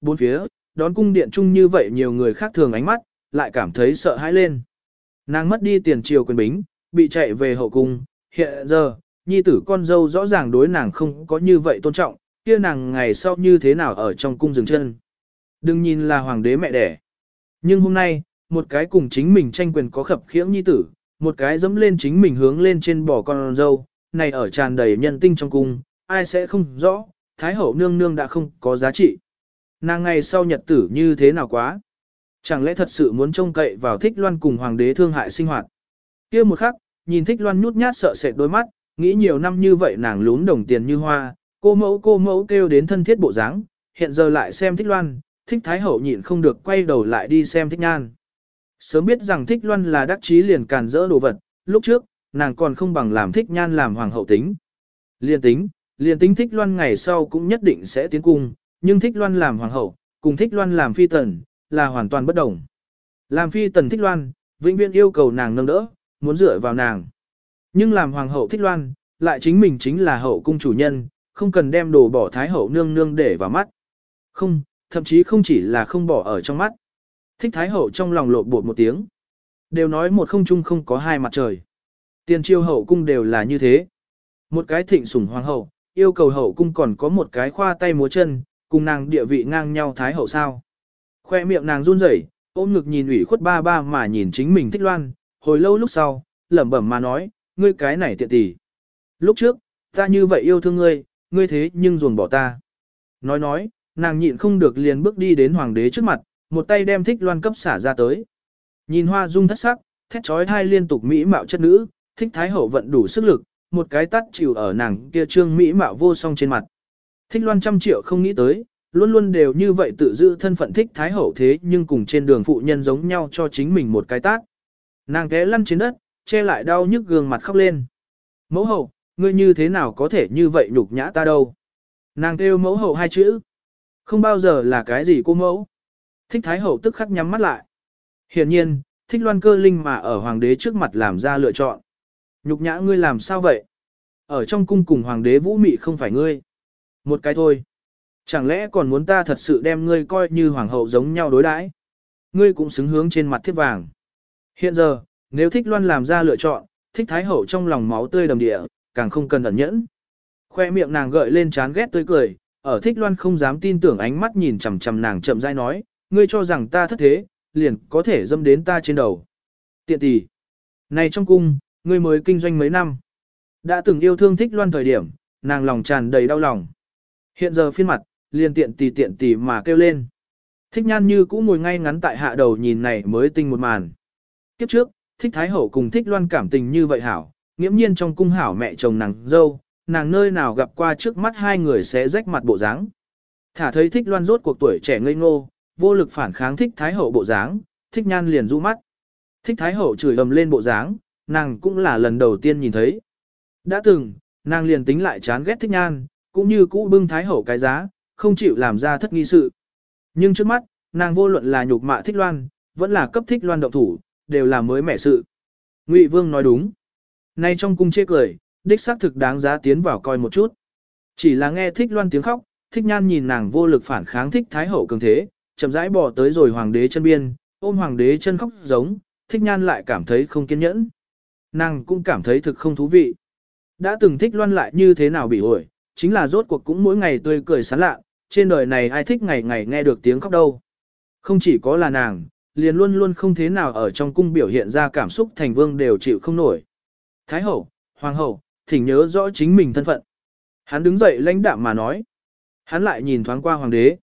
bốn phía, đón cung điện chung như vậy nhiều người khác thường ánh mắt, lại cảm thấy sợ hãi lên. Nàng mất đi tiền triều quyền bính, bị chạy về hậu cung, hiện giờ, nhi tử con dâu rõ ràng đối nàng không có như vậy tôn trọng, kia nàng ngày sau như thế nào ở trong cung dừng chân. Đừng nhìn là hoàng đế mẹ đẻ. Nhưng hôm nay, một cái cùng chính mình tranh quyền có khập khiễng nhi tử, một cái dẫm lên chính mình hướng lên trên bỏ con dâu, này ở tràn đầy nhân tinh trong cung, ai sẽ không rõ, Thái hậu nương nương đã không có giá trị. Nàng ngày sau nhật tử như thế nào quá? Chẳng lẽ thật sự muốn trông cậy vào thích loan cùng hoàng đế thương hại sinh hoạt? kia một khắc, nhìn thích loan nhút nhát sợ sệt đôi mắt, nghĩ nhiều năm như vậy nàng lún đồng tiền như hoa, cô mẫu cô mẫu kêu đến thân thiết bộ dáng, hiện giờ lại xem thích loan, thích thái hậu nhịn không được quay đầu lại đi xem thích nhan. Sớm biết rằng thích loan là đắc chí liền càn rỡ đồ vật, lúc trước, nàng còn không bằng làm thích nhan làm hoàng hậu tính. Liên tính, liên tính thích loan ngày sau cũng nhất định sẽ tiến cung, nhưng thích loan làm hoàng hậu, cùng thích loan làm phi tần, là hoàn toàn bất đồng. Làm phi tần thích loan, vĩnh viễn yêu cầu nàng nâng đỡ, muốn dựa vào nàng. Nhưng làm hoàng hậu thích loan, lại chính mình chính là hậu cung chủ nhân, không cần đem đồ bỏ thái hậu nương nương để vào mắt. Không, thậm chí không chỉ là không bỏ ở trong mắt. Thích thái hậu trong lòng lộ bột một tiếng. Đều nói một không chung không có hai mặt trời. Tiền triều hậu cung đều là như thế. Một cái thịnh sủng hoàng hậu, yêu cầu hậu cung còn có một cái khoa tay múa chân, cùng nàng địa vị ngang nhau thái hậu sao. Khoe miệng nàng run rẩy, ôm ngực nhìn ủy khuất ba ba mà nhìn chính mình thích loan, hồi lâu lúc sau, lẩm bẩm mà nói, ngươi cái này tiện tỷ. Lúc trước, ta như vậy yêu thương ngươi, ngươi thế nhưng ruồng bỏ ta. Nói nói, nàng nhịn không được liền bước đi đến hoàng đế trước mặt, một tay đem thích loan cấp xả ra tới. Nhìn hoa dung thất sắc, thét trói thai liên tục mỹ mạo chất nữ, thích thái hậu vận đủ sức lực, một cái tắt chịu ở nàng kia trương mỹ mạo vô song trên mặt. Thích loan trăm triệu không nghĩ tới, luôn luôn đều như vậy tự giữ thân phận thích thái hậu thế nhưng cùng trên đường phụ nhân giống nhau cho chính mình một cái tác. Nàng té lăn trên đất, che lại đau nhức gương mặt khóc lên. Mẫu hậu, ngươi như thế nào có thể như vậy nhục nhã ta đâu? Nàng kêu mẫu hậu hai chữ. Không bao giờ là cái gì cô mẫu. Thích thái hậu tức khắc nhắm mắt lại. Hiển nhiên, thích loan cơ linh mà ở hoàng đế trước mặt làm ra lựa chọn. Nhục nhã ngươi làm sao vậy? Ở trong cung cùng hoàng đế vũ mị không phải ngươi. Một cái thôi. Chẳng lẽ còn muốn ta thật sự đem ngươi coi như hoàng hậu giống nhau đối đãi? Ngươi cũng xứng hướng trên mặt thiết vàng. Hiện giờ, nếu thích loan làm ra lựa chọn, thích thái hậu trong lòng máu tươi đầm địa, càng không cần ẩn nhẫn. Khoe miệng nàng gợi lên chán ghét tươi cười, ở thích loan không dám tin tưởng ánh mắt nhìn chằm chằm nàng chậm rãi nói, ngươi cho rằng ta thất thế, liền có thể dâm đến ta trên đầu. Tiện tỷ, này trong cung, ngươi mới kinh doanh mấy năm. Đã từng yêu thương thích loan thời điểm, nàng lòng tràn đầy đau lòng. Hiện giờ phiên mặt, liền tiện tỷ tiện tỷ mà kêu lên. Thích nhan như cũ ngồi ngay ngắn tại hạ đầu nhìn này mới tinh một màn. Kiếp trước, thích thái hậu cùng thích loan cảm tình như vậy hảo, nghiễm nhiên trong cung hảo mẹ chồng nàng dâu, nàng nơi nào gặp qua trước mắt hai người sẽ rách mặt bộ dáng. Thả thấy thích loan rốt cuộc tuổi trẻ ngây ngô, vô lực phản kháng thích thái hậu bộ dáng, thích nhan liền rũ mắt. Thích thái hậu chửi ầm lên bộ dáng, nàng cũng là lần đầu tiên nhìn thấy. Đã từng, nàng liền tính lại chán ghét thích nhan, cũng như cũ bưng thái hậu cái giá, không chịu làm ra thất nghi sự. Nhưng trước mắt, nàng vô luận là nhục mạ thích loan, vẫn là cấp thích loan động thủ, đều là mới mẻ sự. Ngụy Vương nói đúng. Nay trong cung chê cười, đích xác thực đáng giá tiến vào coi một chút. Chỉ là nghe thích loan tiếng khóc, thích nhan nhìn nàng vô lực phản kháng thích thái hậu cường thế, chậm rãi bỏ tới rồi hoàng đế chân biên, ôm hoàng đế chân khóc giống, thích nhan lại cảm thấy không kiên nhẫn. Nàng cũng cảm thấy thực không thú vị. Đã từng thích loan lại như thế nào bị ổi, chính là rốt cuộc cũng mỗi ngày tươi cười sán lạ, trên đời này ai thích ngày ngày nghe được tiếng khóc đâu. Không chỉ có là nàng, liền luôn luôn không thế nào ở trong cung biểu hiện ra cảm xúc thành vương đều chịu không nổi. Thái hậu, hoàng hậu, thỉnh nhớ rõ chính mình thân phận. Hắn đứng dậy lãnh đạm mà nói. Hắn lại nhìn thoáng qua hoàng đế.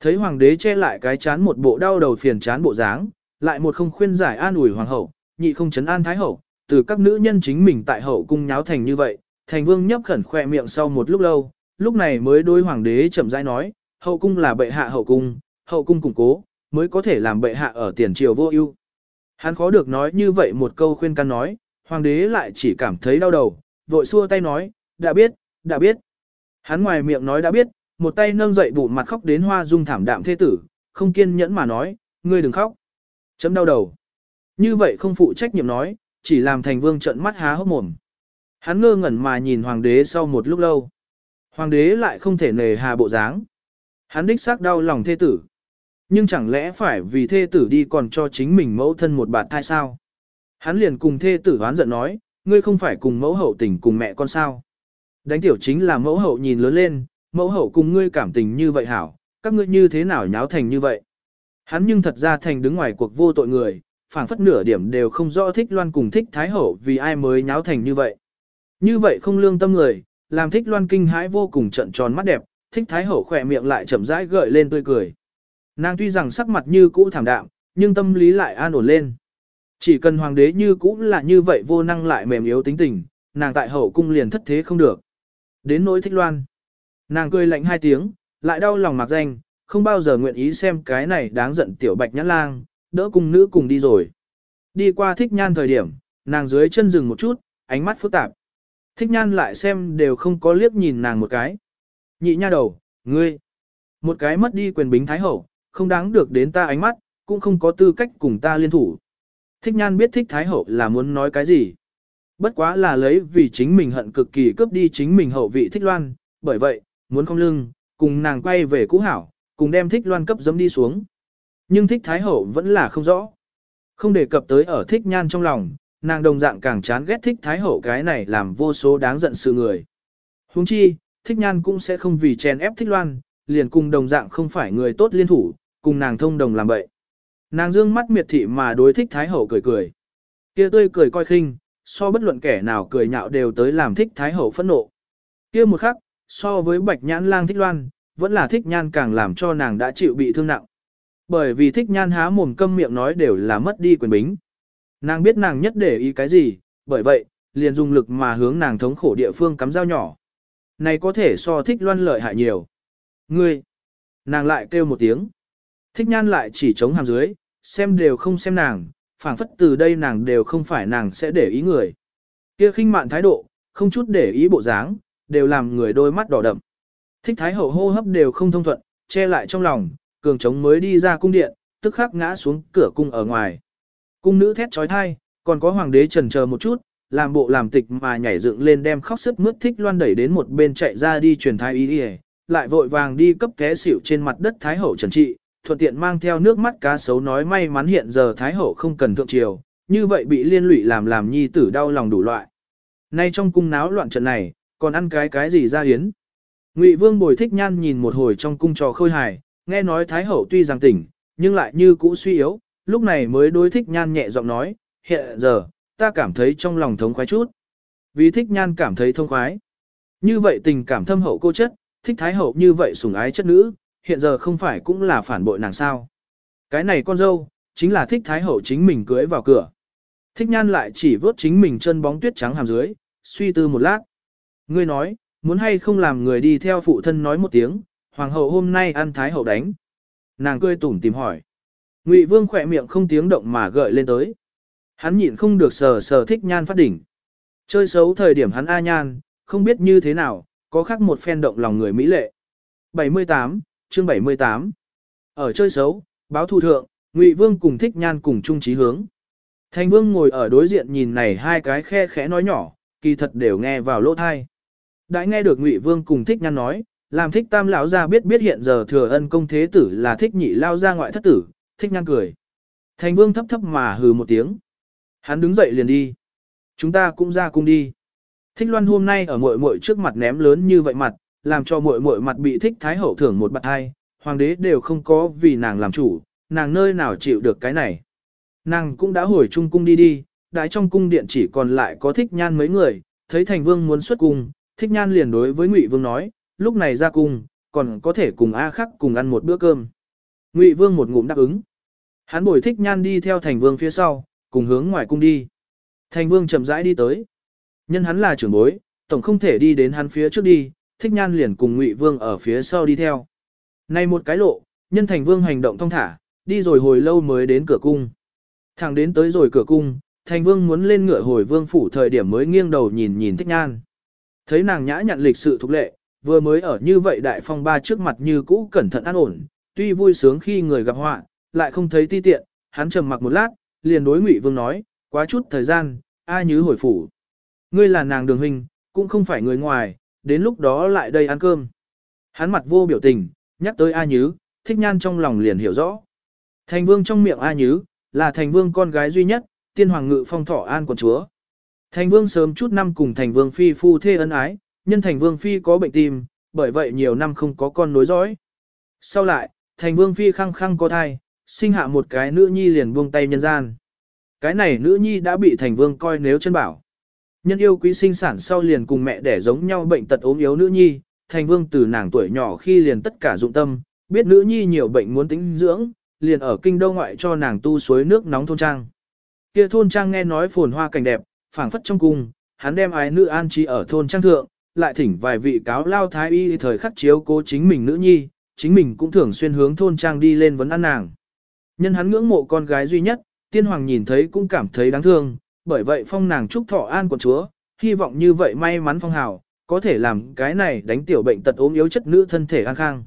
Thấy hoàng đế che lại cái chán một bộ đau đầu phiền chán bộ dáng, lại một không khuyên giải an ủi hoàng hậu, nhị không chấn an thái hậu, từ các nữ nhân chính mình tại hậu cung nháo thành như vậy, thành vương nhấp khẩn khoe miệng sau một lúc lâu, lúc này mới đối hoàng đế chậm rãi nói, hậu cung là bệ hạ hậu cung, hậu cung củng cố, mới có thể làm bệ hạ ở tiền triều vô ưu. Hắn khó được nói như vậy một câu khuyên can nói, hoàng đế lại chỉ cảm thấy đau đầu, vội xua tay nói, đã biết, đã biết. Hắn ngoài miệng nói đã biết, một tay nâng dậy bụng mặt khóc đến hoa dung thảm đạm thế tử, không kiên nhẫn mà nói, ngươi đừng khóc. Chấm đau đầu. Như vậy không phụ trách nhiệm nói, chỉ làm thành vương trận mắt há hốc mồm. Hắn ngơ ngẩn mà nhìn hoàng đế sau một lúc lâu. Hoàng đế lại không thể nề hà bộ dáng. Hắn đích xác đau lòng thê tử. Nhưng chẳng lẽ phải vì thê tử đi còn cho chính mình mẫu thân một bạt thai sao? Hắn liền cùng thê tử hoán giận nói, ngươi không phải cùng mẫu hậu tình cùng mẹ con sao? Đánh tiểu chính là mẫu hậu nhìn lớn lên, mẫu hậu cùng ngươi cảm tình như vậy hảo, các ngươi như thế nào nháo thành như vậy? Hắn nhưng thật ra thành đứng ngoài cuộc vô tội người, phảng phất nửa điểm đều không rõ thích loan cùng thích thái hậu vì ai mới nháo thành như vậy. Như vậy không lương tâm người, làm thích loan kinh hãi vô cùng trận tròn mắt đẹp, thích thái hậu khỏe miệng lại chậm rãi gợi lên tươi cười. Nàng tuy rằng sắc mặt như cũ thảm đạm, nhưng tâm lý lại an ổn lên. Chỉ cần hoàng đế như cũ là như vậy vô năng lại mềm yếu tính tình, nàng tại hậu cung liền thất thế không được. Đến nỗi thích loan. Nàng cười lạnh hai tiếng, lại đau lòng mặc danh, không bao giờ nguyện ý xem cái này đáng giận tiểu bạch nhãn lang, đỡ cùng nữ cùng đi rồi. Đi qua thích nhan thời điểm, nàng dưới chân dừng một chút, ánh mắt phức tạp. Thích nhan lại xem đều không có liếc nhìn nàng một cái. Nhị nha đầu, ngươi. Một cái mất đi quyền bính thái hậu, không đáng được đến ta ánh mắt, cũng không có tư cách cùng ta liên thủ. Thích nhan biết thích thái hậu là muốn nói cái gì. Bất quá là lấy vì chính mình hận cực kỳ cướp đi chính mình hậu vị thích loan, bởi vậy, muốn không lưng, cùng nàng quay về cũ hảo, cùng đem thích loan cấp dấm đi xuống. Nhưng thích thái hậu vẫn là không rõ. Không đề cập tới ở thích nhan trong lòng, nàng đồng dạng càng chán ghét thích thái hậu cái này làm vô số đáng giận sự người. Huống chi, thích nhan cũng sẽ không vì chèn ép thích loan, liền cùng đồng dạng không phải người tốt liên thủ, cùng nàng thông đồng làm bậy. Nàng dương mắt miệt thị mà đối thích thái hậu cười cười. Kia tươi cười coi khinh, so bất luận kẻ nào cười nhạo đều tới làm thích thái hậu phẫn nộ. Kia một khắc, so với bạch nhãn lang thích loan, vẫn là thích nhan càng làm cho nàng đã chịu bị thương nặng. Bởi vì thích nhan há mồm câm miệng nói đều là mất đi quyền bính. Nàng biết nàng nhất để ý cái gì, bởi vậy, liền dùng lực mà hướng nàng thống khổ địa phương cắm dao nhỏ. Này có thể so thích loan lợi hại nhiều. Ngươi! Nàng lại kêu một tiếng. Thích nhan lại chỉ chống hàm dưới, xem đều không xem nàng, phảng phất từ đây nàng đều không phải nàng sẽ để ý người. Kia khinh mạn thái độ, không chút để ý bộ dáng, đều làm người đôi mắt đỏ đậm. Thích thái hậu hô hấp đều không thông thuận, che lại trong lòng, cường trống mới đi ra cung điện, tức khắc ngã xuống cửa cung ở ngoài. Cung nữ thét trói thai, còn có hoàng đế trần chờ một chút, làm bộ làm tịch mà nhảy dựng lên đem khóc sức mướt thích loan đẩy đến một bên chạy ra đi truyền thái y đi lại vội vàng đi cấp té xỉu trên mặt đất thái hậu trần trị, thuận tiện mang theo nước mắt cá sấu nói may mắn hiện giờ thái hậu không cần thượng triều, như vậy bị liên lụy làm làm nhi tử đau lòng đủ loại. Nay trong cung náo loạn trận này, còn ăn cái cái gì ra hiến. Ngụy Vương bồi thích nhan nhìn một hồi trong cung trò khôi hài, nghe nói Thái Hậu tuy rằng tỉnh, nhưng lại như cũ suy yếu, lúc này mới đối thích nhan nhẹ giọng nói, hiện giờ, ta cảm thấy trong lòng thống khoái chút. Vì thích nhan cảm thấy thông khoái. Như vậy tình cảm thâm hậu cô chất, thích Thái Hậu như vậy sủng ái chất nữ, hiện giờ không phải cũng là phản bội nàng sao. Cái này con dâu, chính là thích Thái Hậu chính mình cưới vào cửa. Thích nhan lại chỉ vớt chính mình chân bóng tuyết trắng hàm dưới, suy tư một lát. Ngươi nói, muốn hay không làm người đi theo phụ thân nói một tiếng, hoàng hậu hôm nay ăn thái hậu đánh. Nàng cười tủm tìm hỏi. Ngụy vương khỏe miệng không tiếng động mà gợi lên tới. Hắn nhịn không được sờ sờ thích nhan phát đỉnh. Chơi xấu thời điểm hắn A nhan, không biết như thế nào, có khác một phen động lòng người mỹ lệ. 78, chương 78. Ở chơi xấu, báo thù thượng, Ngụy Vương cùng Thích Nhan cùng chung chí hướng. Thành Vương ngồi ở đối diện nhìn này hai cái khe khẽ nói nhỏ, kỳ thật đều nghe vào lỗ thai. Đã nghe được Ngụy Vương cùng Thích Nhan nói, làm Thích Tam lão ra biết biết hiện giờ thừa ân công thế tử là Thích Nhị lao ra ngoại thất tử, Thích Nhan cười. Thành Vương thấp thấp mà hừ một tiếng. Hắn đứng dậy liền đi. Chúng ta cũng ra cung đi. Thích Loan hôm nay ở muội muội trước mặt ném lớn như vậy mặt, làm cho muội muội mặt bị Thích Thái hậu thưởng một bạt hai, hoàng đế đều không có vì nàng làm chủ, nàng nơi nào chịu được cái này. Nàng cũng đã hồi trung cung đi đi, đại trong cung điện chỉ còn lại có Thích Nhan mấy người, thấy Thành Vương muốn xuất cung, Thích Nhan liền đối với Ngụy Vương nói, lúc này ra cung, còn có thể cùng A Khắc cùng ăn một bữa cơm. Ngụy Vương một ngụm đáp ứng. Hắn bồi Thích Nhan đi theo Thành Vương phía sau, cùng hướng ngoài cung đi. Thành Vương chậm rãi đi tới. Nhân hắn là trưởng bối, tổng không thể đi đến hắn phía trước đi, Thích Nhan liền cùng Ngụy Vương ở phía sau đi theo. Này một cái lộ, nhân Thành Vương hành động thong thả, đi rồi hồi lâu mới đến cửa cung. Thẳng đến tới rồi cửa cung, Thành Vương muốn lên ngựa hồi vương phủ thời điểm mới nghiêng đầu nhìn nhìn Thích Nhan. Thấy nàng nhã nhận lịch sự thục lệ, vừa mới ở như vậy đại phong ba trước mặt như cũ cẩn thận an ổn, tuy vui sướng khi người gặp họa, lại không thấy ti tiện, hắn trầm mặc một lát, liền đối Ngụy Vương nói, quá chút thời gian, ai nhứ hồi phủ. Ngươi là nàng đường huynh, cũng không phải người ngoài, đến lúc đó lại đây ăn cơm. Hắn mặt vô biểu tình, nhắc tới A Nhứ, thích nhan trong lòng liền hiểu rõ. Thành vương trong miệng A Nhứ, là thành vương con gái duy nhất, tiên hoàng ngự phong thọ an quần chúa. Thành vương sớm chút năm cùng thành vương phi phu thê ân ái, nhân thành vương phi có bệnh tim, bởi vậy nhiều năm không có con nối dõi. Sau lại, thành vương phi khăng khăng có thai, sinh hạ một cái nữ nhi liền buông tay nhân gian. Cái này nữ nhi đã bị thành vương coi nếu chân bảo. Nhân yêu quý sinh sản sau liền cùng mẹ đẻ giống nhau bệnh tật ốm yếu nữ nhi, thành vương từ nàng tuổi nhỏ khi liền tất cả dụng tâm, biết nữ nhi nhiều bệnh muốn tính dưỡng, liền ở kinh đô ngoại cho nàng tu suối nước nóng thôn trang. Kia thôn trang nghe nói phồn hoa cảnh đẹp, phảng phất trong cung, hắn đem ái nữ an trí ở thôn trang thượng, lại thỉnh vài vị cáo lao thái y thời khắc chiếu cố chính mình nữ nhi, chính mình cũng thường xuyên hướng thôn trang đi lên vấn ăn nàng. Nhân hắn ngưỡng mộ con gái duy nhất, tiên hoàng nhìn thấy cũng cảm thấy đáng thương, bởi vậy phong nàng chúc thọ an của chúa, hy vọng như vậy may mắn phong hào, có thể làm cái này đánh tiểu bệnh tật ốm yếu chất nữ thân thể an khang.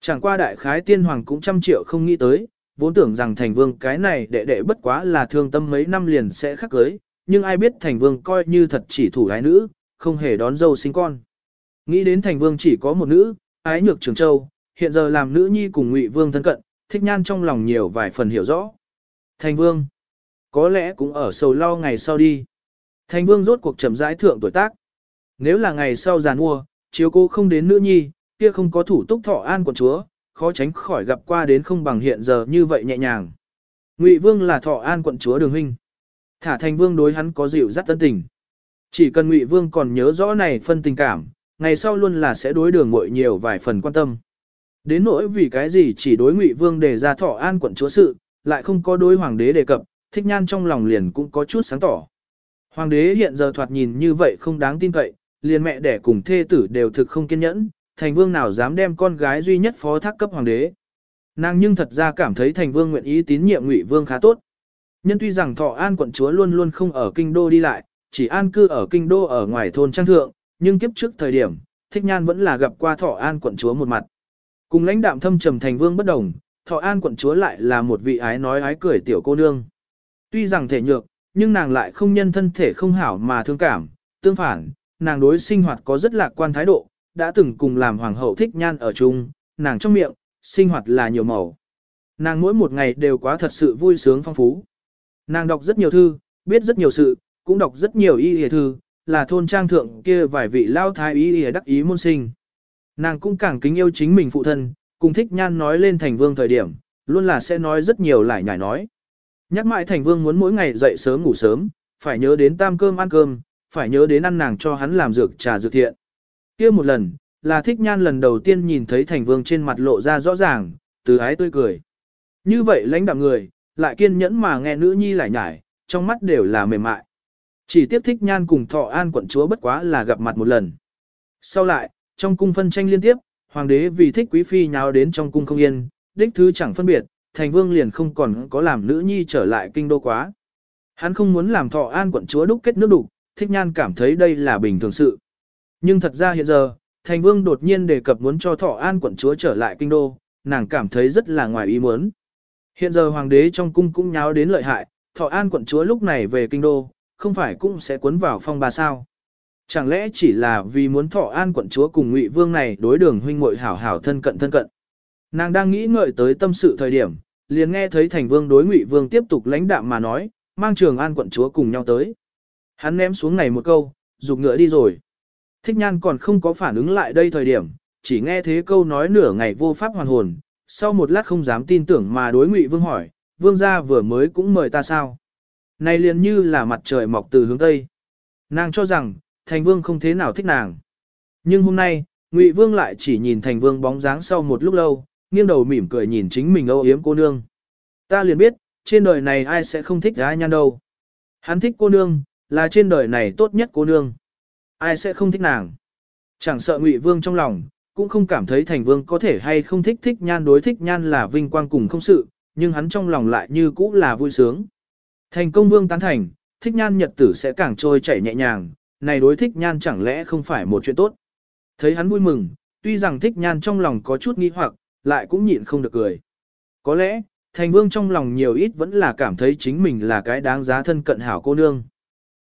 Chẳng qua đại khái tiên hoàng cũng trăm triệu không nghĩ tới, vốn tưởng rằng thành vương cái này đệ đệ bất quá là thương tâm mấy năm liền sẽ khắc cưới, nhưng ai biết thành vương coi như thật chỉ thủ ái nữ, không hề đón dâu sinh con. Nghĩ đến thành vương chỉ có một nữ, ái nhược trường châu, hiện giờ làm nữ nhi cùng ngụy vương thân cận, thích nhan trong lòng nhiều vài phần hiểu rõ. Thành vương, có lẽ cũng ở sầu lo ngày sau đi. Thành vương rốt cuộc chậm rãi thượng tuổi tác. Nếu là ngày sau giàn mua, chiếu cô không đến nữ nhi, kia không có thủ túc thọ an của chúa, khó tránh khỏi gặp qua đến không bằng hiện giờ như vậy nhẹ nhàng. Ngụy Vương là thọ an quận chúa đường huynh. Thả thành vương đối hắn có dịu dắt tân tình. Chỉ cần Ngụy Vương còn nhớ rõ này phân tình cảm, ngày sau luôn là sẽ đối đường muội nhiều vài phần quan tâm. Đến nỗi vì cái gì chỉ đối Ngụy Vương đề ra thọ an quận chúa sự, lại không có đối hoàng đế đề cập, thích nhan trong lòng liền cũng có chút sáng tỏ. Hoàng đế hiện giờ thoạt nhìn như vậy không đáng tin cậy, liền mẹ đẻ cùng thê tử đều thực không kiên nhẫn, thành vương nào dám đem con gái duy nhất phó thác cấp hoàng đế. Nàng nhưng thật ra cảm thấy thành vương nguyện ý tín nhiệm ngụy vương khá tốt. Nhân tuy rằng thọ an quận chúa luôn luôn không ở kinh đô đi lại, chỉ an cư ở kinh đô ở ngoài thôn trang thượng, nhưng kiếp trước thời điểm, thích nhan vẫn là gặp qua thọ an quận chúa một mặt. Cùng lãnh đạm thâm trầm thành vương bất đồng, thọ an quận chúa lại là một vị ái nói ái cười tiểu cô nương. Tuy rằng thể nhược, nhưng nàng lại không nhân thân thể không hảo mà thương cảm, tương phản, nàng đối sinh hoạt có rất lạc quan thái độ, đã từng cùng làm hoàng hậu thích nhan ở chung, nàng trong miệng, sinh hoạt là nhiều màu. Nàng mỗi một ngày đều quá thật sự vui sướng phong phú. Nàng đọc rất nhiều thư, biết rất nhiều sự, cũng đọc rất nhiều y y thư, là thôn trang thượng kia vài vị lao thái y y đắc ý môn sinh. Nàng cũng càng kính yêu chính mình phụ thân, cùng thích nhan nói lên thành vương thời điểm, luôn là sẽ nói rất nhiều lại nhải nói. Nhắc mãi thành vương muốn mỗi ngày dậy sớm ngủ sớm, phải nhớ đến tam cơm ăn cơm, phải nhớ đến ăn nàng cho hắn làm dược trà dược thiện. kia một lần, là thích nhan lần đầu tiên nhìn thấy thành vương trên mặt lộ ra rõ ràng, từ ái tươi cười. Như vậy lãnh đạm người, lại kiên nhẫn mà nghe nữ nhi lại nhải, trong mắt đều là mềm mại. Chỉ tiếp thích nhan cùng thọ an quận chúa bất quá là gặp mặt một lần. Sau lại, trong cung phân tranh liên tiếp, hoàng đế vì thích quý phi nháo đến trong cung không yên, đích thứ chẳng phân biệt, thành vương liền không còn có làm nữ nhi trở lại kinh đô quá. Hắn không muốn làm thọ an quận chúa đúc kết nước đục, thích nhan cảm thấy đây là bình thường sự. Nhưng thật ra hiện giờ, thành vương đột nhiên đề cập muốn cho thọ an quận chúa trở lại kinh đô, nàng cảm thấy rất là ngoài ý muốn. Hiện giờ hoàng đế trong cung cũng nháo đến lợi hại, thọ an quận chúa lúc này về kinh đô, không phải cũng sẽ cuốn vào phong bà sao. Chẳng lẽ chỉ là vì muốn thọ an quận chúa cùng ngụy vương này đối đường huynh muội hảo hảo thân cận thân cận. Nàng đang nghĩ ngợi tới tâm sự thời điểm, liền nghe thấy thành vương đối ngụy vương tiếp tục lãnh đạm mà nói, mang trường an quận chúa cùng nhau tới. Hắn ném xuống này một câu, dục ngựa đi rồi. Thích nhan còn không có phản ứng lại đây thời điểm, chỉ nghe thế câu nói nửa ngày vô pháp hoàn hồn, sau một lát không dám tin tưởng mà đối ngụy vương hỏi, vương gia vừa mới cũng mời ta sao. Này liền như là mặt trời mọc từ hướng Tây. Nàng cho rằng, thành vương không thế nào thích nàng. Nhưng hôm nay, ngụy vương lại chỉ nhìn thành vương bóng dáng sau một lúc lâu, nghiêng đầu mỉm cười nhìn chính mình âu yếm cô nương. Ta liền biết, trên đời này ai sẽ không thích ai nhan đâu. Hắn thích cô nương, là trên đời này tốt nhất cô nương. Ai sẽ không thích nàng. Chẳng sợ ngụy vương trong lòng, cũng không cảm thấy thành vương có thể hay không thích thích nhan đối thích nhan là vinh quang cùng không sự, nhưng hắn trong lòng lại như cũ là vui sướng. Thành công vương tán thành, thích nhan nhật tử sẽ càng trôi chảy nhẹ nhàng, này đối thích nhan chẳng lẽ không phải một chuyện tốt. Thấy hắn vui mừng, tuy rằng thích nhan trong lòng có chút nghi hoặc, lại cũng nhịn không được cười. Có lẽ, thành vương trong lòng nhiều ít vẫn là cảm thấy chính mình là cái đáng giá thân cận hảo cô nương.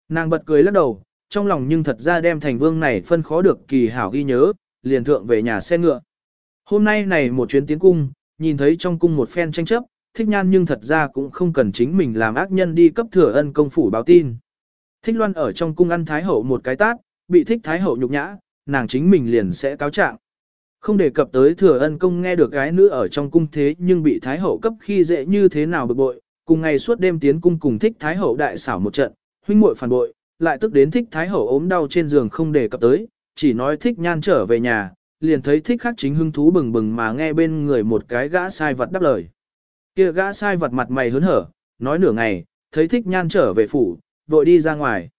Nàng bật cười lắc đầu, trong lòng nhưng thật ra đem thành vương này phân khó được kỳ hảo ghi nhớ, liền thượng về nhà xe ngựa. Hôm nay này một chuyến tiến cung, nhìn thấy trong cung một phen tranh chấp, thích nhan nhưng thật ra cũng không cần chính mình làm ác nhân đi cấp thừa ân công phủ báo tin. Thích loan ở trong cung ăn thái hậu một cái tát, bị thích thái hậu nhục nhã, nàng chính mình liền sẽ cáo trạng. Không đề cập tới thừa ân công nghe được gái nữ ở trong cung thế nhưng bị thái hậu cấp khi dễ như thế nào bực bội, cùng ngày suốt đêm tiến cung cùng thích thái hậu đại xảo một trận, huynh muội phản bội, lại tức đến thích thái hậu ốm đau trên giường không đề cập tới, chỉ nói thích nhan trở về nhà, liền thấy thích khắc chính hưng thú bừng bừng mà nghe bên người một cái gã sai vật đáp lời. Kia gã sai vật mặt mày hớn hở, nói nửa ngày, thấy thích nhan trở về phủ, vội đi ra ngoài.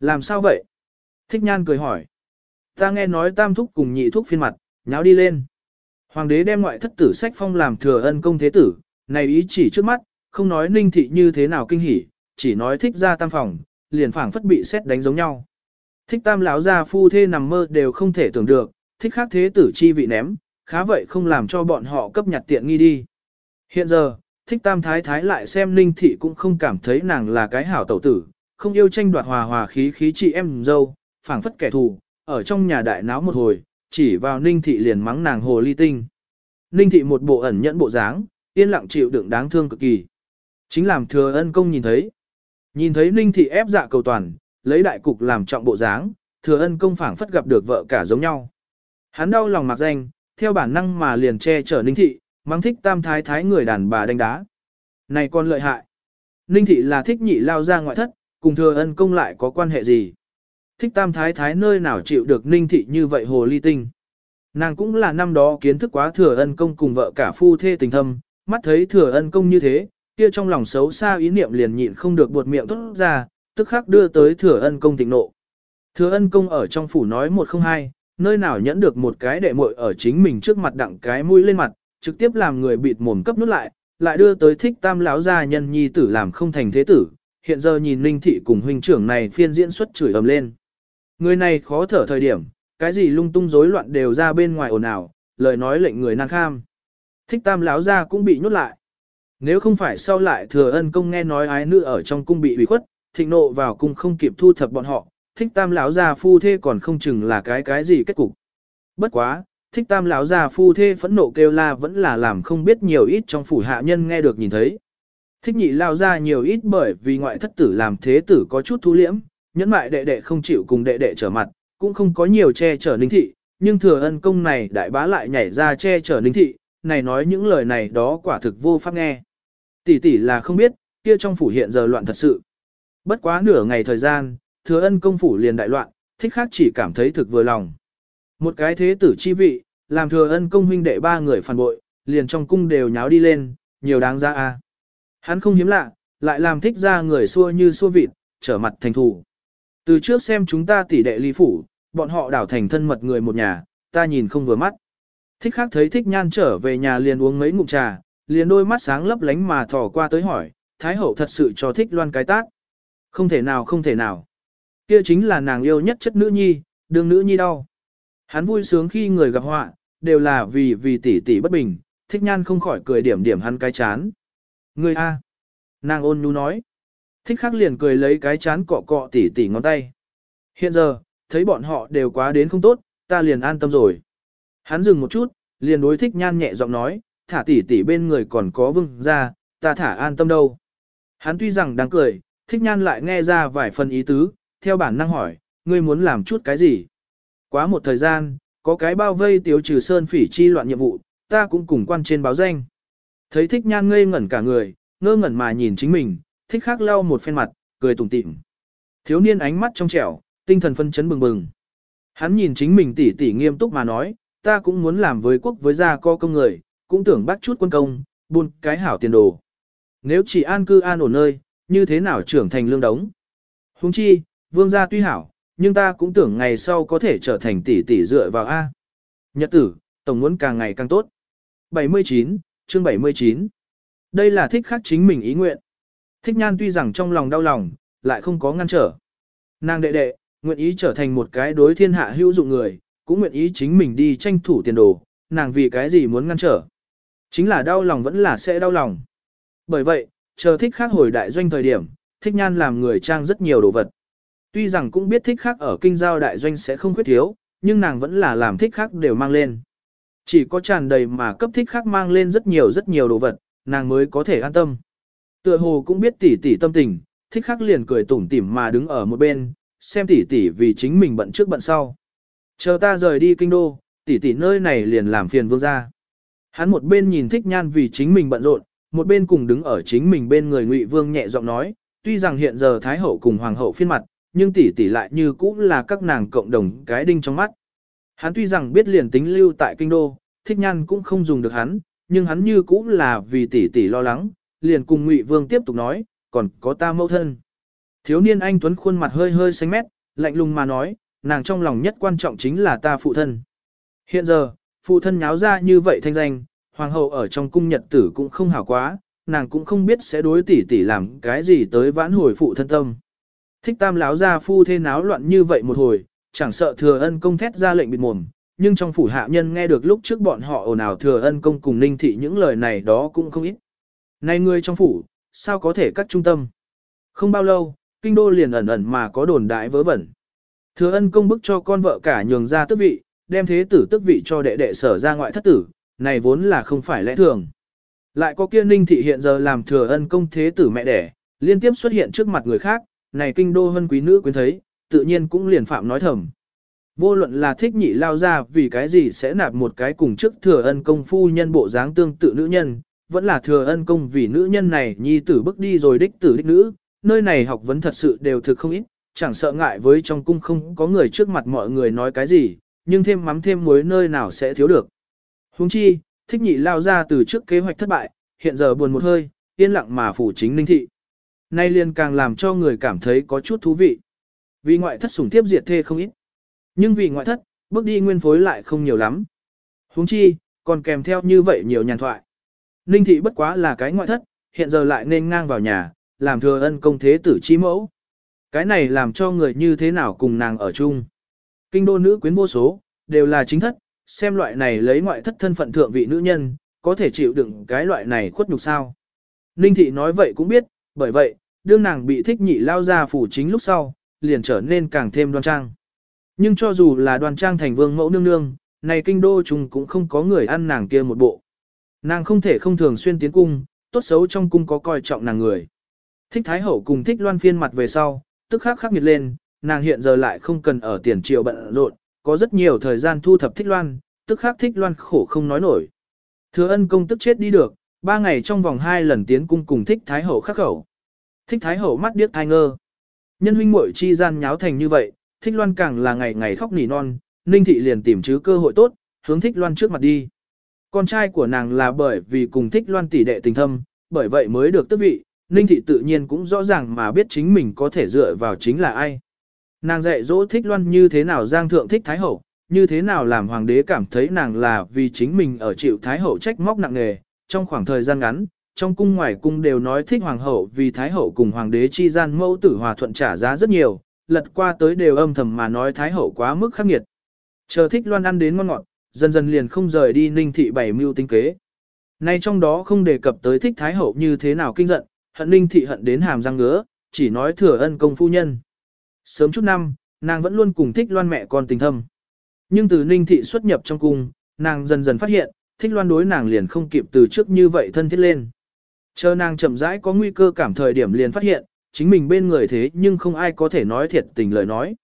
Làm sao vậy? Thích nhan cười hỏi. Ta nghe nói tam thúc cùng nhị thúc phiên mặt, nháo đi lên. Hoàng đế đem ngoại thất tử sách phong làm thừa ân công thế tử, này ý chỉ trước mắt, không nói ninh thị như thế nào kinh hỉ, chỉ nói thích ra tam phòng, liền phảng phất bị xét đánh giống nhau. Thích tam lão gia phu thê nằm mơ đều không thể tưởng được, thích khác thế tử chi vị ném, khá vậy không làm cho bọn họ cấp nhặt tiện nghi đi. Hiện giờ, thích tam thái thái lại xem ninh thị cũng không cảm thấy nàng là cái hảo tẩu tử, không yêu tranh đoạt hòa hòa khí khí chị em dâu, phảng phất kẻ thù, ở trong nhà đại náo một hồi, chỉ vào ninh thị liền mắng nàng hồ ly tinh. Ninh thị một bộ ẩn nhẫn bộ dáng, yên lặng chịu đựng đáng thương cực kỳ. Chính làm thừa ân công nhìn thấy. Nhìn thấy ninh thị ép dạ cầu toàn, lấy đại cục làm trọng bộ dáng, thừa ân công phảng phất gặp được vợ cả giống nhau. Hắn đau lòng mặc danh, theo bản năng mà liền che chở ninh thị, mang thích tam thái thái người đàn bà đánh đá. Này con lợi hại. Ninh thị là thích nhị lao ra ngoại thất, cùng thừa ân công lại có quan hệ gì. Thích tam thái thái nơi nào chịu được ninh thị như vậy hồ ly tinh. Nàng cũng là năm đó kiến thức quá thừa ân công cùng vợ cả phu thê tình thâm, mắt thấy thừa ân công như thế, kia trong lòng xấu xa ý niệm liền nhịn không được buột miệng tốt ra, tức khắc đưa tới thừa ân công thịnh nộ. Thừa ân công ở trong phủ nói một không hai, nơi nào nhẫn được một cái đệ muội ở chính mình trước mặt đặng cái mũi lên mặt, trực tiếp làm người bịt mồm cấp nút lại, lại đưa tới thích tam lão gia nhân nhi tử làm không thành thế tử, hiện giờ nhìn Linh thị cùng huynh trưởng này phiên diễn xuất chửi ầm lên. Người này khó thở thời điểm, cái gì lung tung rối loạn đều ra bên ngoài ồn ào, lời nói lệnh người năng kham. Thích tam lão gia cũng bị nhốt lại. Nếu không phải sau lại thừa ân công nghe nói ái nữ ở trong cung bị ủy khuất, thịnh nộ vào cung không kịp thu thập bọn họ, thích tam lão gia phu thê còn không chừng là cái cái gì kết cục. Bất quá, thích tam lão gia phu thê phẫn nộ kêu la vẫn là làm không biết nhiều ít trong phủ hạ nhân nghe được nhìn thấy. Thích nhị lao ra nhiều ít bởi vì ngoại thất tử làm thế tử có chút thu liễm, nhẫn mại đệ đệ không chịu cùng đệ đệ trở mặt, cũng không có nhiều che chở ninh thị, nhưng thừa ân công này đại bá lại nhảy ra che chở ninh thị, này nói những lời này đó quả thực vô pháp nghe. Tỷ tỷ là không biết, kia trong phủ hiện giờ loạn thật sự. Bất quá nửa ngày thời gian, thừa ân công phủ liền đại loạn, thích khác chỉ cảm thấy thực vừa lòng. Một cái thế tử chi vị, làm thừa ân công huynh đệ ba người phản bội, liền trong cung đều nháo đi lên, nhiều đáng ra a. Hắn không hiếm lạ, lại làm thích ra người xua như xua vịt, trở mặt thành thủ. Từ trước xem chúng ta tỷ đệ ly phủ, bọn họ đảo thành thân mật người một nhà, ta nhìn không vừa mắt. Thích khác thấy thích nhan trở về nhà liền uống mấy ngụm trà, liền đôi mắt sáng lấp lánh mà thò qua tới hỏi, Thái hậu thật sự cho thích loan cái tác, Không thể nào không thể nào. Kia chính là nàng yêu nhất chất nữ nhi, đương nữ nhi đau. Hắn vui sướng khi người gặp họa, đều là vì vì tỷ tỷ bất bình, thích nhan không khỏi cười điểm điểm hắn cái chán. Ngươi A. Nàng ôn nhu nói. Thích khắc liền cười lấy cái chán cọ cọ tỉ tỉ ngón tay. Hiện giờ, thấy bọn họ đều quá đến không tốt, ta liền an tâm rồi. Hắn dừng một chút, liền đối thích nhan nhẹ giọng nói, thả tỷ tỷ bên người còn có vương ra, ta thả an tâm đâu. Hắn tuy rằng đang cười, thích nhan lại nghe ra vài phần ý tứ, theo bản năng hỏi, ngươi muốn làm chút cái gì? Quá một thời gian, có cái bao vây tiếu trừ sơn phỉ chi loạn nhiệm vụ, ta cũng cùng quan trên báo danh. Thấy thích nhan ngây ngẩn cả người, ngơ ngẩn mà nhìn chính mình, thích khác lau một phen mặt, cười tủm tỉm. Thiếu niên ánh mắt trong trẻo, tinh thần phân chấn bừng bừng. Hắn nhìn chính mình tỉ tỉ nghiêm túc mà nói, ta cũng muốn làm với quốc với gia co công người, cũng tưởng bắt chút quân công, buôn cái hảo tiền đồ. Nếu chỉ an cư an ổn nơi, như thế nào trưởng thành lương đống. Huống chi, vương gia tuy hảo, nhưng ta cũng tưởng ngày sau có thể trở thành tỷ tỷ dựa vào A. Nhật tử, tổng muốn càng ngày càng tốt. 79, chương 79. Đây là thích khắc chính mình ý nguyện. Thích nhan tuy rằng trong lòng đau lòng, lại không có ngăn trở. Nàng đệ đệ, nguyện ý trở thành một cái đối thiên hạ hữu dụng người, cũng nguyện ý chính mình đi tranh thủ tiền đồ, nàng vì cái gì muốn ngăn trở. Chính là đau lòng vẫn là sẽ đau lòng. Bởi vậy, chờ thích khác hồi đại doanh thời điểm, thích nhan làm người trang rất nhiều đồ vật. Tuy rằng cũng biết thích khác ở kinh giao đại doanh sẽ không khuyết thiếu, nhưng nàng vẫn là làm thích khác đều mang lên. Chỉ có tràn đầy mà cấp thích khác mang lên rất nhiều rất nhiều đồ vật, nàng mới có thể an tâm. Tựa hồ cũng biết tỷ tỷ tâm tình, thích khắc liền cười tủm tỉm mà đứng ở một bên, xem tỷ tỷ vì chính mình bận trước bận sau. Chờ ta rời đi kinh đô, tỷ tỷ nơi này liền làm phiền vương gia. Hắn một bên nhìn thích nhan vì chính mình bận rộn, một bên cùng đứng ở chính mình bên người ngụy vương nhẹ giọng nói, tuy rằng hiện giờ thái hậu cùng hoàng hậu phiên mặt, nhưng tỷ tỷ lại như cũ là các nàng cộng đồng cái đinh trong mắt. Hắn tuy rằng biết liền tính lưu tại kinh đô, thích nhan cũng không dùng được hắn, nhưng hắn như cũ là vì tỷ tỷ lo lắng, liền cùng Ngụy Vương tiếp tục nói, còn có ta mẫu thân. Thiếu niên anh Tuấn khuôn mặt hơi hơi xanh mét, lạnh lùng mà nói, nàng trong lòng nhất quan trọng chính là ta phụ thân. Hiện giờ, phụ thân nháo ra như vậy thanh danh, hoàng hậu ở trong cung nhật tử cũng không hảo quá, nàng cũng không biết sẽ đối tỷ tỷ làm cái gì tới vãn hồi phụ thân tâm. Thích tam láo ra phu thế náo loạn như vậy một hồi, chẳng sợ thừa ân công thét ra lệnh bịt mồm, nhưng trong phủ hạ nhân nghe được lúc trước bọn họ ồn ào thừa ân công cùng ninh thị những lời này đó cũng không ít. Này người trong phủ, sao có thể cắt trung tâm? Không bao lâu, kinh đô liền ẩn ẩn mà có đồn đại vớ vẩn. Thừa ân công bức cho con vợ cả nhường ra tước vị, đem thế tử tước vị cho đệ đệ sở ra ngoại thất tử, này vốn là không phải lẽ thường. Lại có kia ninh thị hiện giờ làm thừa ân công thế tử mẹ đẻ, liên tiếp xuất hiện trước mặt người khác, này kinh đô hân quý nữ quyến thấy, tự nhiên cũng liền phạm nói thầm. Vô luận là thích nhị lao ra vì cái gì sẽ nạp một cái cùng trước thừa ân công phu nhân bộ dáng tương tự nữ nhân, vẫn là thừa ân công vì nữ nhân này nhi tử bước đi rồi đích tử đích nữ, nơi này học vấn thật sự đều thực không ít, chẳng sợ ngại với trong cung không có người trước mặt mọi người nói cái gì, nhưng thêm mắm thêm muối nơi nào sẽ thiếu được. Huống chi, thích nhị lao ra từ trước kế hoạch thất bại, hiện giờ buồn một hơi, yên lặng mà phủ chính ninh thị. Nay liền càng làm cho người cảm thấy có chút thú vị. Vì ngoại thất sủng tiếp diệt thê không ít. Nhưng vì ngoại thất, bước đi nguyên phối lại không nhiều lắm. Huống chi, còn kèm theo như vậy nhiều nhàn thoại. Ninh thị bất quá là cái ngoại thất, hiện giờ lại nên ngang vào nhà, làm thừa ân công thế tử chi mẫu. Cái này làm cho người như thế nào cùng nàng ở chung. Kinh đô nữ quyến vô số, đều là chính thất, xem loại này lấy ngoại thất thân phận thượng vị nữ nhân, có thể chịu đựng cái loại này khuất nhục sao. Ninh thị nói vậy cũng biết, bởi vậy, đương nàng bị thích nhị lao ra phủ chính lúc sau, liền trở nên càng thêm đoan trang. Nhưng cho dù là đoan trang thành vương mẫu nương nương, này kinh đô chúng cũng không có người ăn nàng kia một bộ. Nàng không thể không thường xuyên tiến cung, tốt xấu trong cung có coi trọng nàng người. Thích Thái Hậu cùng thích loan phiên mặt về sau, tức khắc khắc nghiệt lên, nàng hiện giờ lại không cần ở tiền triều bận rộn, có rất nhiều thời gian thu thập thích loan, tức khắc thích loan khổ không nói nổi. Thừa ân công tức chết đi được, ba ngày trong vòng hai lần tiến cung cùng thích Thái Hậu khắc khẩu. Thích Thái Hậu mắt điếc thai ngơ. Nhân huynh muội chi gian nháo thành như vậy, thích loan càng là ngày ngày khóc nỉ non, ninh thị liền tìm chứ cơ hội tốt, hướng thích loan trước mặt đi. Con trai của nàng là bởi vì cùng thích loan tỷ đệ tình thâm, bởi vậy mới được tước vị, ninh thị tự nhiên cũng rõ ràng mà biết chính mình có thể dựa vào chính là ai. Nàng dạy dỗ thích loan như thế nào giang thượng thích thái hậu, như thế nào làm hoàng đế cảm thấy nàng là vì chính mình ở chịu thái hậu trách móc nặng nề, trong khoảng thời gian ngắn, trong cung ngoài cung đều nói thích hoàng hậu vì thái hậu cùng hoàng đế chi gian mẫu tử hòa thuận trả giá rất nhiều, lật qua tới đều âm thầm mà nói thái hậu quá mức khắc nghiệt. Chờ thích loan ăn đến ngon ngọt, dần dần liền không rời đi ninh thị bảy mưu tinh kế. Nay trong đó không đề cập tới thích thái hậu như thế nào kinh giận, hận ninh thị hận đến hàm răng ngứa, chỉ nói thừa ân công phu nhân. Sớm chút năm, nàng vẫn luôn cùng thích loan mẹ con tình thâm. Nhưng từ ninh thị xuất nhập trong cung, nàng dần dần phát hiện, thích loan đối nàng liền không kịp từ trước như vậy thân thiết lên. Chờ nàng chậm rãi có nguy cơ cảm thời điểm liền phát hiện, chính mình bên người thế nhưng không ai có thể nói thiệt tình lời nói.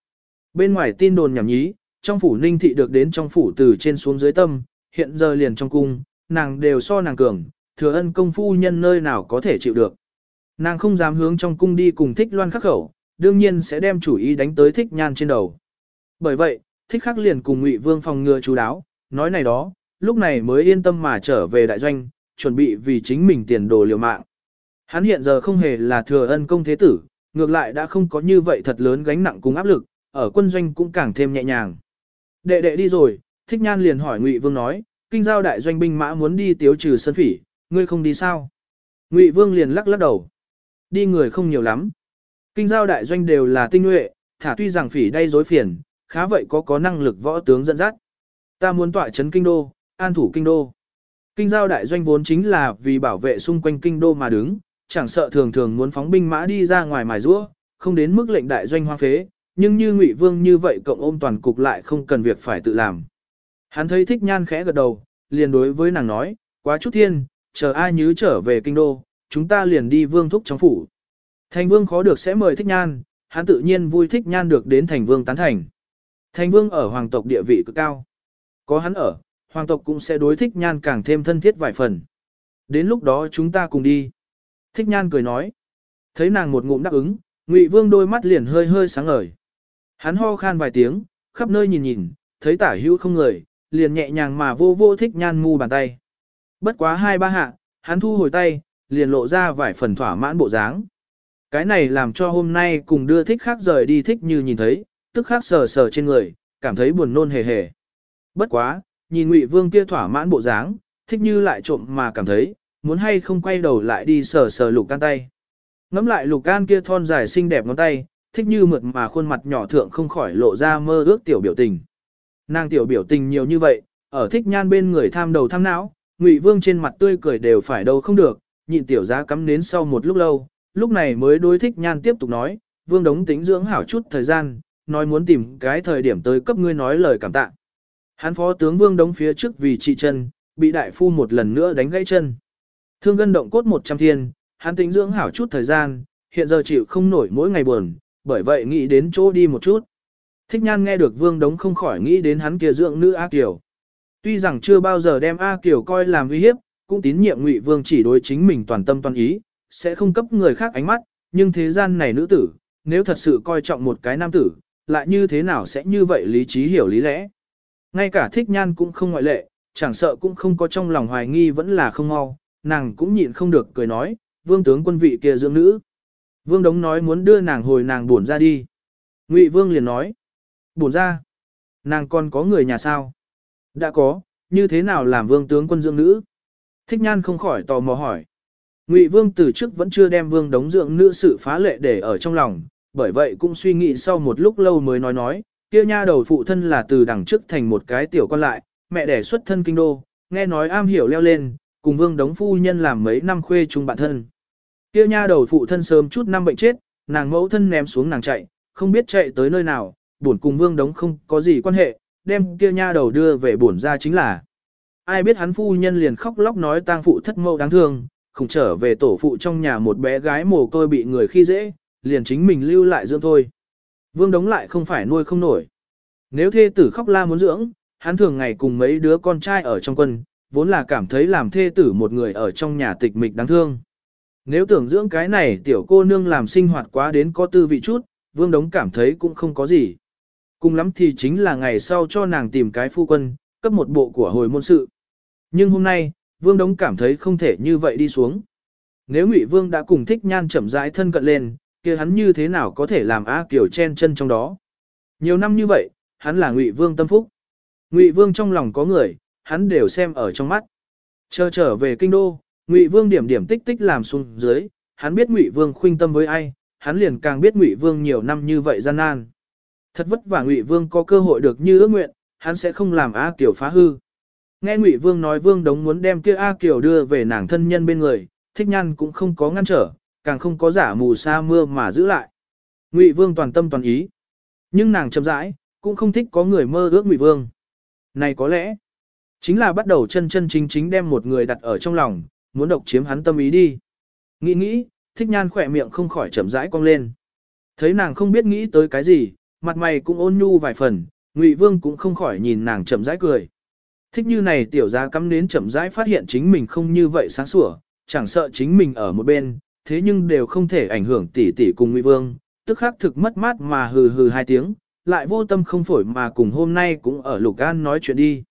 Bên ngoài tin đồn nhảm nhí, trong phủ ninh thị được đến trong phủ từ trên xuống dưới tâm, hiện giờ liền trong cung, nàng đều so nàng cường, thừa ân công phu nhân nơi nào có thể chịu được. Nàng không dám hướng trong cung đi cùng thích loan khắc khẩu, đương nhiên sẽ đem chủ ý đánh tới thích nhan trên đầu. Bởi vậy, thích khắc liền cùng ngụy vương phòng ngừa chú đáo, nói này đó, lúc này mới yên tâm mà trở về đại doanh, chuẩn bị vì chính mình tiền đồ liều mạng. Hắn hiện giờ không hề là thừa ân công thế tử, ngược lại đã không có như vậy thật lớn gánh nặng cùng áp lực, ở quân doanh cũng càng thêm nhẹ nhàng. Đệ đệ đi rồi, thích nhan liền hỏi Ngụy Vương nói, kinh giao đại doanh binh mã muốn đi tiếu trừ sân phỉ, ngươi không đi sao? Ngụy Vương liền lắc lắc đầu. Đi người không nhiều lắm. Kinh giao đại doanh đều là tinh nhuệ, thả tuy rằng phỉ đây dối phiền, khá vậy có có năng lực võ tướng dẫn dắt. Ta muốn tỏa chấn kinh đô, an thủ kinh đô. Kinh giao đại doanh vốn chính là vì bảo vệ xung quanh kinh đô mà đứng, chẳng sợ thường thường muốn phóng binh mã đi ra ngoài mài rũa, không đến mức lệnh đại doanh hoang phế, nhưng như Ngụy Vương như vậy cộng ôm toàn cục lại không cần việc phải tự làm. Hắn thấy thích nhan khẽ gật đầu, liền đối với nàng nói, quá chút thiên, chờ ai nhứ trở về kinh đô, chúng ta liền đi vương thúc trong phủ. Thành vương khó được sẽ mời thích nhan, hắn tự nhiên vui thích nhan được đến thành vương tán thành. Thành vương ở hoàng tộc địa vị cực cao. Có hắn ở, hoàng tộc cũng sẽ đối thích nhan càng thêm thân thiết vài phần. Đến lúc đó chúng ta cùng đi. Thích nhan cười nói. Thấy nàng một ngụm đáp ứng, Ngụy Vương đôi mắt liền hơi hơi sáng ngời. Hắn ho khan vài tiếng, khắp nơi nhìn nhìn, thấy tả hữu không người, liền nhẹ nhàng mà vô vô thích nhan mu bàn tay. Bất quá hai ba hạ, hắn thu hồi tay, liền lộ ra vài phần thỏa mãn bộ dáng. Cái này làm cho hôm nay cùng đưa thích khác rời đi thích như nhìn thấy, tức khác sờ sờ trên người, cảm thấy buồn nôn hề hề. Bất quá, nhìn Ngụy Vương kia thỏa mãn bộ dáng, thích như lại trộm mà cảm thấy, muốn hay không quay đầu lại đi sờ sờ lục can tay. Ngắm lại lục can kia thon dài xinh đẹp ngón tay, thích như mượt mà khuôn mặt nhỏ thượng không khỏi lộ ra mơ ước tiểu biểu tình. Nàng tiểu biểu tình nhiều như vậy, ở thích nhan bên người tham đầu tham não, Ngụy Vương trên mặt tươi cười đều phải đâu không được, nhịn tiểu giá cắm nến sau một lúc lâu, lúc này mới đối thích nhan tiếp tục nói, Vương đống tính dưỡng hảo chút thời gian, nói muốn tìm cái thời điểm tới cấp ngươi nói lời cảm tạ. Hắn phó tướng Vương đống phía trước vì trị chân, bị đại phu một lần nữa đánh gãy chân. Thương gân động cốt một trăm thiên, hắn tính dưỡng hảo chút thời gian, hiện giờ chịu không nổi mỗi ngày buồn, bởi vậy nghĩ đến chỗ đi một chút. Thích nhan nghe được vương đống không khỏi nghĩ đến hắn kia dưỡng nữ A Kiều. Tuy rằng chưa bao giờ đem A Kiều coi làm uy hiếp, cũng tín nhiệm ngụy vương chỉ đối chính mình toàn tâm toàn ý, sẽ không cấp người khác ánh mắt, nhưng thế gian này nữ tử, nếu thật sự coi trọng một cái nam tử, lại như thế nào sẽ như vậy lý trí hiểu lý lẽ. Ngay cả thích nhan cũng không ngoại lệ, chẳng sợ cũng không có trong lòng hoài nghi vẫn là không mau, nàng cũng nhịn không được cười nói, vương tướng quân vị kia dưỡng nữ. Vương Đống nói muốn đưa nàng hồi nàng buồn ra đi. Ngụy Vương liền nói, buồn ra, nàng còn có người nhà sao? Đã có, như thế nào làm vương tướng quân dưỡng nữ? Thích nhan không khỏi tò mò hỏi. Ngụy Vương từ trước vẫn chưa đem Vương Đống dưỡng nữ sự phá lệ để ở trong lòng, bởi vậy cũng suy nghĩ sau một lúc lâu mới nói nói, kia nha đầu phụ thân là từ đằng trước thành một cái tiểu con lại, mẹ đẻ xuất thân kinh đô, nghe nói am hiểu leo lên, cùng vương đống phu nhân làm mấy năm khuê chung bạn thân. Kia nha đầu phụ thân sớm chút năm bệnh chết, nàng mẫu thân ném xuống nàng chạy, không biết chạy tới nơi nào, buồn cùng vương đống không có gì quan hệ, đem kia nha đầu đưa về buồn ra chính là. Ai biết hắn phu nhân liền khóc lóc nói tang phụ thất mẫu đáng thương, không trở về tổ phụ trong nhà một bé gái mồ côi bị người khi dễ, liền chính mình lưu lại dưỡng thôi. Vương đống lại không phải nuôi không nổi. Nếu thê tử khóc la muốn dưỡng, hắn thường ngày cùng mấy đứa con trai ở trong quân, vốn là cảm thấy làm thê tử một người ở trong nhà tịch mịch đáng thương. Nếu tưởng dưỡng cái này tiểu cô nương làm sinh hoạt quá đến có tư vị chút, vương đống cảm thấy cũng không có gì. Cùng lắm thì chính là ngày sau cho nàng tìm cái phu quân, cấp một bộ của hồi môn sự. Nhưng hôm nay, vương đống cảm thấy không thể như vậy đi xuống. Nếu ngụy vương đã cùng thích nhan chậm rãi thân cận lên, kia hắn như thế nào có thể làm A Kiều chen chân trong đó. Nhiều năm như vậy, hắn là ngụy vương tâm phúc. Ngụy vương trong lòng có người, hắn đều xem ở trong mắt. Chờ trở về kinh đô, Ngụy Vương điểm điểm tích tích làm xuống dưới, hắn biết Ngụy Vương khuynh tâm với ai, hắn liền càng biết Ngụy Vương nhiều năm như vậy gian nan. Thật vất vả Ngụy Vương có cơ hội được như ước nguyện, hắn sẽ không làm A Kiều phá hư. Nghe Ngụy Vương nói Vương Đống muốn đem kia A Kiều đưa về nàng thân nhân bên người, Thích Nhan cũng không có ngăn trở, càng không có giả mù sa mưa mà giữ lại. Ngụy Vương toàn tâm toàn ý, nhưng nàng chậm rãi, cũng không thích có người mơ ước Ngụy Vương. Này có lẽ, Chính là bắt đầu chân chân chính chính đem một người đặt ở trong lòng, muốn độc chiếm hắn tâm ý đi. Nghĩ nghĩ, thích nhan khỏe miệng không khỏi chậm rãi cong lên. Thấy nàng không biết nghĩ tới cái gì, mặt mày cũng ôn nhu vài phần, Ngụy Vương cũng không khỏi nhìn nàng chậm rãi cười. Thích như này tiểu gia cắm đến chậm rãi phát hiện chính mình không như vậy sáng sủa, chẳng sợ chính mình ở một bên, thế nhưng đều không thể ảnh hưởng tỷ tỷ cùng Ngụy Vương, tức khắc thực mất mát mà hừ hừ hai tiếng, lại vô tâm không phổi mà cùng hôm nay cũng ở Lục An nói chuyện đi.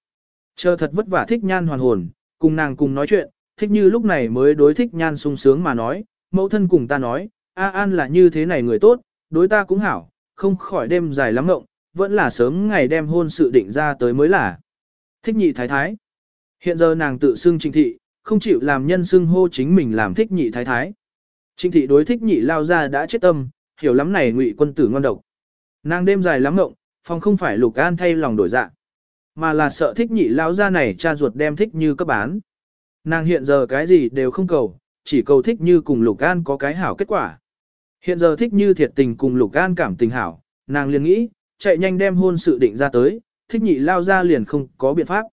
Chờ thật vất vả thích nhan hoàn hồn, cùng nàng cùng nói chuyện, thích như lúc này mới đối thích nhan sung sướng mà nói, mẫu thân cùng ta nói, A An là như thế này người tốt, đối ta cũng hảo, không khỏi đêm dài lắm ngộng, vẫn là sớm ngày đem hôn sự định ra tới mới là. Thích nhị thái thái. Hiện giờ nàng tự xưng trình thị, không chịu làm nhân xưng hô chính mình làm thích nhị thái thái. Trịnh thị đối thích nhị lao ra đã chết tâm, hiểu lắm này ngụy quân tử ngon độc. Nàng đêm dài lắm ngộng, phòng không phải lục an thay lòng đổi dạ. Mà là sợ thích nhị lao ra này cha ruột đem thích như cấp bán. Nàng hiện giờ cái gì đều không cầu, chỉ cầu thích như cùng Lục An có cái hảo kết quả. Hiện giờ thích như thiệt tình cùng Lục An cảm tình hảo, nàng liền nghĩ, chạy nhanh đem hôn sự định ra tới, thích nhị lao ra liền không có biện pháp.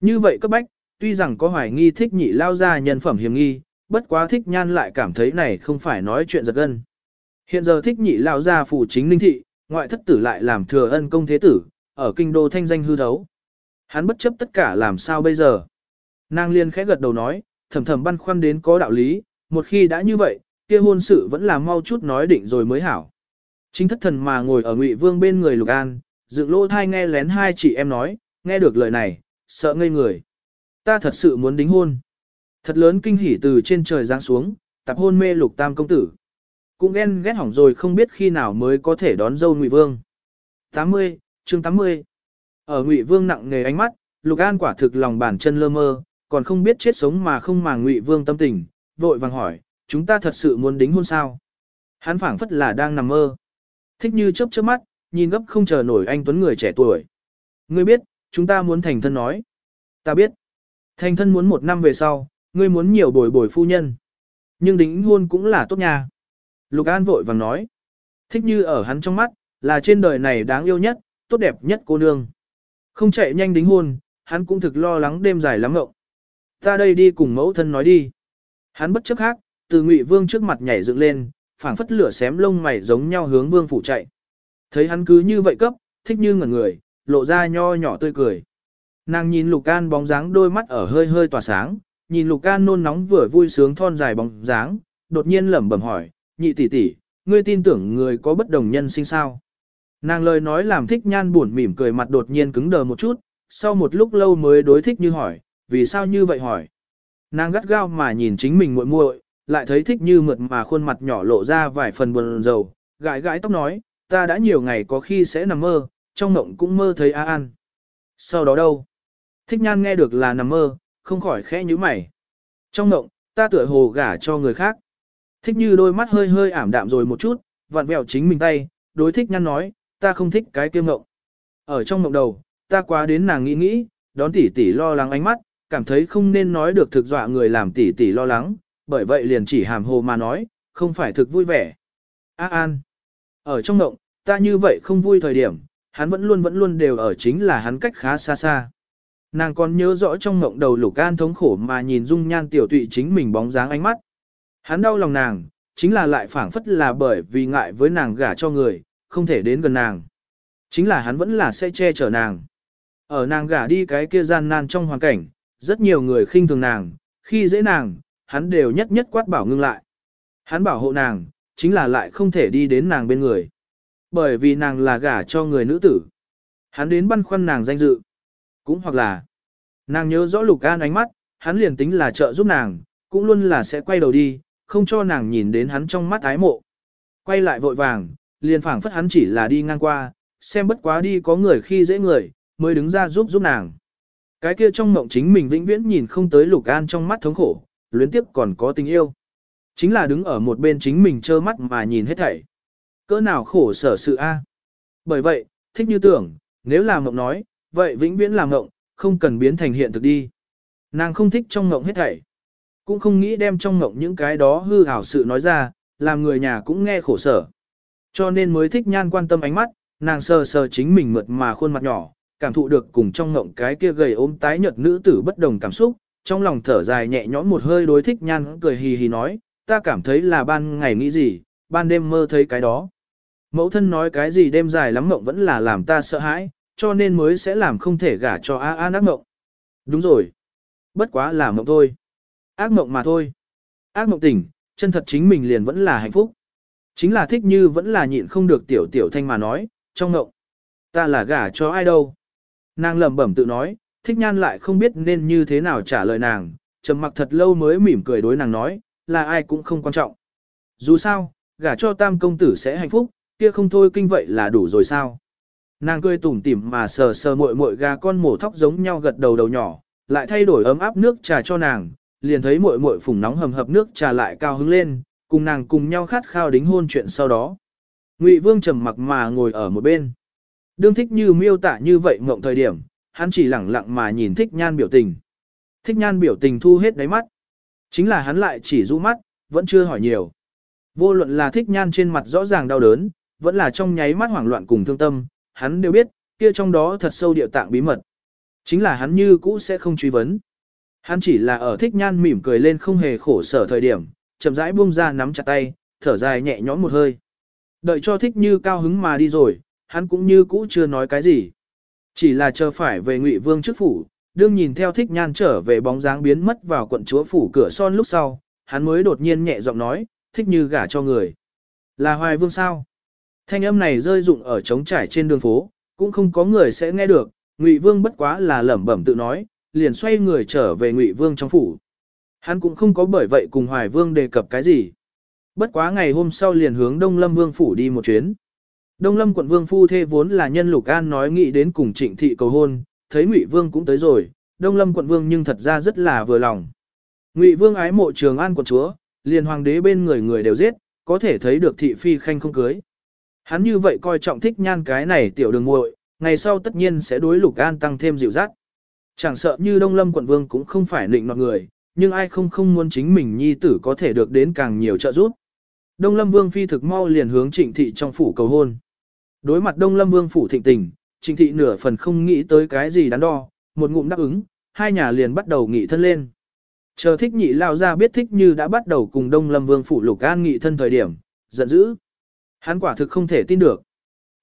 Như vậy cấp bách, tuy rằng có hoài nghi thích nhị lao ra nhân phẩm hiểm nghi, bất quá thích nhan lại cảm thấy này không phải nói chuyện giật gân. Hiện giờ thích nhị lao ra phủ chính ninh thị, ngoại thất tử lại làm thừa ân công thế tử, ở kinh đô thanh danh hư thấu. Hắn bất chấp tất cả làm sao bây giờ. Nàng liên khẽ gật đầu nói, thầm thầm băn khoăn đến có đạo lý, một khi đã như vậy, kia hôn sự vẫn là mau chút nói định rồi mới hảo. Chính thất thần mà ngồi ở ngụy vương bên người lục an, dựng lỗ thai nghe lén hai chị em nói, nghe được lời này, sợ ngây người. Ta thật sự muốn đính hôn. Thật lớn kinh hỉ từ trên trời giáng xuống, tập hôn mê lục tam công tử. Cũng ghen ghét hỏng rồi không biết khi nào mới có thể đón dâu ngụy vương. 80, chương 80. Ở ngụy vương nặng nề ánh mắt, lục an quả thực lòng bàn chân lơ mơ, còn không biết chết sống mà không màng ngụy vương tâm tình, vội vàng hỏi, chúng ta thật sự muốn đính hôn sao? Hắn phảng phất là đang nằm mơ. Thích như chớp chớp mắt, nhìn gấp không chờ nổi anh tuấn người trẻ tuổi. Ngươi biết, chúng ta muốn thành thân nói. Ta biết. Thành thân muốn một năm về sau, ngươi muốn nhiều bồi bồi phu nhân. Nhưng đính hôn cũng là tốt nha. Lục An vội vàng nói. Thích như ở hắn trong mắt, là trên đời này đáng yêu nhất, tốt đẹp nhất cô nương. Không chạy nhanh đính hôn, hắn cũng thực lo lắng đêm dài lắm ngộng. Ta đây đi cùng mẫu thân nói đi. Hắn bất chấp khác, từ Ngụy Vương trước mặt nhảy dựng lên, phảng phất lửa xém lông mày giống nhau hướng Vương phủ chạy. Thấy hắn cứ như vậy cấp, thích như ngẩn người, lộ ra nho nhỏ tươi cười. Nàng nhìn Lục An bóng dáng đôi mắt ở hơi hơi tỏa sáng, nhìn Lục An nôn nóng vừa vui sướng thon dài bóng dáng, đột nhiên lẩm bẩm hỏi, nhị tỷ tỷ, ngươi tin tưởng người có bất đồng nhân sinh sao? Nàng lời nói làm thích nhan buồn mỉm cười mặt đột nhiên cứng đờ một chút, sau một lúc lâu mới đối thích như hỏi, vì sao như vậy hỏi? Nàng gắt gao mà nhìn chính mình muội muội, lại thấy thích như mượt mà khuôn mặt nhỏ lộ ra vài phần buồn rầu, gãi gãi tóc nói, ta đã nhiều ngày có khi sẽ nằm mơ, trong mộng cũng mơ thấy A An. Sau đó đâu? Thích nhan nghe được là nằm mơ, không khỏi khẽ nhíu mày. Trong mộng, ta tựa hồ gả cho người khác. Thích như đôi mắt hơi hơi ảm đạm rồi một chút, vặn vẹo chính mình tay, đối thích nhăn nói, ta không thích cái kia mộng. Ở trong mộng đầu, ta quá đến nàng nghĩ nghĩ, đón tỉ tỉ lo lắng ánh mắt, cảm thấy không nên nói được thực dọa người làm tỉ tỉ lo lắng, bởi vậy liền chỉ hàm hồ mà nói, không phải thực vui vẻ. A An. Ở trong mộng, ta như vậy không vui thời điểm, hắn vẫn luôn vẫn luôn đều ở chính là hắn cách khá xa xa. Nàng còn nhớ rõ trong mộng đầu lục an thống khổ mà nhìn dung nhan tiểu tụy chính mình bóng dáng ánh mắt. Hắn đau lòng nàng, chính là lại phảng phất là bởi vì ngại với nàng gả cho người, không thể đến gần nàng. Chính là hắn vẫn là sẽ che chở nàng. Ở nàng gả đi cái kia gian nan trong hoàn cảnh, rất nhiều người khinh thường nàng, khi dễ nàng, hắn đều nhất nhất quát bảo ngưng lại. Hắn bảo hộ nàng, chính là lại không thể đi đến nàng bên người. Bởi vì nàng là gả cho người nữ tử. Hắn đến băn khoăn nàng danh dự. Cũng hoặc là, nàng nhớ rõ Lục An ánh mắt, hắn liền tính là trợ giúp nàng, cũng luôn là sẽ quay đầu đi, không cho nàng nhìn đến hắn trong mắt ái mộ. Quay lại vội vàng, liền phảng phất hắn chỉ là đi ngang qua, xem bất quá đi có người khi dễ người, mới đứng ra giúp giúp nàng. Cái kia trong mộng chính mình vĩnh viễn nhìn không tới Lục An trong mắt thống khổ, luyến tiếp còn có tình yêu. Chính là đứng ở một bên chính mình trơ mắt mà nhìn hết thảy. Cỡ nào khổ sở sự a. Bởi vậy, thích như tưởng, nếu là mộng nói, vậy vĩnh viễn là ngộng, không cần biến thành hiện thực đi. Nàng không thích trong ngộng hết thảy. Cũng không nghĩ đem trong ngộng những cái đó hư ảo sự nói ra, làm người nhà cũng nghe khổ sở. Cho nên mới thích nhan quan tâm ánh mắt, nàng sờ sờ chính mình mượt mà khuôn mặt nhỏ, cảm thụ được cùng trong ngộng cái kia gầy ôm tái nhợt nữ tử bất đồng cảm xúc, trong lòng thở dài nhẹ nhõm một hơi đối thích nhan cười hì hì nói, ta cảm thấy là ban ngày nghĩ gì, ban đêm mơ thấy cái đó. Mẫu thân nói cái gì đêm dài lắm mộng vẫn là làm ta sợ hãi, cho nên mới sẽ làm không thể gả cho A An ác mộng. Đúng rồi. Bất quá là mộng thôi. Ác mộng mà thôi. Ác mộng tỉnh, chân thật chính mình liền vẫn là hạnh phúc. Chính là thích như vẫn là nhịn không được tiểu tiểu thanh mà nói, trong mộng. Ta là gả cho ai đâu. Nàng lẩm bẩm tự nói, thích nhan lại không biết nên như thế nào trả lời nàng, trầm mặc thật lâu mới mỉm cười đối nàng nói, là ai cũng không quan trọng. Dù sao, gả cho tam công tử sẽ hạnh phúc, kia không thôi kinh vậy là đủ rồi sao. Nàng cười tủm tỉm mà sờ sờ muội muội gà con mổ thóc giống nhau gật đầu đầu nhỏ, lại thay đổi ấm áp nước trà cho nàng, liền thấy muội muội phùng nóng hầm hập nước trà lại cao hứng lên, cùng nàng cùng nhau khát khao đính hôn chuyện sau đó. Ngụy Vương trầm mặc mà ngồi ở một bên. Đương thích như miêu tả như vậy ngộng thời điểm, hắn chỉ lẳng lặng mà nhìn thích nhan biểu tình. Thích nhan biểu tình thu hết đáy mắt. Chính là hắn lại chỉ rũ mắt, vẫn chưa hỏi nhiều. Vô luận là thích nhan trên mặt rõ ràng đau đớn, vẫn là trong nháy mắt hoảng loạn cùng thương tâm, hắn đều biết, kia trong đó thật sâu địa tạng bí mật. Chính là hắn như cũ sẽ không truy vấn. Hắn chỉ là ở thích nhan mỉm cười lên không hề khổ sở thời điểm, chậm rãi buông ra nắm chặt tay, thở dài nhẹ nhõm một hơi. Đợi cho thích như cao hứng mà đi rồi, hắn cũng như cũ chưa nói cái gì. Chỉ là chờ phải về ngụy vương trước phủ, đương nhìn theo thích nhan trở về bóng dáng biến mất vào quận chúa phủ cửa son lúc sau, hắn mới đột nhiên nhẹ giọng nói, thích như gả cho người. Là hoài vương sao? Thanh âm này rơi rụng ở trống trải trên đường phố, cũng không có người sẽ nghe được, ngụy vương bất quá là lẩm bẩm tự nói, liền xoay người trở về ngụy vương trong phủ. Hắn cũng không có bởi vậy cùng hoài vương đề cập cái gì. Bất quá ngày hôm sau liền hướng Đông Lâm Vương phủ đi một chuyến. Đông Lâm quận Vương phu thê vốn là nhân Lục An nói nghĩ đến cùng Trịnh thị cầu hôn, thấy Ngụy Vương cũng tới rồi, Đông Lâm quận Vương nhưng thật ra rất là vừa lòng. Ngụy Vương ái mộ Trường An quận chúa, liền hoàng đế bên người người đều giết, có thể thấy được thị phi khanh không cưới. Hắn như vậy coi trọng thích nhan cái này tiểu đường muội, ngày sau tất nhiên sẽ đối Lục An tăng thêm dịu dắt. Chẳng sợ như Đông Lâm quận Vương cũng không phải nịnh nọt người, nhưng ai không không muốn chính mình nhi tử có thể được đến càng nhiều trợ giúp. Đông Lâm Vương phi thực mau liền hướng Trịnh thị trong phủ cầu hôn. Đối mặt Đông Lâm Vương phủ thịnh tình, Trịnh thị nửa phần không nghĩ tới cái gì đắn đo, một ngụm đáp ứng, hai nhà liền bắt đầu nghị thân lên. Chờ thích nhị lao ra biết thích như đã bắt đầu cùng Đông Lâm Vương phủ lục an nghị thân thời điểm, giận dữ. Hắn quả thực không thể tin được.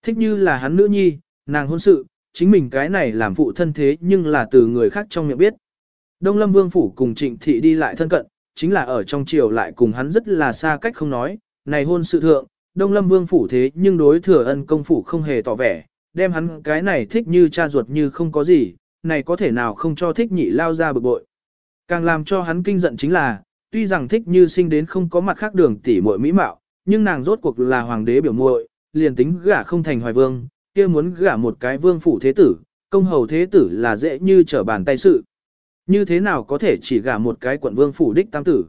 Thích như là hắn nữ nhi, nàng hôn sự, chính mình cái này làm phụ thân thế nhưng là từ người khác trong miệng biết. Đông Lâm Vương phủ cùng Trịnh thị đi lại thân cận, chính là ở trong triều lại cùng hắn rất là xa cách không nói, này hôn sự thượng, Đông Lâm Vương phủ thế nhưng đối thừa ân công phủ không hề tỏ vẻ, đem hắn cái này thích như cha ruột như không có gì, này có thể nào không cho thích nhị lao ra bực bội. Càng làm cho hắn kinh giận chính là, tuy rằng thích như sinh đến không có mặt khác đường tỉ muội mỹ mạo, nhưng nàng rốt cuộc là hoàng đế biểu muội, liền tính gả không thành hoài vương, kia muốn gả một cái vương phủ thế tử, công hầu thế tử là dễ như trở bàn tay sự. Như thế nào có thể chỉ gả một cái quận vương phủ đích tam tử?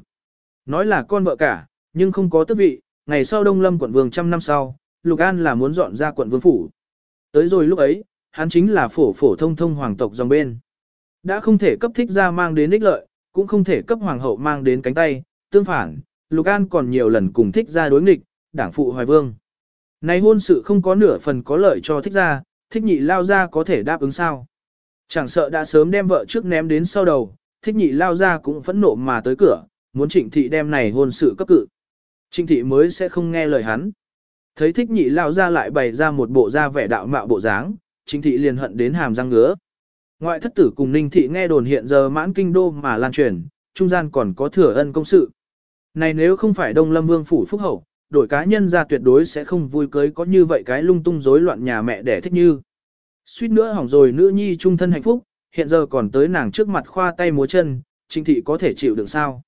Nói là con vợ cả, nhưng không có tước vị, ngày sau Đông Lâm quận vương trăm năm sau, Lục An là muốn dọn ra quận vương phủ. Tới rồi lúc ấy, hắn chính là phổ phổ thông thông hoàng tộc dòng bên. Đã không thể cấp thích ra mang đến ích lợi, cũng không thể cấp hoàng hậu mang đến cánh tay, tương phản, Lục An còn nhiều lần cùng thích ra đối nghịch, đảng phụ hoài vương. Này hôn sự không có nửa phần có lợi cho thích ra, thích nhị lao ra có thể đáp ứng sao. Chẳng sợ đã sớm đem vợ trước ném đến sau đầu, thích nhị lao ra cũng phẫn nộ mà tới cửa, muốn trịnh thị đem này hôn sự cấp cự. Trịnh thị mới sẽ không nghe lời hắn. Thấy thích nhị lao ra lại bày ra một bộ da vẻ đạo mạo bộ dáng, trịnh thị liền hận đến hàm răng ngứa. Ngoại thất tử cùng ninh thị nghe đồn hiện giờ mãn kinh đô mà lan truyền, trung gian còn có thừa ân công sự. Này nếu không phải đông lâm vương phủ phúc hậu, đổi cá nhân ra tuyệt đối sẽ không vui cưới có như vậy cái lung tung rối loạn nhà mẹ đẻ thích như. Suýt nữa hỏng rồi nữ nhi trung thân hạnh phúc, hiện giờ còn tới nàng trước mặt khoa tay múa chân, trịnh thị có thể chịu được sao.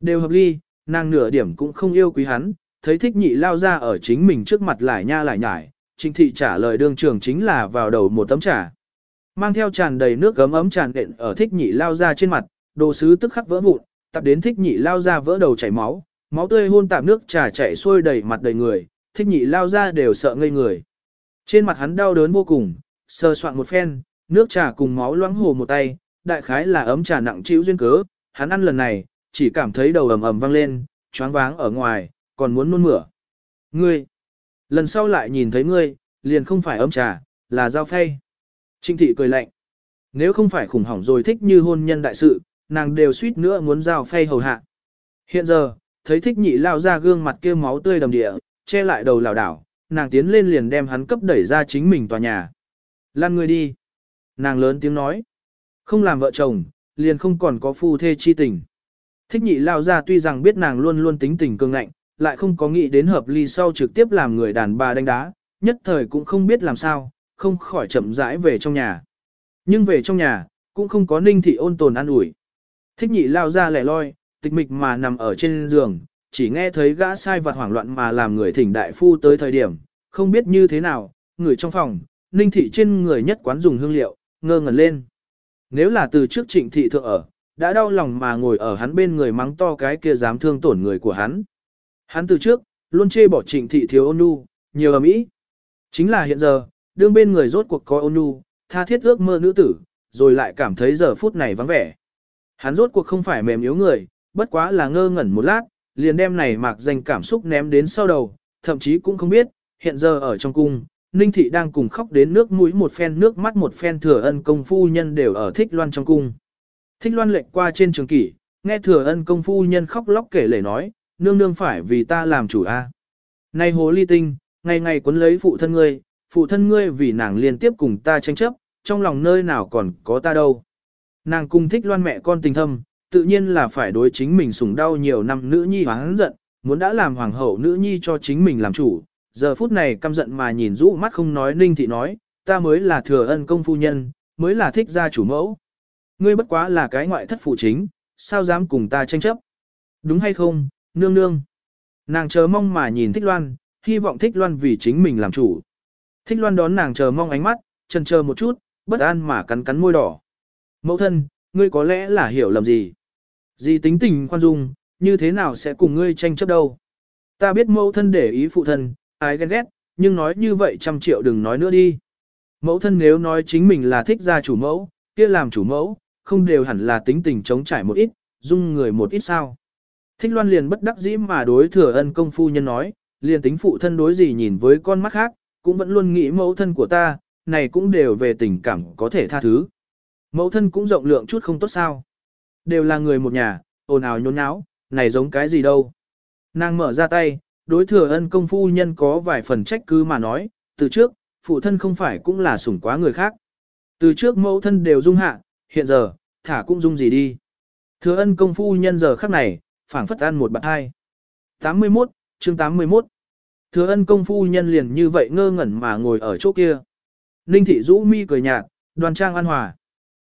Đều hợp ly, nàng nửa điểm cũng không yêu quý hắn, thấy thích nhị lao ra ở chính mình trước mặt lại nha lại nhải, trịnh thị trả lời đương trường chính là vào đầu một tấm trà. Mang theo tràn đầy nước gấm ấm tràn đện ở thích nhị lao ra trên mặt, đồ sứ tức khắc vỡ vụn, tập đến thích nhị lao ra vỡ đầu chảy máu, máu tươi hôn tạm nước trà chảy xuôi đầy mặt đầy người, thích nhị lao ra đều sợ ngây người. Trên mặt hắn đau đớn vô cùng, sơ soạn một phen, nước trà cùng máu loãng hồ một tay, đại khái là ấm trà nặng chịu duyên cớ, hắn ăn lần này, chỉ cảm thấy đầu ầm ầm vang lên, choáng váng ở ngoài, còn muốn nôn mửa. Ngươi, lần sau lại nhìn thấy ngươi, liền không phải ấm trà, là dao phay. Trinh thị cười lạnh. Nếu không phải khủng hoảng rồi thích như hôn nhân đại sự, nàng đều suýt nữa muốn giao phay hầu hạ. Hiện giờ, thấy thích nhị lao ra gương mặt kia máu tươi đầm địa, che lại đầu lảo đảo, nàng tiến lên liền đem hắn cấp đẩy ra chính mình tòa nhà. Lan người đi. Nàng lớn tiếng nói. Không làm vợ chồng, liền không còn có phu thê chi tình. Thích nhị lao ra tuy rằng biết nàng luôn luôn tính tình cương ngạnh, lại không có nghĩ đến hợp ly sau trực tiếp làm người đàn bà đánh đá, nhất thời cũng không biết làm sao, không khỏi chậm rãi về trong nhà. Nhưng về trong nhà, cũng không có ninh thị ôn tồn an ủi. Thích nhị lao ra lẻ loi, tịch mịch mà nằm ở trên giường, chỉ nghe thấy gã sai vặt hoảng loạn mà làm người thỉnh đại phu tới thời điểm, không biết như thế nào, người trong phòng, ninh thị trên người nhất quán dùng hương liệu, ngơ ngẩn lên. Nếu là từ trước trịnh thị thượng ở, đã đau lòng mà ngồi ở hắn bên người mắng to cái kia dám thương tổn người của hắn. Hắn từ trước, luôn chê bỏ trịnh thị thiếu ôn nhu, nhiều ầm ĩ. Chính là hiện giờ, đương bên người rốt cuộc có ôn nhu, tha thiết ước mơ nữ tử, rồi lại cảm thấy giờ phút này vắng vẻ. Hắn rốt cuộc không phải mềm yếu người, bất quá là ngơ ngẩn một lát, liền đem này mạc danh cảm xúc ném đến sau đầu, thậm chí cũng không biết, hiện giờ ở trong cung, Ninh Thị đang cùng khóc đến nước mũi một phen nước mắt một phen thừa ân công phu nhân đều ở thích loan trong cung. Thích loan lệnh qua trên trường kỷ, nghe thừa ân công phu nhân khóc lóc kể lể nói, nương nương phải vì ta làm chủ a. Này hồ ly tinh, ngày ngày quấn lấy phụ thân ngươi, phụ thân ngươi vì nàng liên tiếp cùng ta tranh chấp, trong lòng nơi nào còn có ta đâu. Nàng cung thích loan mẹ con tình thâm, tự nhiên là phải đối chính mình sủng đau nhiều năm nữ nhi hoáng giận, muốn đã làm hoàng hậu nữ nhi cho chính mình làm chủ. Giờ phút này căm giận mà nhìn rũ mắt không nói ninh thị nói, ta mới là thừa ân công phu nhân, mới là thích gia chủ mẫu. Ngươi bất quá là cái ngoại thất phụ chính, sao dám cùng ta tranh chấp? Đúng hay không, nương nương? Nàng chờ mong mà nhìn thích loan, hy vọng thích loan vì chính mình làm chủ. Thích loan đón nàng chờ mong ánh mắt, chần chờ một chút, bất an mà cắn cắn môi đỏ. Mẫu thân, ngươi có lẽ là hiểu lầm gì? Gì tính tình khoan dung, như thế nào sẽ cùng ngươi tranh chấp đâu? Ta biết mẫu thân để ý phụ thân, ai ghen ghét, nhưng nói như vậy trăm triệu đừng nói nữa đi. Mẫu thân nếu nói chính mình là thích gia chủ mẫu, kia làm chủ mẫu, không đều hẳn là tính tình chống trải một ít, dung người một ít sao. Thích loan liền bất đắc dĩ mà đối thừa ân công phu nhân nói, liền tính phụ thân đối gì nhìn với con mắt khác, cũng vẫn luôn nghĩ mẫu thân của ta, này cũng đều về tình cảm có thể tha thứ. Mẫu thân cũng rộng lượng chút không tốt sao. Đều là người một nhà, ồn ào nhốn nháo, này giống cái gì đâu. Nàng mở ra tay, đối thừa ân công phu nhân có vài phần trách cứ mà nói, từ trước, phụ thân không phải cũng là sủng quá người khác. Từ trước mẫu thân đều dung hạ, hiện giờ, thả cũng dung gì đi. Thừa ân công phu nhân giờ khắc này, phảng phất ăn một bạc hai. 81, chương 81. Thừa ân công phu nhân liền như vậy ngơ ngẩn mà ngồi ở chỗ kia. Ninh thị rũ mi cười nhạt, Đoàn trang an hòa.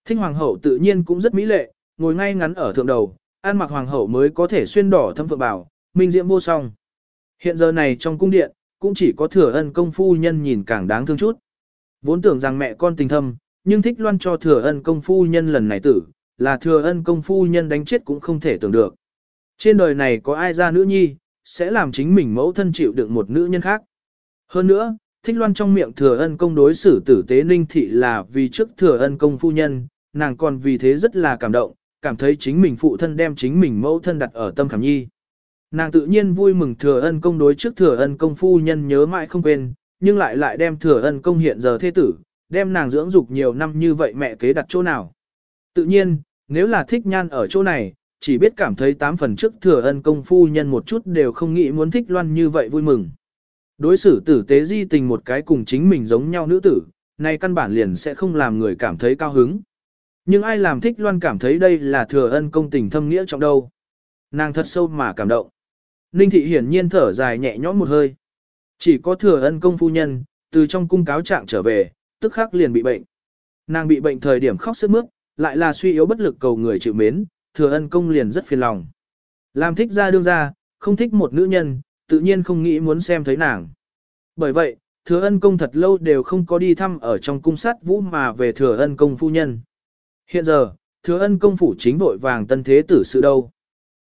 Thinh hoàng hậu tự nhiên cũng rất mỹ lệ, ngồi ngay ngắn ở thượng đầu, ăn mặc hoàng hậu mới có thể xuyên đỏ thâm phượng bảo, minh diễm vô song. Hiện giờ này trong cung điện, cũng chỉ có thừa ân công phu nhân nhìn càng đáng thương chút. Vốn tưởng rằng mẹ con tình thâm, nhưng thích loan cho thừa ân công phu nhân lần này tử, là thừa ân công phu nhân đánh chết cũng không thể tưởng được. Trên đời này có ai ra nữ nhi, sẽ làm chính mình mẫu thân chịu đựng một nữ nhân khác. Hơn nữa, thích loan trong miệng thừa ân công đối xử tử tế ninh thị là vì trước thừa ân công phu nhân, nàng còn vì thế rất là cảm động, cảm thấy chính mình phụ thân đem chính mình mẫu thân đặt ở tâm khảm nhi. Nàng tự nhiên vui mừng thừa ân công đối trước thừa ân công phu nhân nhớ mãi không quên, nhưng lại lại đem thừa ân công hiện giờ thế tử, đem nàng dưỡng dục nhiều năm như vậy mẹ kế đặt chỗ nào. Tự nhiên, nếu là thích nhan ở chỗ này, chỉ biết cảm thấy tám phần trước thừa ân công phu nhân một chút đều không nghĩ muốn thích loan như vậy vui mừng. Đối xử tử tế di tình một cái cùng chính mình giống nhau nữ tử, này căn bản liền sẽ không làm người cảm thấy cao hứng. Nhưng ai làm thích loan cảm thấy đây là thừa ân công tình thâm nghĩa trong đâu. Nàng thật sâu mà cảm động. Ninh thị hiển nhiên thở dài nhẹ nhõm một hơi. Chỉ có thừa ân công phu nhân, từ trong cung cáo trạng trở về, tức khắc liền bị bệnh. Nàng bị bệnh thời điểm khóc sức mướt, lại là suy yếu bất lực cầu người chịu mến, thừa ân công liền rất phiền lòng. Làm thích ra đương ra, không thích một nữ nhân, tự nhiên không nghĩ muốn xem thấy nàng. Bởi vậy, thừa ân công thật lâu đều không có đi thăm ở trong cung sát vũ mà về thừa ân công phu nhân. Hiện giờ, thừa ân công phủ chính vội vàng tân thế tử sự đâu.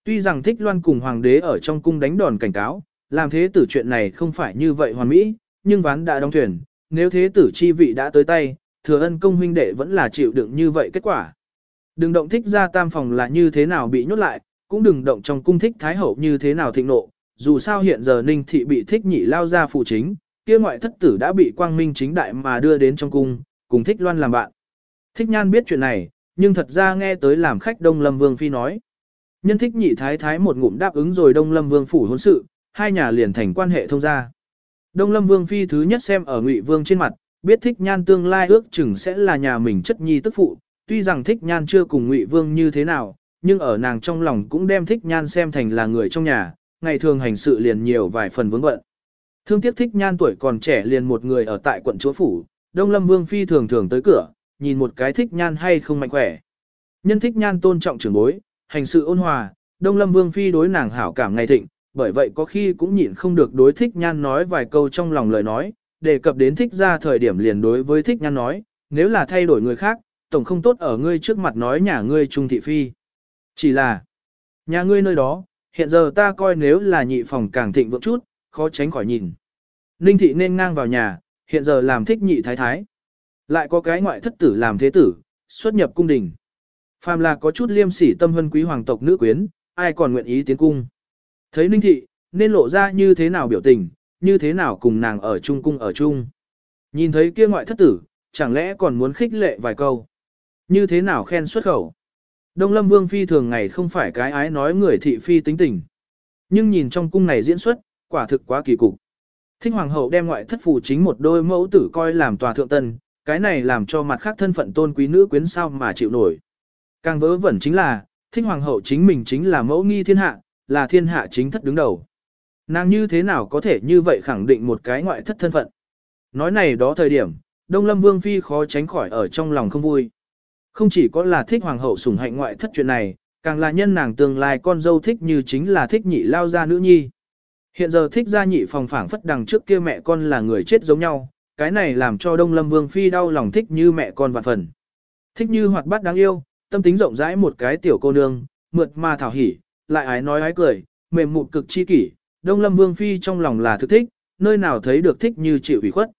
Tuy rằng thích loan cùng hoàng đế ở trong cung đánh đòn cảnh cáo, làm thế tử chuyện này không phải như vậy hoàn mỹ, nhưng ván đã đóng thuyền, nếu thế tử chi vị đã tới tay, thừa ân công huynh đệ vẫn là chịu đựng như vậy kết quả. Đừng động thích ra tam phòng là như thế nào bị nhốt lại, cũng đừng động trong cung thích thái hậu như thế nào thịnh nộ, dù sao hiện giờ ninh thị bị thích nhị lao ra phụ chính, kia ngoại thất tử đã bị quang minh chính đại mà đưa đến trong cung, cùng thích loan làm bạn. Thích nhan biết chuyện này, nhưng thật ra nghe tới làm khách Đông Lâm Vương Phi nói. Nhân thích nhị thái thái một ngụm đáp ứng rồi Đông Lâm Vương phủ hôn sự, hai nhà liền thành quan hệ thông gia. Đông Lâm Vương Phi thứ nhất xem ở Ngụy Vương trên mặt, biết thích nhan tương lai ước chừng sẽ là nhà mình chất nhi tức phụ, tuy rằng thích nhan chưa cùng Ngụy Vương như thế nào, nhưng ở nàng trong lòng cũng đem thích nhan xem thành là người trong nhà, ngày thường hành sự liền nhiều vài phần vướng bận. Thương tiếc thích nhan tuổi còn trẻ liền một người ở tại quận chúa phủ, Đông Lâm Vương Phi thường thường tới cửa, nhìn một cái thích nhan hay không mạnh khỏe. Nhân thích nhan tôn trọng trưởng bối, hành sự ôn hòa, Đông Lâm Vương Phi đối nàng hảo cảm ngày thịnh, bởi vậy có khi cũng nhịn không được đối thích nhan nói vài câu trong lòng lời nói, đề cập đến thích ra thời điểm liền đối với thích nhan nói, nếu là thay đổi người khác, tổng không tốt ở ngươi trước mặt nói nhà ngươi trung thị phi. Chỉ là, nhà ngươi nơi đó, hiện giờ ta coi nếu là nhị phòng càng thịnh vượng chút, khó tránh khỏi nhìn. Ninh thị nên ngang vào nhà, hiện giờ làm thích nhị thái thái. Lại có cái ngoại thất tử làm thế tử, xuất nhập cung đình. Phàm là có chút liêm sỉ tâm hân quý hoàng tộc nữ quyến, ai còn nguyện ý tiến cung. Thấy Ninh thị, nên lộ ra như thế nào biểu tình, như thế nào cùng nàng ở chung cung ở chung. Nhìn thấy kia ngoại thất tử, chẳng lẽ còn muốn khích lệ vài câu. Như thế nào khen xuất khẩu. Đông Lâm Vương Phi thường ngày không phải cái ái nói người thị phi tính tình. Nhưng nhìn trong cung này diễn xuất, quả thực quá kỳ cục. Thích Hoàng hậu đem ngoại thất phù chính một đôi mẫu tử coi làm tòa thượng tân, cái này làm cho mặt khác thân phận tôn quý nữ quyến sao mà chịu nổi. Càng vớ vẩn chính là, Thích Hoàng hậu chính mình chính là mẫu nghi thiên hạ, là thiên hạ chính thất đứng đầu. Nàng như thế nào có thể như vậy khẳng định một cái ngoại thất thân phận. Nói này đó thời điểm, Đông Lâm Vương Phi khó tránh khỏi ở trong lòng không vui. Không chỉ có là thích hoàng hậu sủng hạnh ngoại thất chuyện này, càng là nhân nàng tương lai con dâu thích như chính là thích nhị lao gia nữ nhi. Hiện giờ thích gia nhị phòng phảng phất đằng trước kia mẹ con là người chết giống nhau, cái này làm cho Đông Lâm Vương Phi đau lòng thích như mẹ con vạn phần. Thích như hoạt bát đáng yêu, tâm tính rộng rãi một cái tiểu cô nương, mượt mà thảo hỉ, lại ái nói ái cười, mềm mụn cực chi kỷ, Đông Lâm Vương Phi trong lòng là thực thích, nơi nào thấy được thích như chịu ủy khuất.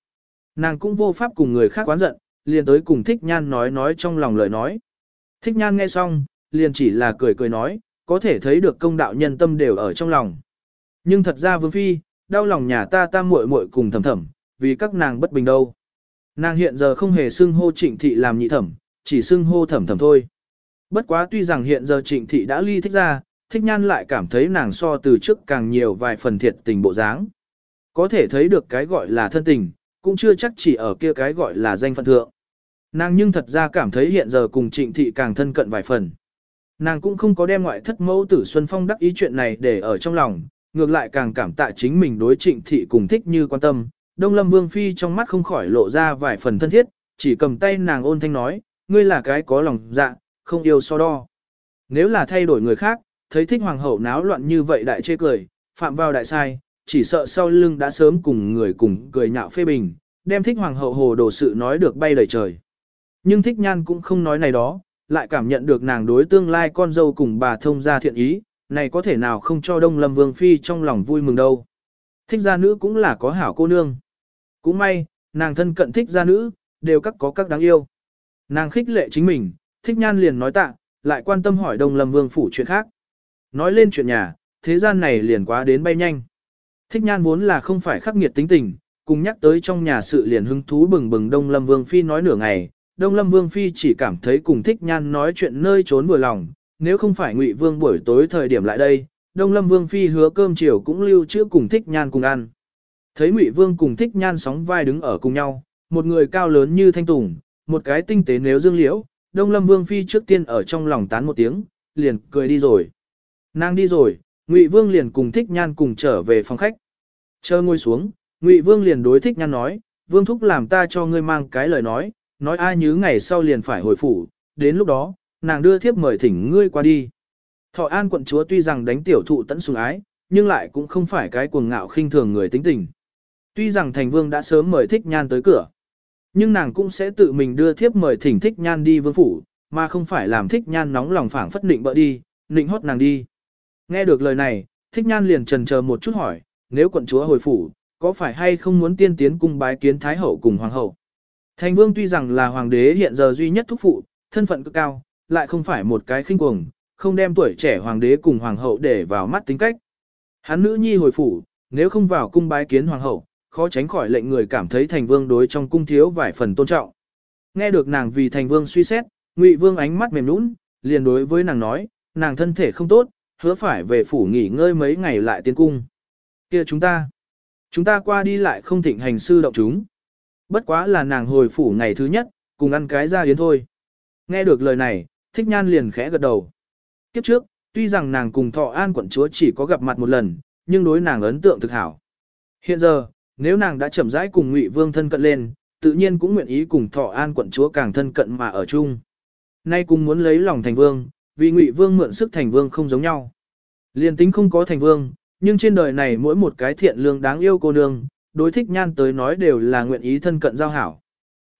Nàng cũng vô pháp cùng người khác quán giận, liền tới cùng thích nhan nói nói trong lòng lời nói. Thích nhan nghe xong, liền chỉ là cười cười nói, có thể thấy được công đạo nhân tâm đều ở trong lòng. Nhưng thật ra Vương Phi, đau lòng nhà ta ta muội muội cùng thầm thầm, vì các nàng bất bình đâu. Nàng hiện giờ không hề xưng hô trịnh thị làm nhị thẩm, chỉ xưng hô thẩm thẩm thôi. Bất quá tuy rằng hiện giờ trịnh thị đã ly thích ra, thích nhan lại cảm thấy nàng so từ trước càng nhiều vài phần thiệt tình bộ dáng. Có thể thấy được cái gọi là thân tình, cũng chưa chắc chỉ ở kia cái gọi là danh phận thượng. Nàng nhưng thật ra cảm thấy hiện giờ cùng trịnh thị càng thân cận vài phần. Nàng cũng không có đem ngoại thất mẫu tử Xuân Phong đắc ý chuyện này để ở trong lòng, ngược lại càng cảm tạ chính mình đối trịnh thị cùng thích như quan tâm. Đông Lâm Vương Phi trong mắt không khỏi lộ ra vài phần thân thiết, chỉ cầm tay nàng ôn thanh nói, ngươi là cái có lòng dạ, không yêu so đo. Nếu là thay đổi người khác, thấy thích hoàng hậu náo loạn như vậy đại chê cười, phạm vào đại sai, chỉ sợ sau lưng đã sớm cùng người cùng cười nhạo phê bình, đem thích hoàng hậu hồ đồ sự nói được bay đầy trời. Nhưng thích nhan cũng không nói này đó, lại cảm nhận được nàng đối tương lai con dâu cùng bà thông gia thiện ý, này có thể nào không cho Đông Lâm Vương Phi trong lòng vui mừng đâu. Thích gia nữ cũng là có hảo cô nương. Cũng may, nàng thân cận thích gia nữ, đều các có các đáng yêu. Nàng khích lệ chính mình, thích nhan liền nói tạ, lại quan tâm hỏi Đông Lâm Vương Phủ chuyện khác. Nói lên chuyện nhà, thế gian này liền quá đến bay nhanh. Thích nhan vốn là không phải khắc nghiệt tính tình, cùng nhắc tới trong nhà sự liền hứng thú bừng bừng Đông Lâm Vương Phi nói nửa ngày, Đông Lâm Vương Phi chỉ cảm thấy cùng thích nhan nói chuyện nơi trốn vừa lòng, nếu không phải Ngụy Vương buổi tối thời điểm lại đây, Đông Lâm Vương Phi hứa cơm chiều cũng lưu trữ cùng thích nhan cùng ăn. Thấy Ngụy Vương cùng thích nhan sóng vai đứng ở cùng nhau, một người cao lớn như thanh tùng, một cái tinh tế nếu dương liễu, Đông Lâm Vương Phi trước tiên ở trong lòng tán một tiếng, liền cười đi rồi. Nàng đi rồi, Ngụy Vương liền cùng thích nhan cùng trở về phòng khách. Chờ ngồi xuống, Ngụy Vương liền đối thích nhan nói, Vương Thúc làm ta cho ngươi mang cái lời nói, nói ai nhứ ngày sau liền phải hồi phủ, đến lúc đó, nàng đưa thiếp mời thỉnh ngươi qua đi. Thọ An quận chúa tuy rằng đánh tiểu thụ tận sùng ái, nhưng lại cũng không phải cái cuồng ngạo khinh thường người tính tình. Tuy rằng thành vương đã sớm mời thích nhan tới cửa, nhưng nàng cũng sẽ tự mình đưa thiếp mời thỉnh thích nhan đi vương phủ, mà không phải làm thích nhan nóng lòng phảng phất định bỡ đi, định hót nàng đi. Nghe được lời này, thích nhan liền trần chờ một chút hỏi, nếu quận chúa hồi phủ, có phải hay không muốn tiên tiến cung bái kiến thái hậu cùng hoàng hậu? Thành vương tuy rằng là hoàng đế hiện giờ duy nhất thúc phụ, thân phận cực cao, lại không phải một cái khinh cuồng, không đem tuổi trẻ hoàng đế cùng hoàng hậu để vào mắt tính cách. Hắn nữ nhi hồi phủ, nếu không vào cung bái kiến hoàng hậu, khó tránh khỏi lệnh người cảm thấy thành vương đối trong cung thiếu vài phần tôn trọng. Nghe được nàng vì thành vương suy xét, ngụy vương ánh mắt mềm nũng, liền đối với nàng nói, nàng thân thể không tốt, hứa phải về phủ nghỉ ngơi mấy ngày lại tiến cung. kia chúng ta, chúng ta qua đi lại không thịnh hành sư động chúng. Bất quá là nàng hồi phủ ngày thứ nhất, cùng ăn cái ra yến thôi. Nghe được lời này, thích nhan liền khẽ gật đầu. Kiếp trước, tuy rằng nàng cùng thọ an quận chúa chỉ có gặp mặt một lần, nhưng đối nàng ấn tượng thực hảo. Hiện giờ, nếu nàng đã chậm rãi cùng ngụy vương thân cận lên, tự nhiên cũng nguyện ý cùng thọ an quận chúa càng thân cận mà ở chung. Nay cùng muốn lấy lòng thành vương, vì ngụy vương mượn sức thành vương không giống nhau. Liên tính không có thành vương, nhưng trên đời này mỗi một cái thiện lương đáng yêu cô nương, đối thích nhan tới nói đều là nguyện ý thân cận giao hảo.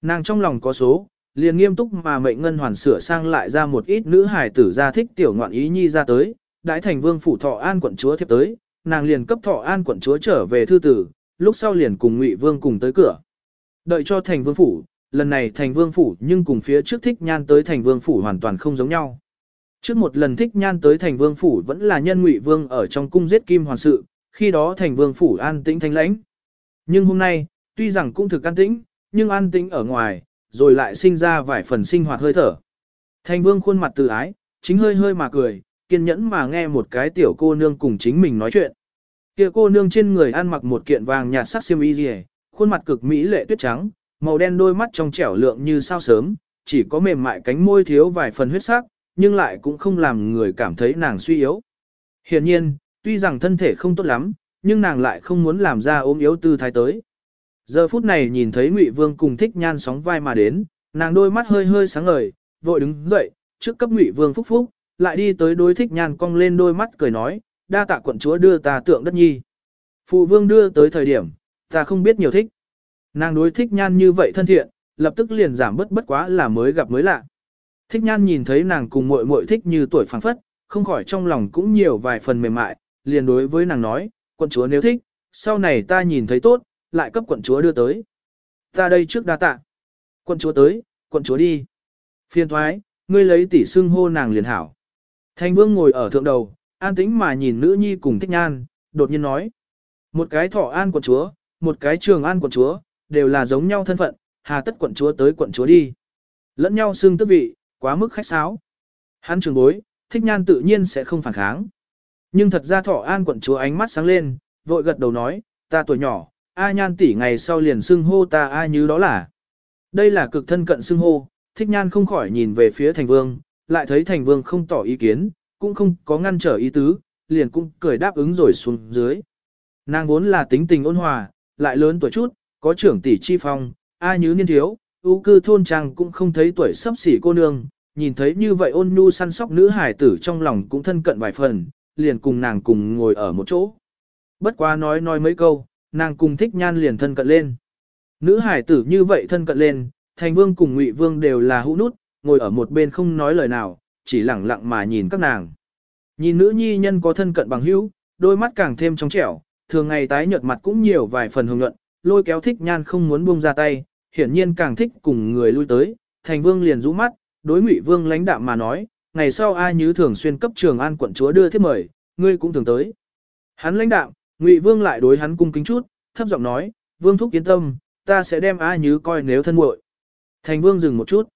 Nàng trong lòng có số, liền nghiêm túc mà mệnh ngân hoàn sửa sang lại ra một ít nữ hài tử ra thích tiểu ngoạn ý nhi ra tới, đãi thành vương phủ thọ an quận chúa thiếp tới, nàng liền cấp thọ an quận chúa trở về thư tử, lúc sau liền cùng ngụy vương cùng tới cửa. Đợi cho thành vương phủ, lần này thành vương phủ nhưng cùng phía trước thích nhan tới thành vương phủ hoàn toàn không giống nhau. Trước một lần thích nhan tới thành vương phủ vẫn là nhân ngụy vương ở trong cung giết kim hoàn sự, khi đó thành vương phủ an tĩnh thanh lãnh. Nhưng hôm nay, tuy rằng cũng thực an tĩnh, nhưng an tĩnh ở ngoài, rồi lại sinh ra vài phần sinh hoạt hơi thở. Thành vương khuôn mặt từ ái, chính hơi hơi mà cười, kiên nhẫn mà nghe một cái tiểu cô nương cùng chính mình nói chuyện. Kia cô nương trên người ăn mặc một kiện vàng nhạt sắc xiêm y rìa, khuôn mặt cực mỹ lệ tuyết trắng, màu đen đôi mắt trong trẻo lượng như sao sớm, chỉ có mềm mại cánh môi thiếu vài phần huyết sắc, nhưng lại cũng không làm người cảm thấy nàng suy yếu. Hiển nhiên, tuy rằng thân thể không tốt lắm, nhưng nàng lại không muốn làm ra ốm yếu tư thái tới. Giờ phút này nhìn thấy Ngụy Vương cùng Thích Nhan sóng vai mà đến, nàng đôi mắt hơi hơi sáng ngời, vội đứng dậy, trước cấp Ngụy Vương phúc phúc, lại đi tới đối Thích Nhan cong lên đôi mắt cười nói, đa tạ quận chúa đưa ta tượng đất nhi. Phụ vương đưa tới thời điểm, ta không biết nhiều thích. Nàng đối thích nhan như vậy thân thiện, lập tức liền giảm bất bất quá là mới gặp mới lạ. Thích nhan nhìn thấy nàng cùng muội muội thích như tuổi phảng phất, không khỏi trong lòng cũng nhiều vài phần mềm mại, liền đối với nàng nói, quận chúa nếu thích, sau này ta nhìn thấy tốt, lại cấp quận chúa đưa tới. Ta đây trước đa tạ. Quận chúa tới, quận chúa đi. Phiên thoái, ngươi lấy tỷ xưng hô nàng liền hảo. Thành vương ngồi ở thượng đầu, an tĩnh mà nhìn nữ nhi cùng thích nhan, đột nhiên nói. Một cái thọ an quận chúa, một cái trường an quận chúa, đều là giống nhau thân phận, hà tất quận chúa tới quận chúa đi. Lẫn nhau xưng tức vị, quá mức khách sáo. Hắn trường bối, thích nhan tự nhiên sẽ không phản kháng. Nhưng thật ra thọ an quận chúa ánh mắt sáng lên, vội gật đầu nói, ta tuổi nhỏ, A nhan tỷ ngày sau liền xưng hô ta A như đó là. Đây là cực thân cận xưng hô, thích nhan không khỏi nhìn về phía thành vương, lại thấy thành vương không tỏ ý kiến, cũng không có ngăn trở ý tứ, liền cũng cười đáp ứng rồi xuống dưới. Nàng vốn là tính tình ôn hòa, lại lớn tuổi chút, có trưởng tỷ chi phong, a nhứ niên thiếu, ưu cư thôn trang cũng không thấy tuổi sắp xỉ cô nương, nhìn thấy như vậy ôn nhu săn sóc nữ hải tử trong lòng cũng thân cận vài phần, liền cùng nàng cùng ngồi ở một chỗ. Bất quá nói nói mấy câu, nàng cùng thích nhan liền thân cận lên. Nữ hải tử như vậy thân cận lên, thành vương cùng ngụy vương đều là hũ nút, ngồi ở một bên không nói lời nào, chỉ lẳng lặng mà nhìn các nàng. Nhìn nữ nhi nhân có thân cận bằng hữu, đôi mắt càng thêm trong trẻo, thường ngày tái nhợt mặt cũng nhiều vài phần hồng nhuận, lôi kéo thích nhan không muốn buông ra tay, hiển nhiên càng thích cùng người lui tới, thành vương liền rũ mắt, đối ngụy vương lãnh đạm mà nói, ngày sau ai như thường xuyên cấp trường an quận chúa đưa thiết mời, ngươi cũng thường tới. Hắn lãnh đạm, ngụy vương lại đối hắn cung kính chút, thấp giọng nói, vương thúc yên tâm, ta sẽ đem ai như coi nếu thân muội. Thành vương dừng một chút.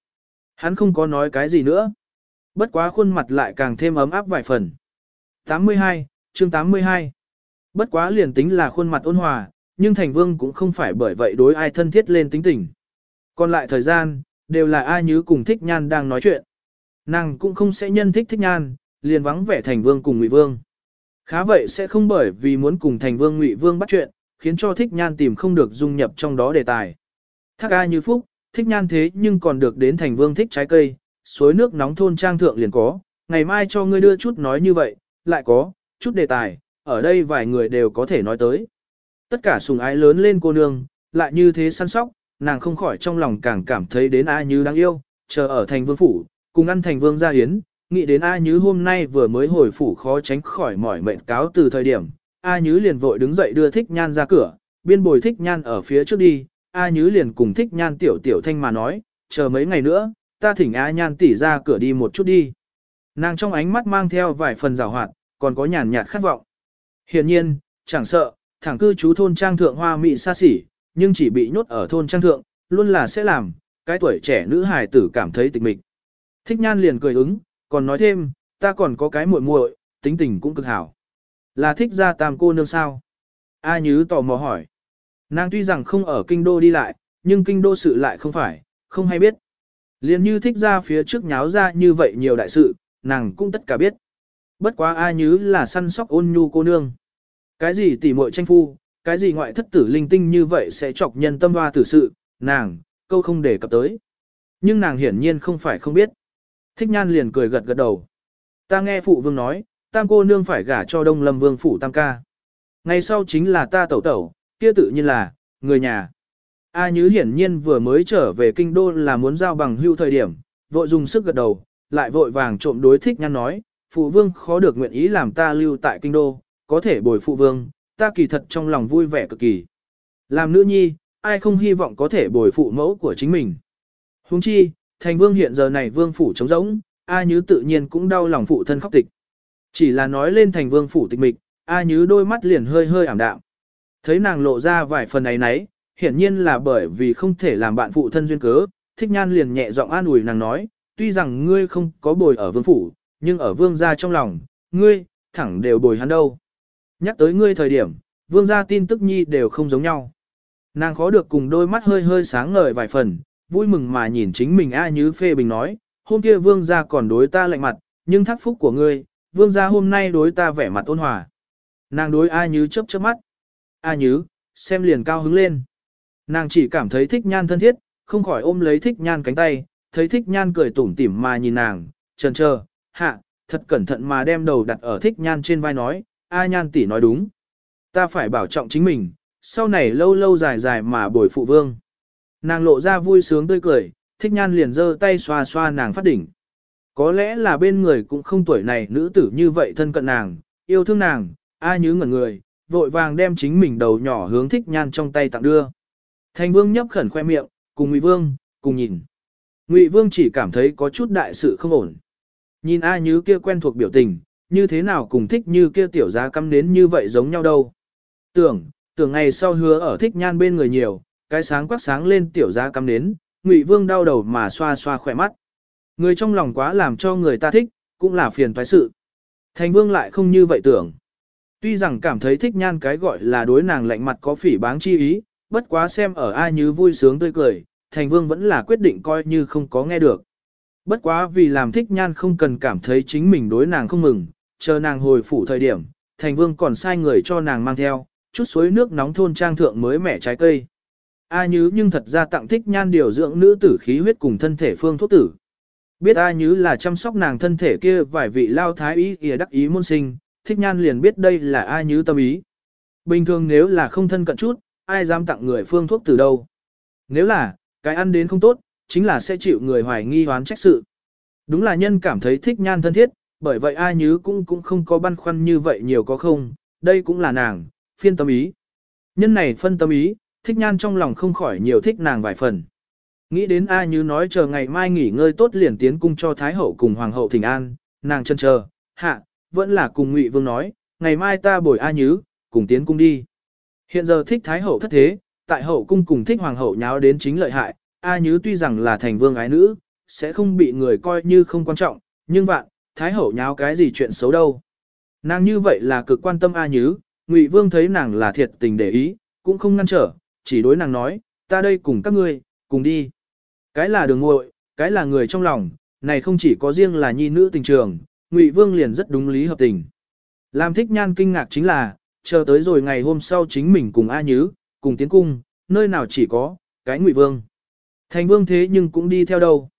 Hắn không có nói cái gì nữa. Bất quá khuôn mặt lại càng thêm ấm áp vài phần. 82, chương 82. Bất quá liền tính là khuôn mặt ôn hòa, nhưng thành vương cũng không phải bởi vậy đối ai thân thiết lên tính tình. Còn lại thời gian, đều là ai như cùng thích nhan đang nói chuyện. Nàng cũng không sẽ nhân thích thích nhan, liền vắng vẻ thành vương cùng ngụy vương. Khá vậy sẽ không bởi vì muốn cùng thành vương ngụy vương bắt chuyện, khiến cho thích nhan tìm không được dung nhập trong đó đề tài. Thác ai như phúc, thích nhan thế nhưng còn được đến thành vương thích trái cây, suối nước nóng thôn trang thượng liền có, ngày mai cho ngươi đưa chút nói như vậy, lại có, chút đề tài, ở đây vài người đều có thể nói tới. Tất cả sùng ái lớn lên cô nương, lại như thế săn sóc, nàng không khỏi trong lòng càng cảm thấy đến A Như đáng yêu, chờ ở thành vương phủ, cùng ăn thành vương gia hiến, nghĩ đến A Như hôm nay vừa mới hồi phủ khó tránh khỏi mỏi mệnh cáo từ thời điểm, A Như liền vội đứng dậy đưa thích nhan ra cửa, biên bồi thích nhan ở phía trước đi, A Như liền cùng thích nhan tiểu tiểu thanh mà nói, chờ mấy ngày nữa, ta thỉnh A nhan tỉ ra cửa đi một chút đi. Nàng trong ánh mắt mang theo vài phần rào hoạt, còn có nhàn nhạt khát vọng. Hiển nhiên, chẳng sợ, thẳng cư chú thôn trang thượng hoa mị xa xỉ, nhưng chỉ bị nhốt ở thôn trang thượng, luôn là sẽ làm, cái tuổi trẻ nữ hài tử cảm thấy tịch mịch. Thích nhan liền cười ứng, còn nói thêm, ta còn có cái muội muội, tính tình cũng cực hảo. Là thích ra tam cô nương sao? A Nhứ tò mò hỏi. Nàng tuy rằng không ở kinh đô đi lại, nhưng kinh đô sự lại không phải, không hay biết. Liên như thích ra phía trước nháo ra như vậy nhiều đại sự, nàng cũng tất cả biết. Bất quá A Nhứ là săn sóc ôn nhu cô nương. Cái gì tỉ muội tranh phu, cái gì ngoại thất tử linh tinh như vậy sẽ chọc nhân tâm hoa tử sự, nàng, câu không để cập tới. Nhưng nàng hiển nhiên không phải không biết. Thích nhan liền cười gật gật đầu. Ta nghe phụ vương nói, tam cô nương phải gả cho đông lâm vương phủ tam ca. Ngày sau chính là ta tẩu tẩu, kia tự nhiên là, người nhà. A Nhứ hiển nhiên vừa mới trở về kinh đô là muốn giao bằng hưu thời điểm, vội dùng sức gật đầu, lại vội vàng trộm đối thích nhăn nói, phụ vương khó được nguyện ý làm ta lưu tại kinh đô, có thể bồi phụ vương, ta kỳ thật trong lòng vui vẻ cực kỳ. Làm nữ nhi, ai không hy vọng có thể bồi phụ mẫu của chính mình. Huống chi, thành vương hiện giờ này vương phủ trống rỗng, A Nhứ tự nhiên cũng đau lòng phụ thân khóc tịch. Chỉ là nói lên thành vương phủ tịch mịch, A Nhứ đôi mắt liền hơi hơi ảm đạm. Thấy nàng lộ ra vài phần ấy nấy, hiển nhiên là bởi vì không thể làm bạn phụ thân duyên cớ, thích nhan liền nhẹ giọng an ủi nàng nói, tuy rằng ngươi không có bồi ở vương phủ, nhưng ở vương gia trong lòng, ngươi, thẳng đều bồi hắn đâu. Nhắc tới ngươi thời điểm, vương gia tin tức nhi đều không giống nhau. Nàng khó được cùng đôi mắt hơi hơi sáng ngời vài phần, vui mừng mà nhìn chính mình A Như phê bình nói, hôm kia vương gia còn đối ta lạnh mặt, nhưng thác phúc của ngươi, vương gia hôm nay đối ta vẻ mặt ôn hòa. Nàng đối A Như chớp chớp mắt. A Như xem liền cao hứng lên. Nàng chỉ cảm thấy thích nhan thân thiết, không khỏi ôm lấy thích nhan cánh tay, thấy thích nhan cười tủm tỉm mà nhìn nàng, trần chờ, hạ, thật cẩn thận mà đem đầu đặt ở thích nhan trên vai nói, A nhan tỷ nói đúng. Ta phải bảo trọng chính mình, sau này lâu lâu dài dài mà bồi phụ vương. Nàng lộ ra vui sướng tươi cười, thích nhan liền giơ tay xoa xoa nàng phát đỉnh. Có lẽ là bên người cũng không tuổi này nữ tử như vậy thân cận nàng, yêu thương nàng, A nhứ ngẩn người, vội vàng đem chính mình đầu nhỏ hướng thích nhan trong tay tặng đưa. Thành vương nhấp khẩn khoe miệng, cùng Ngụy Vương, cùng nhìn. Ngụy Vương chỉ cảm thấy có chút đại sự không ổn. Nhìn A Như kia quen thuộc biểu tình, như thế nào cùng thích như kia tiểu giá cắm đến như vậy giống nhau đâu. Tưởng, tưởng ngày sau hứa ở thích nhan bên người nhiều, cái sáng quắc sáng lên tiểu giá cắm đến, Ngụy Vương đau đầu mà xoa xoa khỏe mắt. Người trong lòng quá làm cho người ta thích, cũng là phiền toái sự. Thành Vương lại không như vậy tưởng. Tuy rằng cảm thấy thích nhan cái gọi là đối nàng lạnh mặt có phỉ báng chi ý, bất quá xem ở ai như vui sướng tươi cười, thành vương vẫn là quyết định coi như không có nghe được. Bất quá vì làm thích nhan không cần cảm thấy chính mình đối nàng không mừng, chờ nàng hồi phủ thời điểm, thành vương còn sai người cho nàng mang theo, chút suối nước nóng thôn trang thượng mới mẻ trái cây. A Nhứ nhưng thật ra tặng thích nhan điều dưỡng nữ tử khí huyết cùng thân thể phương thuốc tử. Biết A Nhứ là chăm sóc nàng thân thể kia vài vị lao thái ý kìa đắc ý môn sinh, thích nhan liền biết đây là A Nhứ tâm ý. Bình thường nếu là không thân cận chút, ai dám tặng người phương thuốc từ đâu. Nếu là, cái ăn đến không tốt, chính là sẽ chịu người hoài nghi hoán trách sự. Đúng là nhân cảm thấy thích nhan thân thiết, bởi vậy ai nhứ cũng cũng không có băn khoăn như vậy nhiều có không, đây cũng là nàng, phiên tâm ý. Nhân này phân tâm ý, thích nhan trong lòng không khỏi nhiều thích nàng vài phần. Nghĩ đến A Như nói chờ ngày mai nghỉ ngơi tốt liền tiến cung cho Thái Hậu cùng Hoàng Hậu Thịnh An, nàng chân chờ, hạ, vẫn là cùng Ngụy Vương nói, ngày mai ta bồi A Như, cùng tiến cung đi. Hiện giờ thích Thái Hậu thất thế, tại hậu cung cùng thích Hoàng Hậu nháo đến chính lợi hại, A Nhứ tuy rằng là thành vương ái nữ, sẽ không bị người coi như không quan trọng, nhưng vạn, Thái Hậu nháo cái gì chuyện xấu đâu. Nàng như vậy là cực quan tâm A Nhứ, Ngụy Vương thấy nàng là thiệt tình để ý, cũng không ngăn trở, chỉ đối nàng nói, ta đây cùng các ngươi, cùng đi. Cái là đường ngội, cái là người trong lòng, này không chỉ có riêng là nhi nữ tình trường, Ngụy Vương liền rất đúng lý hợp tình. Làm thích nhan kinh ngạc chính là, chờ tới rồi ngày hôm sau chính mình cùng A Nhứ, cùng tiến cung, nơi nào chỉ có, cái ngụy vương. Thành vương thế nhưng cũng đi theo đâu.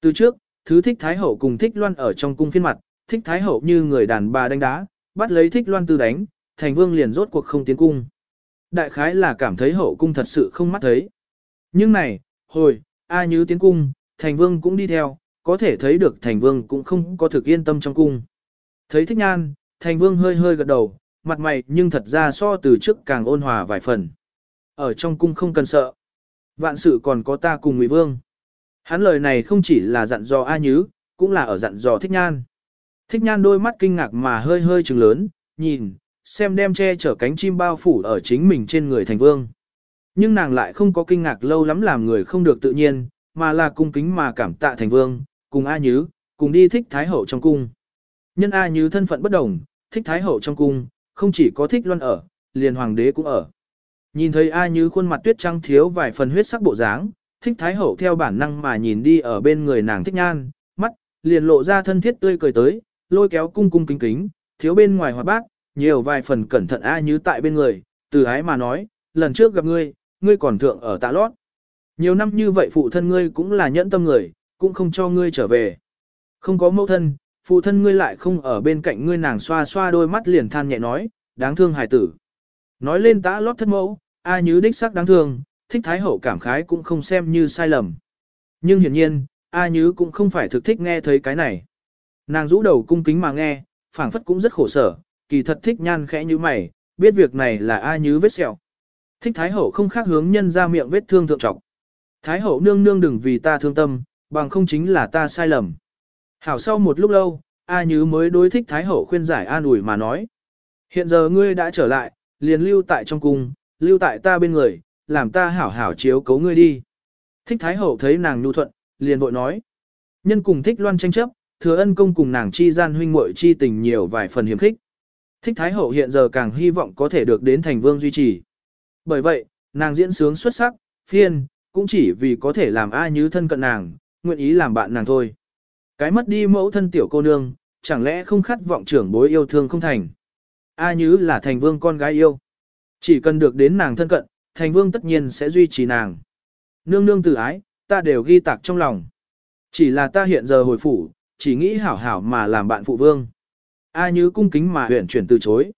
Từ trước, thứ thích thái hậu cùng thích loan ở trong cung phiên mặt, thích thái hậu như người đàn bà đánh đá, bắt lấy thích loan tư đánh, thành vương liền rốt cuộc không tiến cung. Đại khái là cảm thấy hậu cung thật sự không mắt thấy. Nhưng này, hồi, A Nhứ tiến cung, thành vương cũng đi theo, có thể thấy được thành vương cũng không có thực yên tâm trong cung. Thấy thích nhan, thành vương hơi hơi gật đầu, mặt mày nhưng thật ra so từ trước càng ôn hòa vài phần. Ở trong cung không cần sợ. Vạn sự còn có ta cùng Ngụy Vương. Hắn lời này không chỉ là dặn dò A Nhứ, cũng là ở dặn dò Thích Nhan. Thích Nhan đôi mắt kinh ngạc mà hơi hơi trừng lớn, nhìn, xem đem che chở cánh chim bao phủ ở chính mình trên người thành vương. Nhưng nàng lại không có kinh ngạc lâu lắm làm người không được tự nhiên, mà là cung kính mà cảm tạ thành vương, cùng A Nhứ, cùng đi thích Thái Hậu trong cung. Nhân A Nhứ thân phận bất đồng, thích Thái Hậu trong cung, không chỉ có thích loan ở, liền hoàng đế cũng ở. Nhìn thấy A Như khuôn mặt tuyết trắng thiếu vài phần huyết sắc bộ dáng, thích thái hậu theo bản năng mà nhìn đi ở bên người nàng thích nhan, mắt, liền lộ ra thân thiết tươi cười tới, lôi kéo cung cung kính kính, thiếu bên ngoài hoạt bác, nhiều vài phần cẩn thận A Như tại bên người, từ ái mà nói, lần trước gặp ngươi, ngươi còn thượng ở tạ lót. Nhiều năm như vậy phụ thân ngươi cũng là nhẫn tâm người, cũng không cho ngươi trở về. Không có mẫu thân, phụ thân ngươi lại không ở bên cạnh ngươi nàng xoa xoa đôi mắt liền than nhẹ nói, đáng thương hài tử. Nói lên tã lót thất mẫu, A Nhứ đích sắc đáng thương, thích thái hậu cảm khái cũng không xem như sai lầm. Nhưng hiển nhiên, A Nhứ cũng không phải thực thích nghe thấy cái này. Nàng rũ đầu cung kính mà nghe, phảng phất cũng rất khổ sở, kỳ thật thích nhan khẽ như mày, biết việc này là A Nhứ vết sẹo. Thích thái hậu không khác hướng nhân ra miệng vết thương thượng trọng. Thái hậu nương nương đừng vì ta thương tâm, bằng không chính là ta sai lầm. Hảo sau một lúc lâu, A Nhứ mới đối thích Thái Hậu khuyên giải an ủi mà nói. Hiện giờ ngươi đã trở lại, liền lưu tại trong cung, lưu tại ta bên người, làm ta hảo hảo chiếu cấu ngươi đi. Thích Thái Hậu thấy nàng nhu thuận, liền vội nói. Nhân cùng thích loan tranh chấp, thừa ân công cùng nàng chi gian huynh muội chi tình nhiều vài phần hiếm khích. Thích Thái Hậu hiện giờ càng hy vọng có thể được đến thành vương duy trì. Bởi vậy, nàng diễn sướng xuất sắc, phiên, cũng chỉ vì có thể làm A như thân cận nàng, nguyện ý làm bạn nàng thôi. Cái mất đi mẫu thân tiểu cô nương, chẳng lẽ không khát vọng trưởng bối yêu thương không thành. A Nhứ là thành vương con gái yêu. Chỉ cần được đến nàng thân cận, thành vương tất nhiên sẽ duy trì nàng. Nương nương từ ái, ta đều ghi tạc trong lòng. Chỉ là ta hiện giờ hồi phủ, chỉ nghĩ hảo hảo mà làm bạn phụ vương. A Nhứ cung kính mà huyện chuyển từ chối.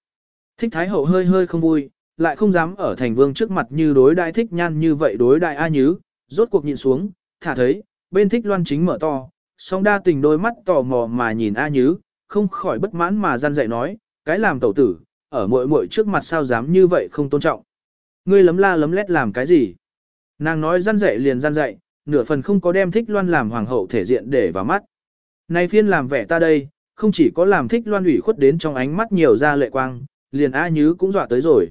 Thích Thái Hậu hơi hơi không vui, lại không dám ở thành vương trước mặt như đối đại thích nhan như vậy đối đại A Nhứ, rốt cuộc nhìn xuống, thả thấy, bên thích loan chính mở to, song đa tình đôi mắt tò mò mà nhìn A Nhứ, không khỏi bất mãn mà gian dạy nói, cái làm tẩu tử, ở muội muội trước mặt sao dám như vậy không tôn trọng. Ngươi lấm la lấm lét làm cái gì? Nàng nói gian dạy liền gian dạy, nửa phần không có đem thích loan làm hoàng hậu thể diện để vào mắt. Này phiên làm vẻ ta đây, không chỉ có làm thích loan ủy khuất đến trong ánh mắt nhiều ra lệ quang, liền A Nhứ cũng dọa tới rồi.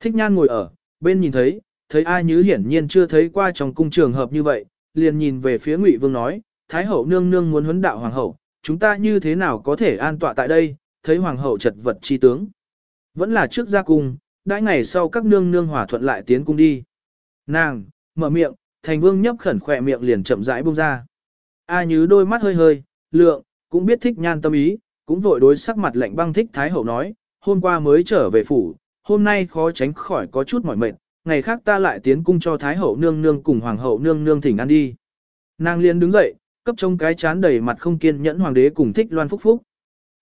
Thích nhan ngồi ở, bên nhìn thấy, thấy A Nhứ hiển nhiên chưa thấy qua trong cung trường hợp như vậy, liền nhìn về phía Ngụy Vương nói, Thái hậu nương nương muốn huấn đạo hoàng hậu, chúng ta như thế nào có thể an tọa tại đây, thấy hoàng hậu chật vật chi tướng. Vẫn là trước ra cung, đãi ngày sau các nương nương hòa thuận lại tiến cung đi. Nàng, mở miệng, thành vương nhấp khẩn khỏe miệng liền chậm rãi buông ra. A Nhứ đôi mắt hơi hơi, lượng, cũng biết thích nhan tâm ý, cũng vội đối sắc mặt lạnh băng thích Thái hậu nói, hôm qua mới trở về phủ, hôm nay khó tránh khỏi có chút mỏi mệt, ngày khác ta lại tiến cung cho Thái hậu nương nương cùng Hoàng hậu nương nương thỉnh ăn đi. Nàng liền đứng dậy, cấp trông cái chán đầy mặt không kiên nhẫn hoàng đế cùng thích loan phúc phúc.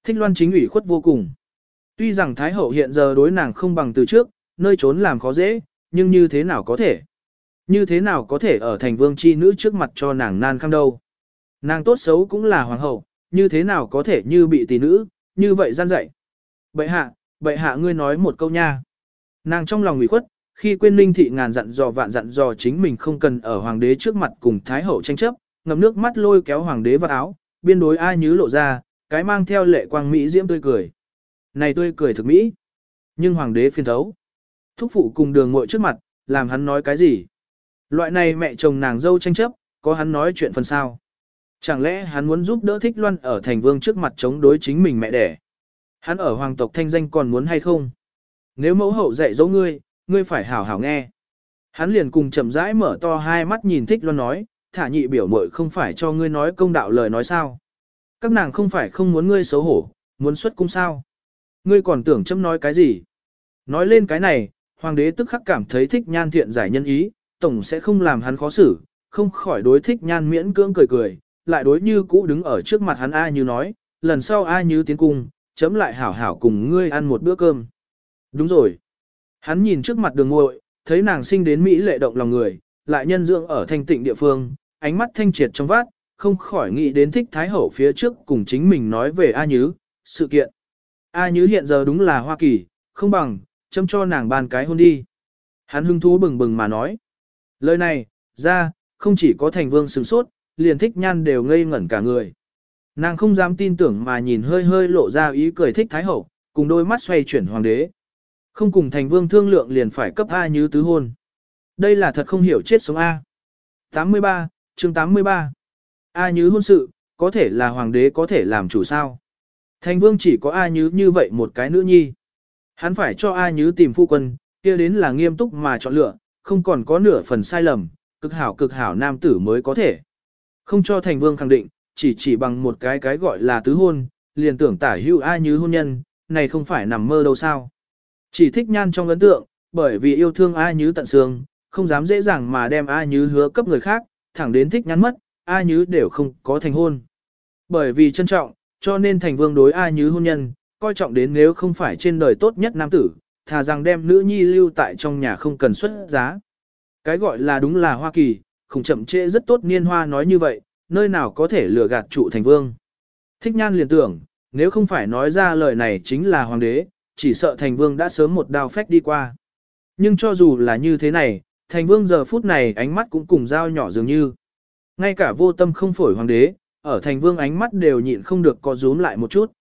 Thích loan chính ủy khuất vô cùng. Tuy rằng Thái hậu hiện giờ đối nàng không bằng từ trước, nơi trốn làm khó dễ, nhưng như thế nào có thể? Như thế nào có thể ở thành vương chi nữ trước mặt cho nàng nan khăm đâu? Nàng tốt xấu cũng là hoàng hậu, như thế nào có thể như bị tỷ nữ, như vậy gian dạy. Bệ hạ, bệ hạ ngươi nói một câu nha. Nàng trong lòng ủy khuất, khi quên ninh thị ngàn dặn dò vạn dặn dò chính mình không cần ở hoàng đế trước mặt cùng thái hậu tranh chấp, ngầm nước mắt lôi kéo hoàng đế vào áo, biên đối ai nhứ lộ ra, cái mang theo lệ quang mỹ diễm tươi cười. Này tươi cười thực mỹ. Nhưng hoàng đế phiền thấu. Thúc phụ cùng đường ngội trước mặt, làm hắn nói cái gì? Loại này mẹ chồng nàng dâu tranh chấp, có hắn nói chuyện phần sao? Chẳng lẽ hắn muốn giúp đỡ thích loan ở thành vương trước mặt chống đối chính mình mẹ đẻ? Hắn ở hoàng tộc thanh danh còn muốn hay không? Nếu mẫu hậu dạy dỗ ngươi, ngươi phải hảo hảo nghe. Hắn liền cùng chậm rãi mở to hai mắt nhìn thích loan nói, thả nhị biểu mội không phải cho ngươi nói công đạo lời nói sao. Các nàng không phải không muốn ngươi xấu hổ, muốn xuất cung sao. Ngươi còn tưởng chấm nói cái gì? Nói lên cái này, hoàng đế tức khắc cảm thấy thích nhan thiện giải nhân ý, tổng sẽ không làm hắn khó xử, không khỏi đối thích nhan miễn cưỡng cười cười, lại đối như cũ đứng ở trước mặt hắn A như nói, lần sau A như tiến cung, chấm lại hảo hảo cùng ngươi ăn một bữa cơm. Đúng rồi. Hắn nhìn trước mặt đường ngội, thấy nàng sinh đến Mỹ lệ động lòng người, lại nhân dưỡng ở thanh tịnh địa phương, ánh mắt thanh triệt trong vát, không khỏi nghĩ đến thích Thái Hậu phía trước cùng chính mình nói về A Nhứ, sự kiện. A Nhứ hiện giờ đúng là Hoa Kỳ, không bằng, châm cho nàng bàn cái hôn đi. Hắn hưng thú bừng bừng mà nói. Lời này, ra, không chỉ có thành vương sừng sốt, liền thích nhan đều ngây ngẩn cả người. Nàng không dám tin tưởng mà nhìn hơi hơi lộ ra ý cười thích Thái Hậu, cùng đôi mắt xoay chuyển hoàng đế. Không cùng thành vương thương lượng liền phải cấp A như tứ hôn. Đây là thật không hiểu chết sống A. 83, chương 83. A Nhứ hôn sự, có thể là hoàng đế có thể làm chủ sao. Thành vương chỉ có A Nhứ như vậy một cái nữ nhi. Hắn phải cho A Nhứ tìm phu quân, kia đến là nghiêm túc mà chọn lựa, không còn có nửa phần sai lầm, cực hảo cực hảo nam tử mới có thể. Không cho thành vương khẳng định, chỉ chỉ bằng một cái cái gọi là tứ hôn, liền tưởng tả hữu A Nhứ hôn nhân, này không phải nằm mơ đâu sao. Chỉ thích nhan trong ấn tượng, bởi vì yêu thương A Nhứ tận xương, không dám dễ dàng mà đem A Nhứ hứa cấp người khác, thẳng đến thích nhan mất, ai nhứ đều không có thành hôn. Bởi vì trân trọng, cho nên thành vương đối ai nhứ hôn nhân, coi trọng đến nếu không phải trên đời tốt nhất nam tử, thà rằng đem nữ nhi lưu tại trong nhà không cần xuất giá. Cái gọi là đúng là Hoa Kỳ, không chậm trễ rất tốt niên hoa nói như vậy, nơi nào có thể lừa gạt trụ thành vương. Thích nhan liền tưởng, nếu không phải nói ra lời này chính là hoàng đế, chỉ sợ thành vương đã sớm một đao phách đi qua. Nhưng cho dù là như thế này, thành vương giờ phút này ánh mắt cũng cùng dao nhỏ dường như. Ngay cả vô tâm không phổi hoàng đế, ở thành vương ánh mắt đều nhịn không được có rúm lại một chút.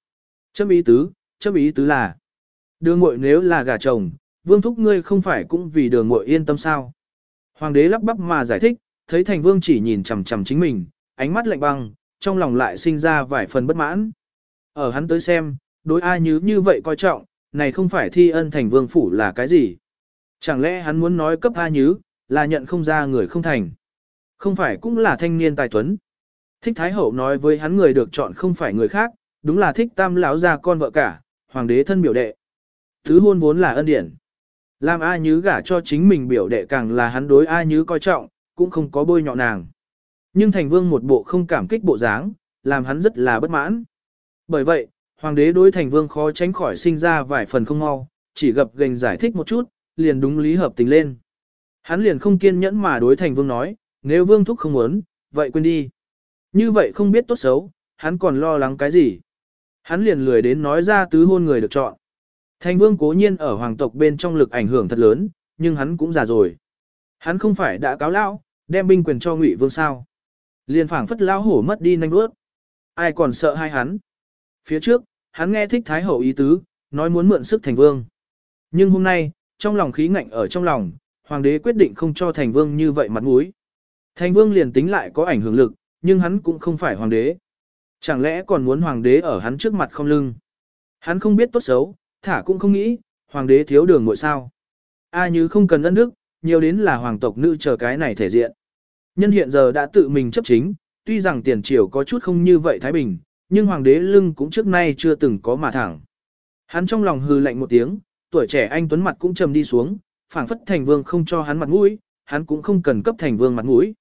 Châm ý tứ, châm ý tứ là, đường muội nếu là gà chồng, vương thúc ngươi không phải cũng vì đường muội yên tâm sao. Hoàng đế lắp bắp mà giải thích, thấy thành vương chỉ nhìn chằm chằm chính mình, ánh mắt lạnh băng, trong lòng lại sinh ra vài phần bất mãn. Ở hắn tới xem, đối ai như như vậy coi trọng, này không phải thi ân thành vương phủ là cái gì. Chẳng lẽ hắn muốn nói cấp A Nhứ, là nhận không ra người không thành. Không phải cũng là thanh niên tài tuấn. Thích Thái Hậu nói với hắn người được chọn không phải người khác, đúng là thích tam lão già con vợ cả, hoàng đế thân biểu đệ. Thứ hôn vốn là ân điển. Làm A Nhứ gả cho chính mình biểu đệ càng là hắn đối A Nhứ coi trọng, cũng không có bôi nhọ nàng. Nhưng thành vương một bộ không cảm kích bộ dáng, làm hắn rất là bất mãn. Bởi vậy, hoàng đế đối thành vương khó tránh khỏi sinh ra vài phần không mau, chỉ gặp gành giải thích một chút, liền đúng lý hợp tình lên. Hắn liền không kiên nhẫn mà đối thành vương nói, nếu vương thúc không muốn, vậy quên đi. Như vậy không biết tốt xấu, hắn còn lo lắng cái gì. Hắn liền lười đến nói ra tứ hôn người được chọn. Thành vương cố nhiên ở hoàng tộc bên trong lực ảnh hưởng thật lớn, nhưng hắn cũng già rồi. Hắn không phải đã cáo lão, đem binh quyền cho ngụy vương sao. Liền phảng phất lão hổ mất đi nanh bước. Ai còn sợ hai hắn. Phía trước, hắn nghe thích thái hậu ý tứ, nói muốn mượn sức thành vương. Nhưng hôm nay, trong lòng khí ngạnh ở trong lòng, hoàng đế quyết định không cho thành vương như vậy mặt mũi. Thành vương liền tính lại có ảnh hưởng lực, nhưng hắn cũng không phải hoàng đế. Chẳng lẽ còn muốn hoàng đế ở hắn trước mặt không lưng. Hắn không biết tốt xấu, thả cũng không nghĩ, hoàng đế thiếu đường ngội sao. A như không cần ân đức, nhiều đến là hoàng tộc nữ chờ cái này thể diện. Nhân hiện giờ đã tự mình chấp chính, tuy rằng tiền triều có chút không như vậy Thái Bình, nhưng hoàng đế lưng cũng trước nay chưa từng có mà thẳng. Hắn trong lòng hư lạnh một tiếng, tuổi trẻ anh tuấn mặt cũng trầm đi xuống, phảng phất thành vương không cho hắn mặt mũi, hắn cũng không cần cấp thành vương mặt mũi.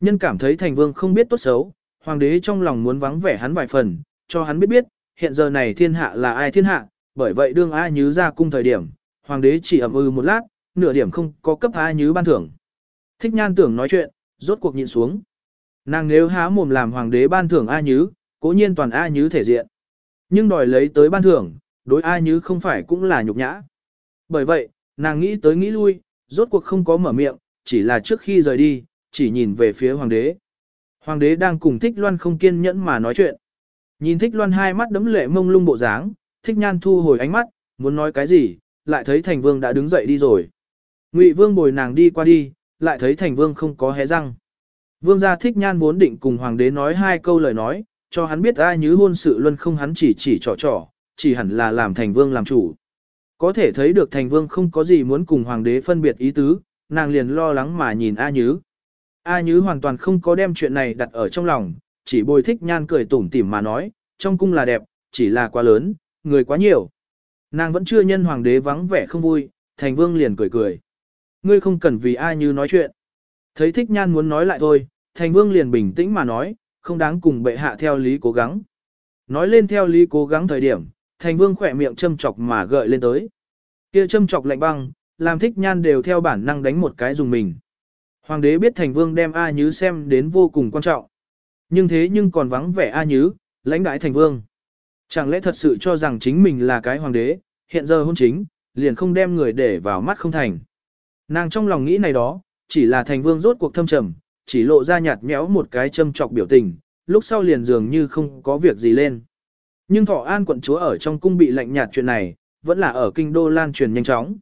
Nhân cảm thấy thành vương không biết tốt xấu, hoàng đế trong lòng muốn vắng vẻ hắn vài phần, cho hắn biết biết, hiện giờ này thiên hạ là ai thiên hạ, bởi vậy đương ai nhứ ra cung thời điểm, hoàng đế chỉ ẩm ư ừ một lát, nửa điểm không có cấp ai nhứ ban thưởng. Thích nhan tưởng nói chuyện, rốt cuộc nhịn xuống. Nàng nếu há mồm làm hoàng đế ban thưởng A Nhứ, cố nhiên toàn A Nhứ thể diện. Nhưng đòi lấy tới ban thưởng, đối ai như không phải cũng là nhục nhã. Bởi vậy, nàng nghĩ tới nghĩ lui, rốt cuộc không có mở miệng, chỉ là trước khi rời đi, chỉ nhìn về phía hoàng đế. Hoàng đế đang cùng Thích Loan không kiên nhẫn mà nói chuyện. Nhìn Thích Loan hai mắt đấm lệ mông lung bộ dáng, Thích Nhan thu hồi ánh mắt, muốn nói cái gì, lại thấy Thành Vương đã đứng dậy đi rồi. Ngụy Vương bồi nàng đi qua đi, lại thấy Thành Vương không có hé răng. Vương gia Thích Nhan vốn định cùng hoàng đế nói hai câu lời nói, cho hắn biết ai như hôn sự luân không hắn chỉ chỉ trò trò, chỉ hẳn là làm Thành Vương làm chủ. Có thể thấy được Thành Vương không có gì muốn cùng hoàng đế phân biệt ý tứ, nàng liền lo lắng mà nhìn A Nhứ. A Nhứ hoàn toàn không có đem chuyện này đặt ở trong lòng, chỉ bồi thích nhan cười tủm tỉm mà nói, trong cung là đẹp, chỉ là quá lớn, người quá nhiều. Nàng vẫn chưa nhân hoàng đế vắng vẻ không vui, thành vương liền cười cười. Ngươi không cần vì A Nhứ nói chuyện. Thấy thích nhan muốn nói lại thôi, thành vương liền bình tĩnh mà nói, không đáng cùng bệ hạ theo lý cố gắng. Nói lên theo lý cố gắng thời điểm, thành vương khỏe miệng châm chọc mà gợi lên tới. Kia châm chọc lạnh băng, làm thích nhan đều theo bản năng đánh một cái dùng mình. Hoàng đế biết thành vương đem A Nhứ xem đến vô cùng quan trọng. Nhưng thế nhưng còn vắng vẻ A Nhứ, lãnh đại thành vương. Chẳng lẽ thật sự cho rằng chính mình là cái hoàng đế, hiện giờ hôn chính, liền không đem người để vào mắt không thành. Nàng trong lòng nghĩ này đó, chỉ là thành vương rốt cuộc thâm trầm, chỉ lộ ra nhạt nhẽo một cái châm trọc biểu tình, lúc sau liền dường như không có việc gì lên. Nhưng thọ an quận chúa ở trong cung bị lạnh nhạt chuyện này, vẫn là ở kinh đô lan truyền nhanh chóng.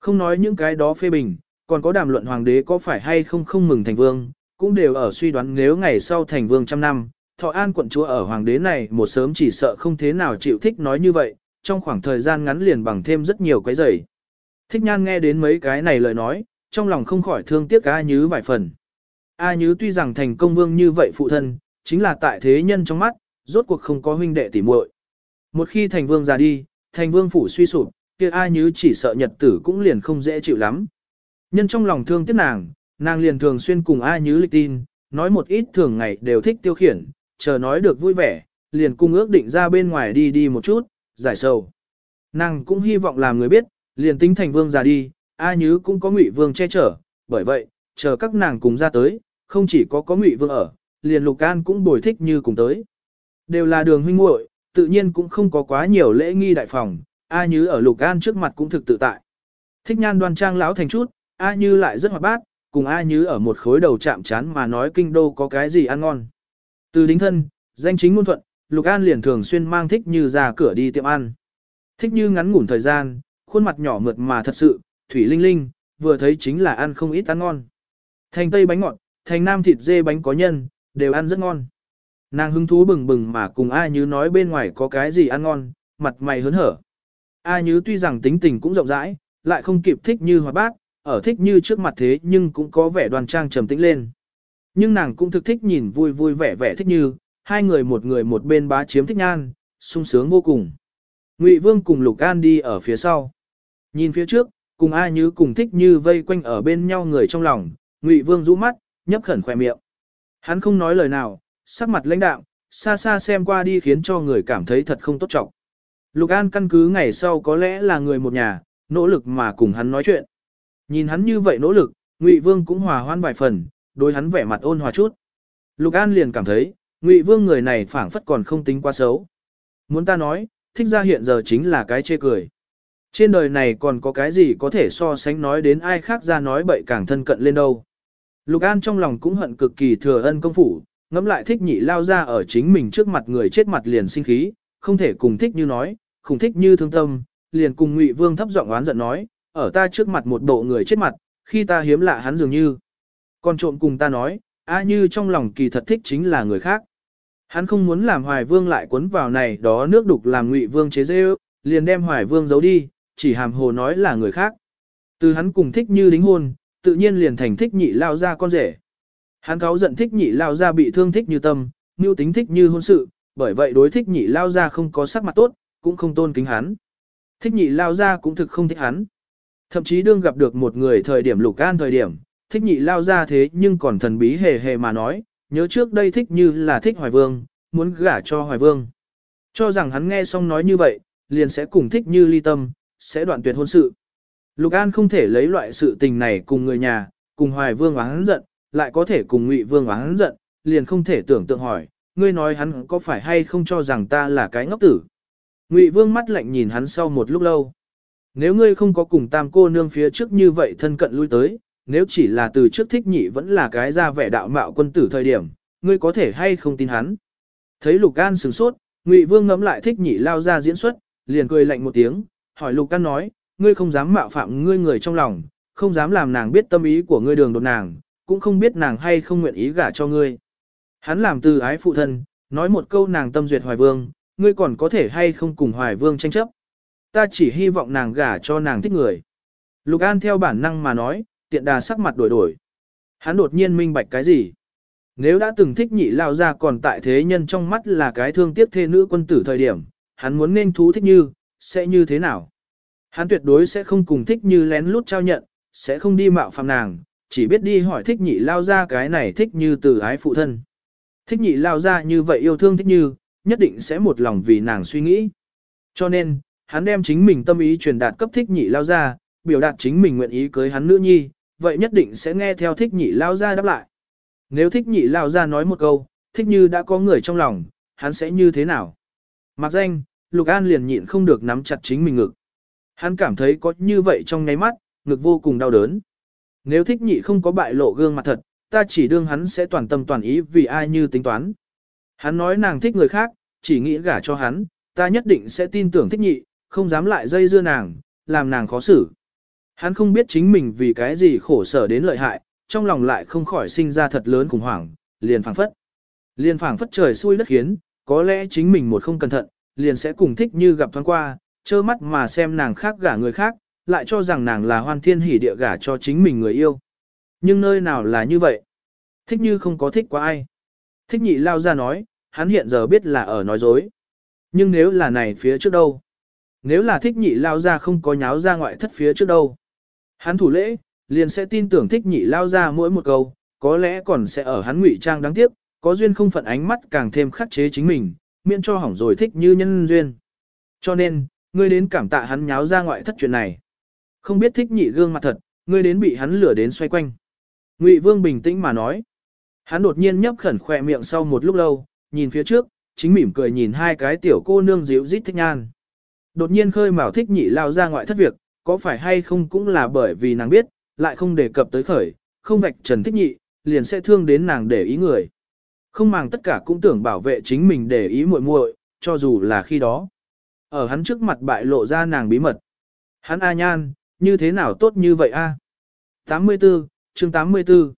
Không nói những cái đó phê bình, còn có đàm luận hoàng đế có phải hay không không mừng thành vương, cũng đều ở suy đoán nếu ngày sau thành vương trăm năm, thọ an quận chúa ở hoàng đế này một sớm chỉ sợ không thế nào chịu thích nói như vậy, trong khoảng thời gian ngắn liền bằng thêm rất nhiều cái giày. Thích nhan nghe đến mấy cái này lời nói, trong lòng không khỏi thương tiếc A Nhứ vài phần. A Nhứ tuy rằng thành công vương như vậy phụ thân, chính là tại thế nhân trong mắt, rốt cuộc không có huynh đệ tỉ muội. Một khi thành vương ra đi, thành vương phủ suy sụp, kia A Nhứ chỉ sợ nhật tử cũng liền không dễ chịu lắm. Nhân trong lòng thương tiếc nàng, nàng liền thường xuyên cùng A Nhứ lịch tin, nói một ít thường ngày đều thích tiêu khiển, chờ nói được vui vẻ, liền cung ước định ra bên ngoài đi đi một chút, giải sầu. Nàng cũng hy vọng làm người biết, liền tính thành vương ra đi, A Nhứ cũng có ngụy vương che chở, bởi vậy, chờ các nàng cùng ra tới, không chỉ có có ngụy vương ở, liền lục an cũng bồi thích như cùng tới. Đều là đường huynh muội, tự nhiên cũng không có quá nhiều lễ nghi đại phòng, A Như ở lục an trước mặt cũng thực tự tại. Thích nhan đoan trang lão thành chút, A Như lại rất hoạt bát, cùng A Như ở một khối đầu chạm chán mà nói kinh đô có cái gì ăn ngon. Từ đính thân, danh chính ngôn thuận, Lục An liền thường xuyên mang thích như ra cửa đi tiệm ăn. Thích như ngắn ngủn thời gian, khuôn mặt nhỏ mượt mà thật sự, thủy linh linh, vừa thấy chính là ăn không ít ăn ngon. Thành tây bánh ngọt, thành nam thịt dê bánh có nhân, đều ăn rất ngon. Nàng hứng thú bừng bừng mà cùng A Như nói bên ngoài có cái gì ăn ngon, mặt mày hớn hở. A Như tuy rằng tính tình cũng rộng rãi, lại không kịp thích như hoạt bát, ở thích như trước mặt thế nhưng cũng có vẻ đoan trang trầm tĩnh lên. Nhưng nàng cũng thực thích nhìn vui vui vẻ vẻ thích như, hai người một người một bên bá chiếm thích nhan, sung sướng vô cùng. Ngụy Vương cùng Lục An đi ở phía sau. Nhìn phía trước, cùng A Như cùng thích như vây quanh ở bên nhau người trong lòng, Ngụy Vương rũ mắt, nhấp khẩn khỏe miệng. Hắn không nói lời nào, sắc mặt lãnh đạm, xa xa xem qua đi khiến cho người cảm thấy thật không tốt trọng. Lục An căn cứ ngày sau có lẽ là người một nhà, nỗ lực mà cùng hắn nói chuyện. Nhìn hắn như vậy nỗ lực, Ngụy Vương cũng hòa hoan vài phần, đối hắn vẻ mặt ôn hòa chút. Lục An liền cảm thấy, Ngụy Vương người này phảng phất còn không tính quá xấu. Muốn ta nói, thích ra hiện giờ chính là cái chê cười. Trên đời này còn có cái gì có thể so sánh nói đến ai khác ra nói bậy càng thân cận lên đâu. Lục An trong lòng cũng hận cực kỳ thừa ân công phủ, ngẫm lại thích nhị lao ra ở chính mình trước mặt người chết mặt liền sinh khí, không thể cùng thích như nói, không thích như thương tâm, liền cùng Ngụy Vương thấp giọng oán giận nói, ở ta trước mặt một bộ người chết mặt, khi ta hiếm lạ hắn dường như. Còn trộm cùng ta nói, a như trong lòng kỳ thật thích chính là người khác. Hắn không muốn làm Hoài Vương lại cuốn vào này đó nước đục làm Ngụy Vương chế dễ liền đem Hoài Vương giấu đi, chỉ hàm hồ nói là người khác. Từ hắn cùng thích như đính hôn, tự nhiên liền thành thích nhị lao ra con rể. Hắn cáo giận thích nhị lao ra bị thương thích như tâm, mưu tính thích như hôn sự, bởi vậy đối thích nhị lao ra không có sắc mặt tốt, cũng không tôn kính hắn. Thích nhị lao ra cũng thực không thích hắn. Thậm chí đương gặp được một người thời điểm lục an thời điểm, thích nhị lao ra thế nhưng còn thần bí hề hề mà nói, nhớ trước đây thích như là thích hoài vương, muốn gả cho hoài vương. Cho rằng hắn nghe xong nói như vậy, liền sẽ cùng thích như ly tâm, sẽ đoạn tuyệt hôn sự. Lục An không thể lấy loại sự tình này cùng người nhà, cùng hoài vương oán giận, lại có thể cùng ngụy vương oán giận, liền không thể tưởng tượng hỏi, ngươi nói hắn có phải hay không cho rằng ta là cái ngốc tử. Ngụy vương mắt lạnh nhìn hắn sau một lúc lâu. Nếu ngươi không có cùng tam cô nương phía trước như vậy thân cận lui tới, nếu chỉ là từ trước thích nhị vẫn là cái ra vẻ đạo mạo quân tử thời điểm, ngươi có thể hay không tin hắn. Thấy Lục An sửng sốt, Ngụy Vương ngẫm lại thích nhị lao ra diễn xuất, liền cười lạnh một tiếng, hỏi Lục An nói, ngươi không dám mạo phạm ngươi người trong lòng, không dám làm nàng biết tâm ý của ngươi đường đột nàng, cũng không biết nàng hay không nguyện ý gả cho ngươi. Hắn làm từ ái phụ thân, nói một câu nàng tâm duyệt Hoài Vương, ngươi còn có thể hay không cùng Hoài Vương tranh chấp. Ta chỉ hy vọng nàng gả cho nàng thích người. Lục An theo bản năng mà nói, tiện đà sắc mặt đổi đổi. Hắn đột nhiên minh bạch cái gì? Nếu đã từng thích nhị lao ra còn tại thế nhân trong mắt là cái thương tiếc thê nữ quân tử thời điểm, hắn muốn nên thú thích như, sẽ như thế nào? Hắn tuyệt đối sẽ không cùng thích như lén lút trao nhận, sẽ không đi mạo phạm nàng, chỉ biết đi hỏi thích nhị lao ra cái này thích như từ ái phụ thân. Thích nhị lao ra như vậy yêu thương thích như, nhất định sẽ một lòng vì nàng suy nghĩ. Cho nên, hắn đem chính mình tâm ý truyền đạt cấp thích nhị lao ra, biểu đạt chính mình nguyện ý cưới hắn nữ nhi, vậy nhất định sẽ nghe theo thích nhị lao ra đáp lại. Nếu thích nhị lao ra nói một câu, thích như đã có người trong lòng, hắn sẽ như thế nào? Mặc danh, Lục An liền nhịn không được nắm chặt chính mình ngực. Hắn cảm thấy có như vậy trong ngáy mắt, ngực vô cùng đau đớn. Nếu thích nhị không có bại lộ gương mặt thật, ta chỉ đương hắn sẽ toàn tâm toàn ý vì ai như tính toán. Hắn nói nàng thích người khác, chỉ nghĩ gả cho hắn, ta nhất định sẽ tin tưởng thích nhị, không dám lại dây dưa nàng, làm nàng khó xử. Hắn không biết chính mình vì cái gì khổ sở đến lợi hại, trong lòng lại không khỏi sinh ra thật lớn khủng hoảng, liền phảng phất. Liền phảng phất trời xui đất khiến, có lẽ chính mình một không cẩn thận, liền sẽ cùng thích như gặp thoáng qua, trơ mắt mà xem nàng khác gả người khác, lại cho rằng nàng là hoan thiên hỉ địa gả cho chính mình người yêu. Nhưng nơi nào là như vậy? Thích như không có thích quá ai. Thích nhị lao ra nói, hắn hiện giờ biết là ở nói dối. Nhưng nếu là này phía trước đâu? Nếu là thích nhị lao ra không có nháo ra ngoại thất phía trước đâu? Hắn thủ lễ, liền sẽ tin tưởng thích nhị lao ra mỗi một câu, có lẽ còn sẽ ở hắn ngụy trang đáng tiếc, có duyên không phận ánh mắt càng thêm khắc chế chính mình, miễn cho hỏng rồi thích như nhân duyên. Cho nên, ngươi đến cảm tạ hắn nháo ra ngoại thất chuyện này. Không biết thích nhị gương mặt thật, ngươi đến bị hắn lửa đến xoay quanh. Ngụy Vương bình tĩnh mà nói. Hắn đột nhiên nhấp khẩn khỏe miệng sau một lúc lâu, nhìn phía trước, chính mỉm cười nhìn hai cái tiểu cô nương dịu rít thích nhan. Đột nhiên khơi mào thích nhị lao ra ngoại thất việc, có phải hay không cũng là bởi vì nàng biết, lại không đề cập tới khởi, không vạch trần thích nhị, liền sẽ thương đến nàng để ý người. Không màng tất cả cũng tưởng bảo vệ chính mình để ý muội muội, cho dù là khi đó. Ở hắn trước mặt bại lộ ra nàng bí mật. Hắn A nhan, như thế nào tốt như vậy a? 84, chương 84.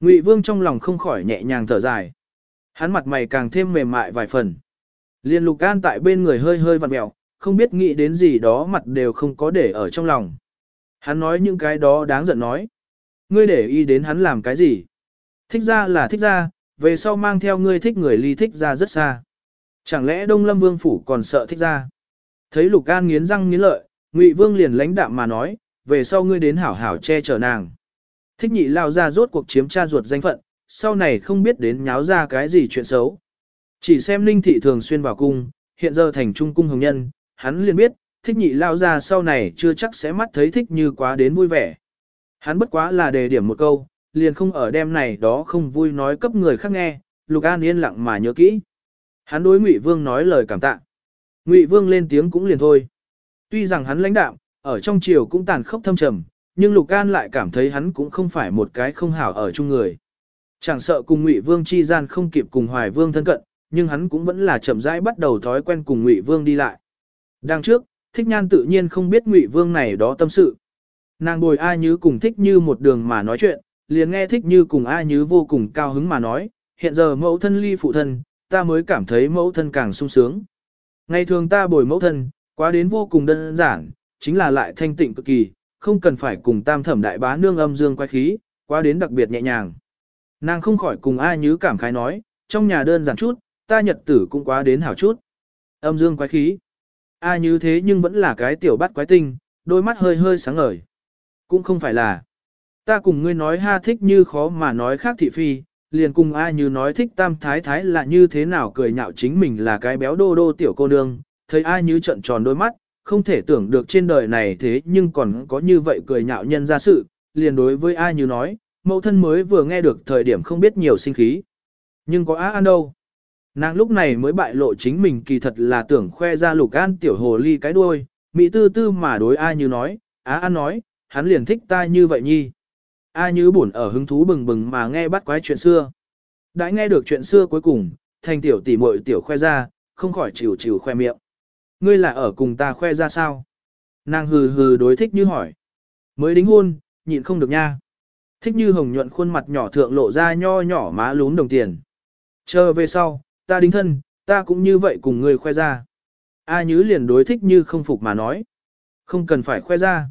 Ngụy Vương trong lòng không khỏi nhẹ nhàng thở dài. Hắn mặt mày càng thêm mềm mại vài phần. Liên lục an tại bên người hơi hơi vặn mèo, không biết nghĩ đến gì đó mặt đều không có để ở trong lòng. Hắn nói những cái đó đáng giận nói. Ngươi để ý đến hắn làm cái gì? Thích ra là thích ra, về sau mang theo ngươi thích người ly thích ra rất xa. Chẳng lẽ Đông Lâm Vương Phủ còn sợ thích ra? Thấy Lục An nghiến răng nghiến lợi, Ngụy Vương liền lãnh đạm mà nói, về sau ngươi đến hảo hảo che chở nàng. Thích nhị lao ra rốt cuộc chiếm cha ruột danh phận, sau này không biết đến nháo ra cái gì chuyện xấu. Chỉ xem Ninh Thị thường xuyên vào cung, hiện giờ thành trung cung hồng nhân, hắn liền biết, thích nhị lao ra sau này chưa chắc sẽ mắt thấy thích như quá đến vui vẻ. Hắn bất quá là đề điểm một câu, liền không ở đêm này đó không vui nói cấp người khác nghe, Lục An yên lặng mà nhớ kỹ. Hắn đối Ngụy Vương nói lời cảm tạ. Ngụy Vương lên tiếng cũng liền thôi. Tuy rằng hắn lãnh đạm, ở trong triều cũng tàn khốc thâm trầm, nhưng Lục An lại cảm thấy hắn cũng không phải một cái không hảo ở chung người. Chẳng sợ cùng Ngụy Vương chi gian không kịp cùng Hoài Vương thân cận, nhưng hắn cũng vẫn là chậm rãi bắt đầu thói quen cùng Ngụy Vương đi lại. Đằng trước, Thích Nhan tự nhiên không biết Ngụy Vương này đó tâm sự. Nàng bồi A như cùng Thích Như một đường mà nói chuyện, liền nghe Thích Như cùng A như vô cùng cao hứng mà nói, hiện giờ mẫu thân ly phụ thân, ta mới cảm thấy mẫu thân càng sung sướng. Ngày thường ta bồi mẫu thân, quá đến vô cùng đơn giản, chính là lại thanh tịnh cực kỳ, không cần phải cùng tam thẩm đại bá nương âm dương quay khí, quá đến đặc biệt nhẹ nhàng. Nàng không khỏi cùng A Nhứ cảm khái nói, trong nhà đơn giản chút, ta nhật tử cũng quá đến hảo chút. Âm dương quái khí. A Như thế nhưng vẫn là cái tiểu bắt quái tinh, đôi mắt hơi hơi sáng ngời. Cũng không phải là. Ta cùng ngươi nói ha thích như khó mà nói khác thị phi, liền cùng A Như nói thích tam thái thái là như thế nào cười nhạo chính mình là cái béo đô đô tiểu cô nương, thấy ai Như trận tròn đôi mắt, không thể tưởng được trên đời này thế nhưng còn có như vậy cười nhạo nhân ra sự, liền đối với ai Như nói, mẫu thân mới vừa nghe được thời điểm không biết nhiều sinh khí. Nhưng có Á An đâu. Nàng lúc này mới bại lộ chính mình kỳ thật là tưởng khoe ra lục an tiểu hồ ly cái đuôi, mỹ tư tư mà đối ai Như nói, Á An nói, hắn liền thích ta như vậy nhi. A Như buồn ở hứng thú bừng bừng mà nghe bắt quái chuyện xưa. Đã nghe được chuyện xưa cuối cùng, thành tiểu tỷ muội tiểu khoe ra, không khỏi chịu chịu khoe miệng. Ngươi là ở cùng ta khoe ra sao? Nàng hừ hừ đối thích như hỏi. Mới đính hôn, nhịn không được nha. Thích như hồng nhuận khuôn mặt nhỏ thượng lộ ra nho nhỏ má lún đồng tiền. Chờ về sau, ta đính thân, ta cũng như vậy cùng ngươi khoe ra. A Nhứ liền đối thích như không phục mà nói. Không cần phải khoe ra.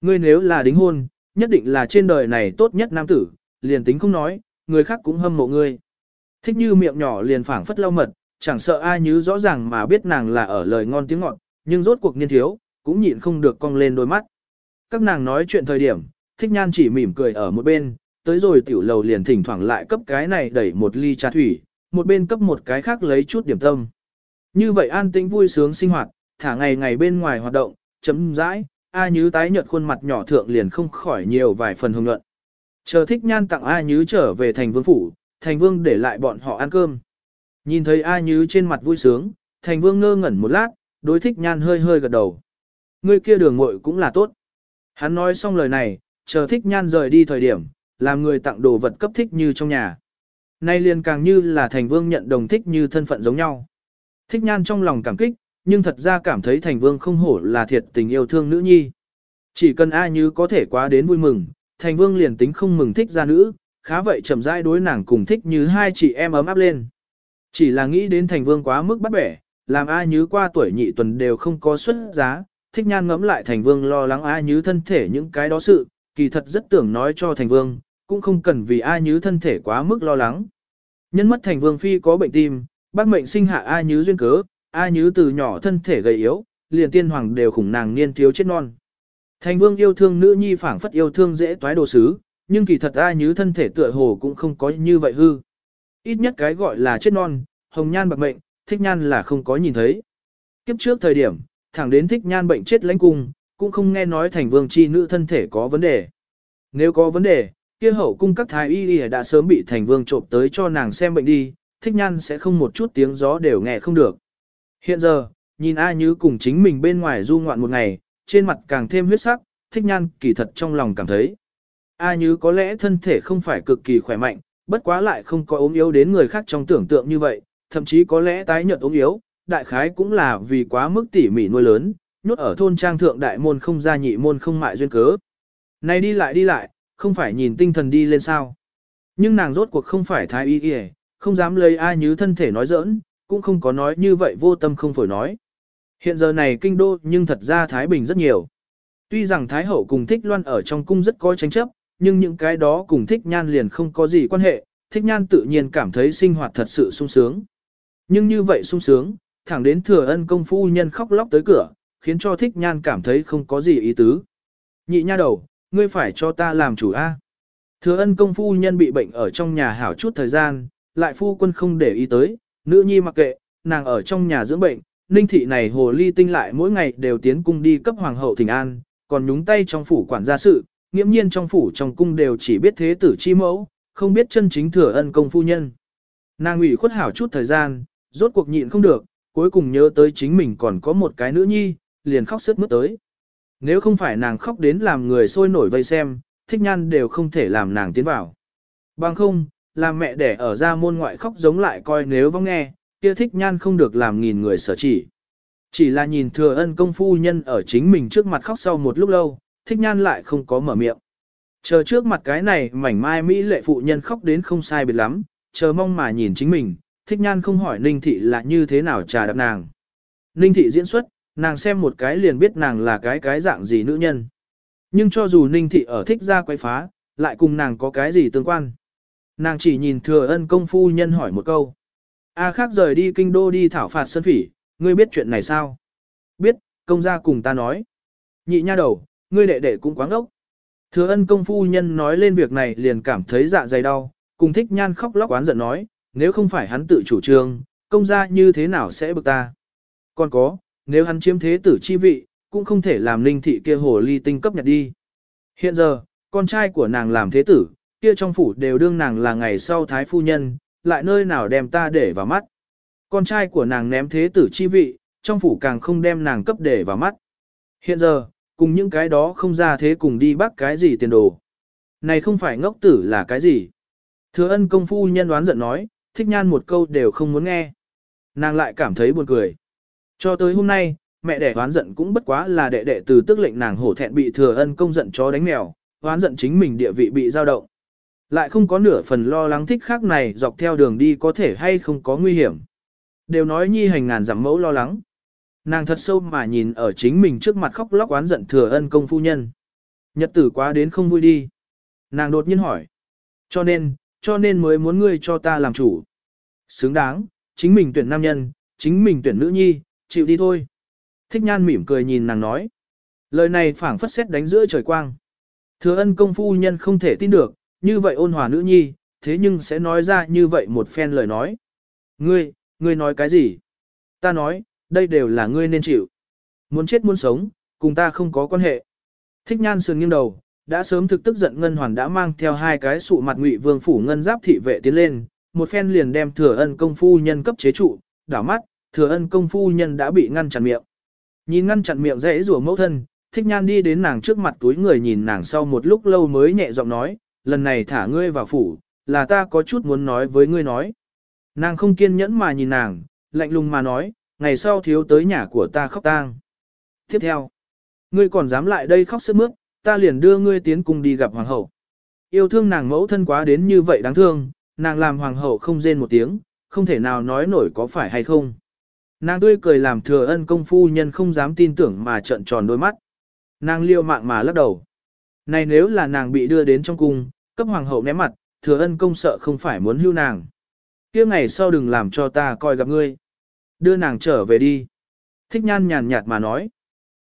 Ngươi nếu là đính hôn, nhất định là trên đời này tốt nhất nam tử, liền tính không nói, người khác cũng hâm mộ ngươi. Thích như miệng nhỏ liền phảng phất lau mật, chẳng sợ ai nhứ rõ ràng mà biết nàng là ở lời ngon tiếng ngọt, nhưng rốt cuộc niên thiếu, cũng nhịn không được cong lên đôi mắt. Các nàng nói chuyện thời điểm, thích nhan chỉ mỉm cười ở một bên, tới rồi tiểu lầu liền thỉnh thoảng lại cấp cái này đẩy một ly trà thủy, một bên cấp một cái khác lấy chút điểm tâm. Như vậy an tĩnh vui sướng sinh hoạt, thả ngày ngày bên ngoài hoạt động, chấm rãi, A Nhứ tái nhợt khuôn mặt nhỏ thượng liền không khỏi nhiều vài phần hồng nhuận. Chờ thích nhan tặng A Nhứ trở về thành vương phủ, thành vương để lại bọn họ ăn cơm. Nhìn thấy A như trên mặt vui sướng, thành vương ngơ ngẩn một lát, đối thích nhan hơi hơi gật đầu. Người kia đường muội cũng là tốt. Hắn nói xong lời này, chờ thích nhan rời đi thời điểm, làm người tặng đồ vật cấp thích như trong nhà. Nay liền càng như là thành vương nhận đồng thích như thân phận giống nhau. Thích nhan trong lòng cảm kích, nhưng thật ra cảm thấy thành vương không hổ là thiệt tình yêu thương nữ nhi. Chỉ cần a như có thể quá đến vui mừng, thành vương liền tính không mừng thích ra nữ, khá vậy chậm rãi đối nàng cùng thích như hai chị em ấm áp lên. Chỉ là nghĩ đến thành vương quá mức bắt bẻ, làm ai Nhứ qua tuổi nhị tuần đều không có xuất giá, thích nhan ngẫm lại thành vương lo lắng ai Nhứ thân thể những cái đó sự, kỳ thật rất tưởng nói cho thành vương, cũng không cần vì ai Nhứ thân thể quá mức lo lắng. Nhân mất thành vương phi có bệnh tim, bác mệnh sinh hạ ai Nhứ duyên cớ, A Nhứ từ nhỏ thân thể gầy yếu, liền tiên hoàng đều khủng nàng niên thiếu chết non. Thành vương yêu thương nữ nhi phảng phất yêu thương dễ toái đồ sứ, nhưng kỳ thật A Nhứ thân thể tựa hồ cũng không có như vậy hư. Ít nhất cái gọi là chết non, hồng nhan bạc mệnh, thích nhan là không có nhìn thấy. Kiếp trước thời điểm, thẳng đến thích nhan bệnh chết lãnh cung, cũng không nghe nói thành vương chi nữ thân thể có vấn đề. Nếu có vấn đề, kia hậu cung các thái y y đã sớm bị thành vương trộm tới cho nàng xem bệnh đi, thích nhan sẽ không một chút tiếng gió đều nghe không được. Hiện giờ, nhìn A Như cùng chính mình bên ngoài du ngoạn một ngày, trên mặt càng thêm huyết sắc, thích nhan kỳ thật trong lòng cảm thấy. A Như có lẽ thân thể không phải cực kỳ khỏe mạnh, bất quá lại không có ốm yếu đến người khác trong tưởng tượng như vậy, thậm chí có lẽ tái nhợt ốm yếu, đại khái cũng là vì quá mức tỉ mỉ nuôi lớn, nhốt ở thôn trang thượng đại môn không ra nhị môn không mại duyên cớ. Này đi lại đi lại, không phải nhìn tinh thần đi lên sao. Nhưng nàng rốt cuộc không phải thái y y, không dám lấy ai như thân thể nói giỡn, cũng không có nói như vậy vô tâm không phổi nói. Hiện giờ này kinh đô nhưng thật ra Thái Bình rất nhiều. Tuy rằng Thái Hậu cùng Thích Loan ở trong cung rất có tranh chấp, nhưng những cái đó cùng Thích Nhan liền không có gì quan hệ, Thích Nhan tự nhiên cảm thấy sinh hoạt thật sự sung sướng. Nhưng như vậy sung sướng, thẳng đến thừa ân công phu nhân khóc lóc tới cửa, khiến cho Thích Nhan cảm thấy không có gì ý tứ. Nhị nha đầu, ngươi phải cho ta làm chủ A. Thừa ân công phu nhân bị bệnh ở trong nhà hảo chút thời gian, lại phu quân không để ý tới, nữ nhi mặc kệ, nàng ở trong nhà dưỡng bệnh, ninh thị này hồ ly tinh lại mỗi ngày đều tiến cung đi cấp hoàng hậu thỉnh an, còn nhúng tay trong phủ quản gia sự, nghiễm nhiên trong phủ trong cung đều chỉ biết thế tử chi mẫu, không biết chân chính thừa ân công phu nhân. Nàng ủy khuất hảo chút thời gian, rốt cuộc nhịn không được, cuối cùng nhớ tới chính mình còn có một cái nữ nhi, liền khóc sướt mướt tới. Nếu không phải nàng khóc đến làm người sôi nổi vây xem, thích nhan đều không thể làm nàng tiến vào. Bằng không, làm mẹ đẻ ở ra môn ngoại khóc giống lại coi nếu vong nghe, kia thích nhan không được làm nghìn người sở chỉ. Chỉ là nhìn thừa ân công phu nhân ở chính mình trước mặt khóc sau một lúc lâu, thích nhan lại không có mở miệng. Chờ trước mặt cái này mảnh mai Mỹ lệ phụ nhân khóc đến không sai biệt lắm, chờ mong mà nhìn chính mình, thích nhan không hỏi Ninh Thị là như thế nào trà đập nàng. Ninh Thị diễn xuất, nàng xem một cái liền biết nàng là cái cái dạng gì nữ nhân. Nhưng cho dù Ninh Thị ở thích ra quay phá, lại cùng nàng có cái gì tương quan. Nàng chỉ nhìn thừa ân công phu nhân hỏi một câu. A khác rời đi kinh đô đi thảo phạt sân phỉ, ngươi biết chuyện này sao? Biết, công gia cùng ta nói. Nhị nha đầu, ngươi đệ đệ cũng quáng ngốc. Thừa ân công phu nhân nói lên việc này liền cảm thấy dạ dày đau, cùng thích nhan khóc lóc oán giận nói, nếu không phải hắn tự chủ trương, công gia như thế nào sẽ bực ta. Còn có, nếu hắn chiếm thế tử chi vị, cũng không thể làm linh thị kia hồ ly tinh cấp nhặt đi. Hiện giờ, con trai của nàng làm thế tử, kia trong phủ đều đương nàng là ngày sau thái phu nhân, lại nơi nào đem ta để vào mắt. Con trai của nàng ném thế tử chi vị, trong phủ càng không đem nàng cấp để vào mắt. Hiện giờ, cùng những cái đó không ra thế cùng đi bắt cái gì tiền đồ. Này không phải ngốc tử là cái gì. Thừa ân công phu nhân đoán giận nói, thích nhan một câu đều không muốn nghe. Nàng lại cảm thấy buồn cười. Cho tới hôm nay, mẹ đẻ đoán giận cũng bất quá là đệ đệ từ tức lệnh nàng hổ thẹn bị thừa ân công giận chó đánh mèo, đoán giận chính mình địa vị bị dao động. Lại không có nửa phần lo lắng thích khác này dọc theo đường đi có thể hay không có nguy hiểm. Đều nói nhi hành ngàn giảm mẫu lo lắng. Nàng thật sâu mà nhìn ở chính mình trước mặt khóc lóc oán giận thừa ân công phu nhân. Nhật tử quá đến không vui đi. Nàng đột nhiên hỏi. Cho nên, cho nên mới muốn ngươi cho ta làm chủ. Xứng đáng, chính mình tuyển nam nhân, chính mình tuyển nữ nhi, chịu đi thôi. Thích nhan mỉm cười nhìn nàng nói. Lời này phảng phất xét đánh giữa trời quang. Thừa ân công phu nhân không thể tin được, như vậy ôn hòa nữ nhi, thế nhưng sẽ nói ra như vậy một phen lời nói. Ngươi, ngươi nói cái gì? Ta nói, đây đều là ngươi nên chịu. Muốn chết muốn sống, cùng ta không có quan hệ. Thích nhan sườn nghiêng đầu, đã sớm thực tức giận Ngân Hoàn đã mang theo hai cái sụ mặt ngụy vương phủ ngân giáp thị vệ tiến lên, một phen liền đem thừa ân công phu nhân cấp chế trụ, đảo mắt, thừa ân công phu nhân đã bị ngăn chặn miệng. Nhìn ngăn chặn miệng dễ rủa mẫu thân, thích nhan đi đến nàng trước mặt túi người nhìn nàng sau một lúc lâu mới nhẹ giọng nói, lần này thả ngươi vào phủ, là ta có chút muốn nói với ngươi nói. Nàng không kiên nhẫn mà nhìn nàng, lạnh lùng mà nói, ngày sau thiếu tới nhà của ta khóc tang. Tiếp theo, ngươi còn dám lại đây khóc sức mướt, ta liền đưa ngươi tiến cùng đi gặp hoàng hậu. Yêu thương nàng mẫu thân quá đến như vậy đáng thương, nàng làm hoàng hậu không rên một tiếng, không thể nào nói nổi có phải hay không. Nàng tươi cười làm thừa ân công phu nhân không dám tin tưởng mà trợn tròn đôi mắt. Nàng liêu mạng mà lắc đầu. Này nếu là nàng bị đưa đến trong cung, cấp hoàng hậu ném mặt, thừa ân công sợ không phải muốn hưu nàng. kia ngày sau đừng làm cho ta coi gặp ngươi. Đưa nàng trở về đi. Thích nhan nhàn nhạt mà nói.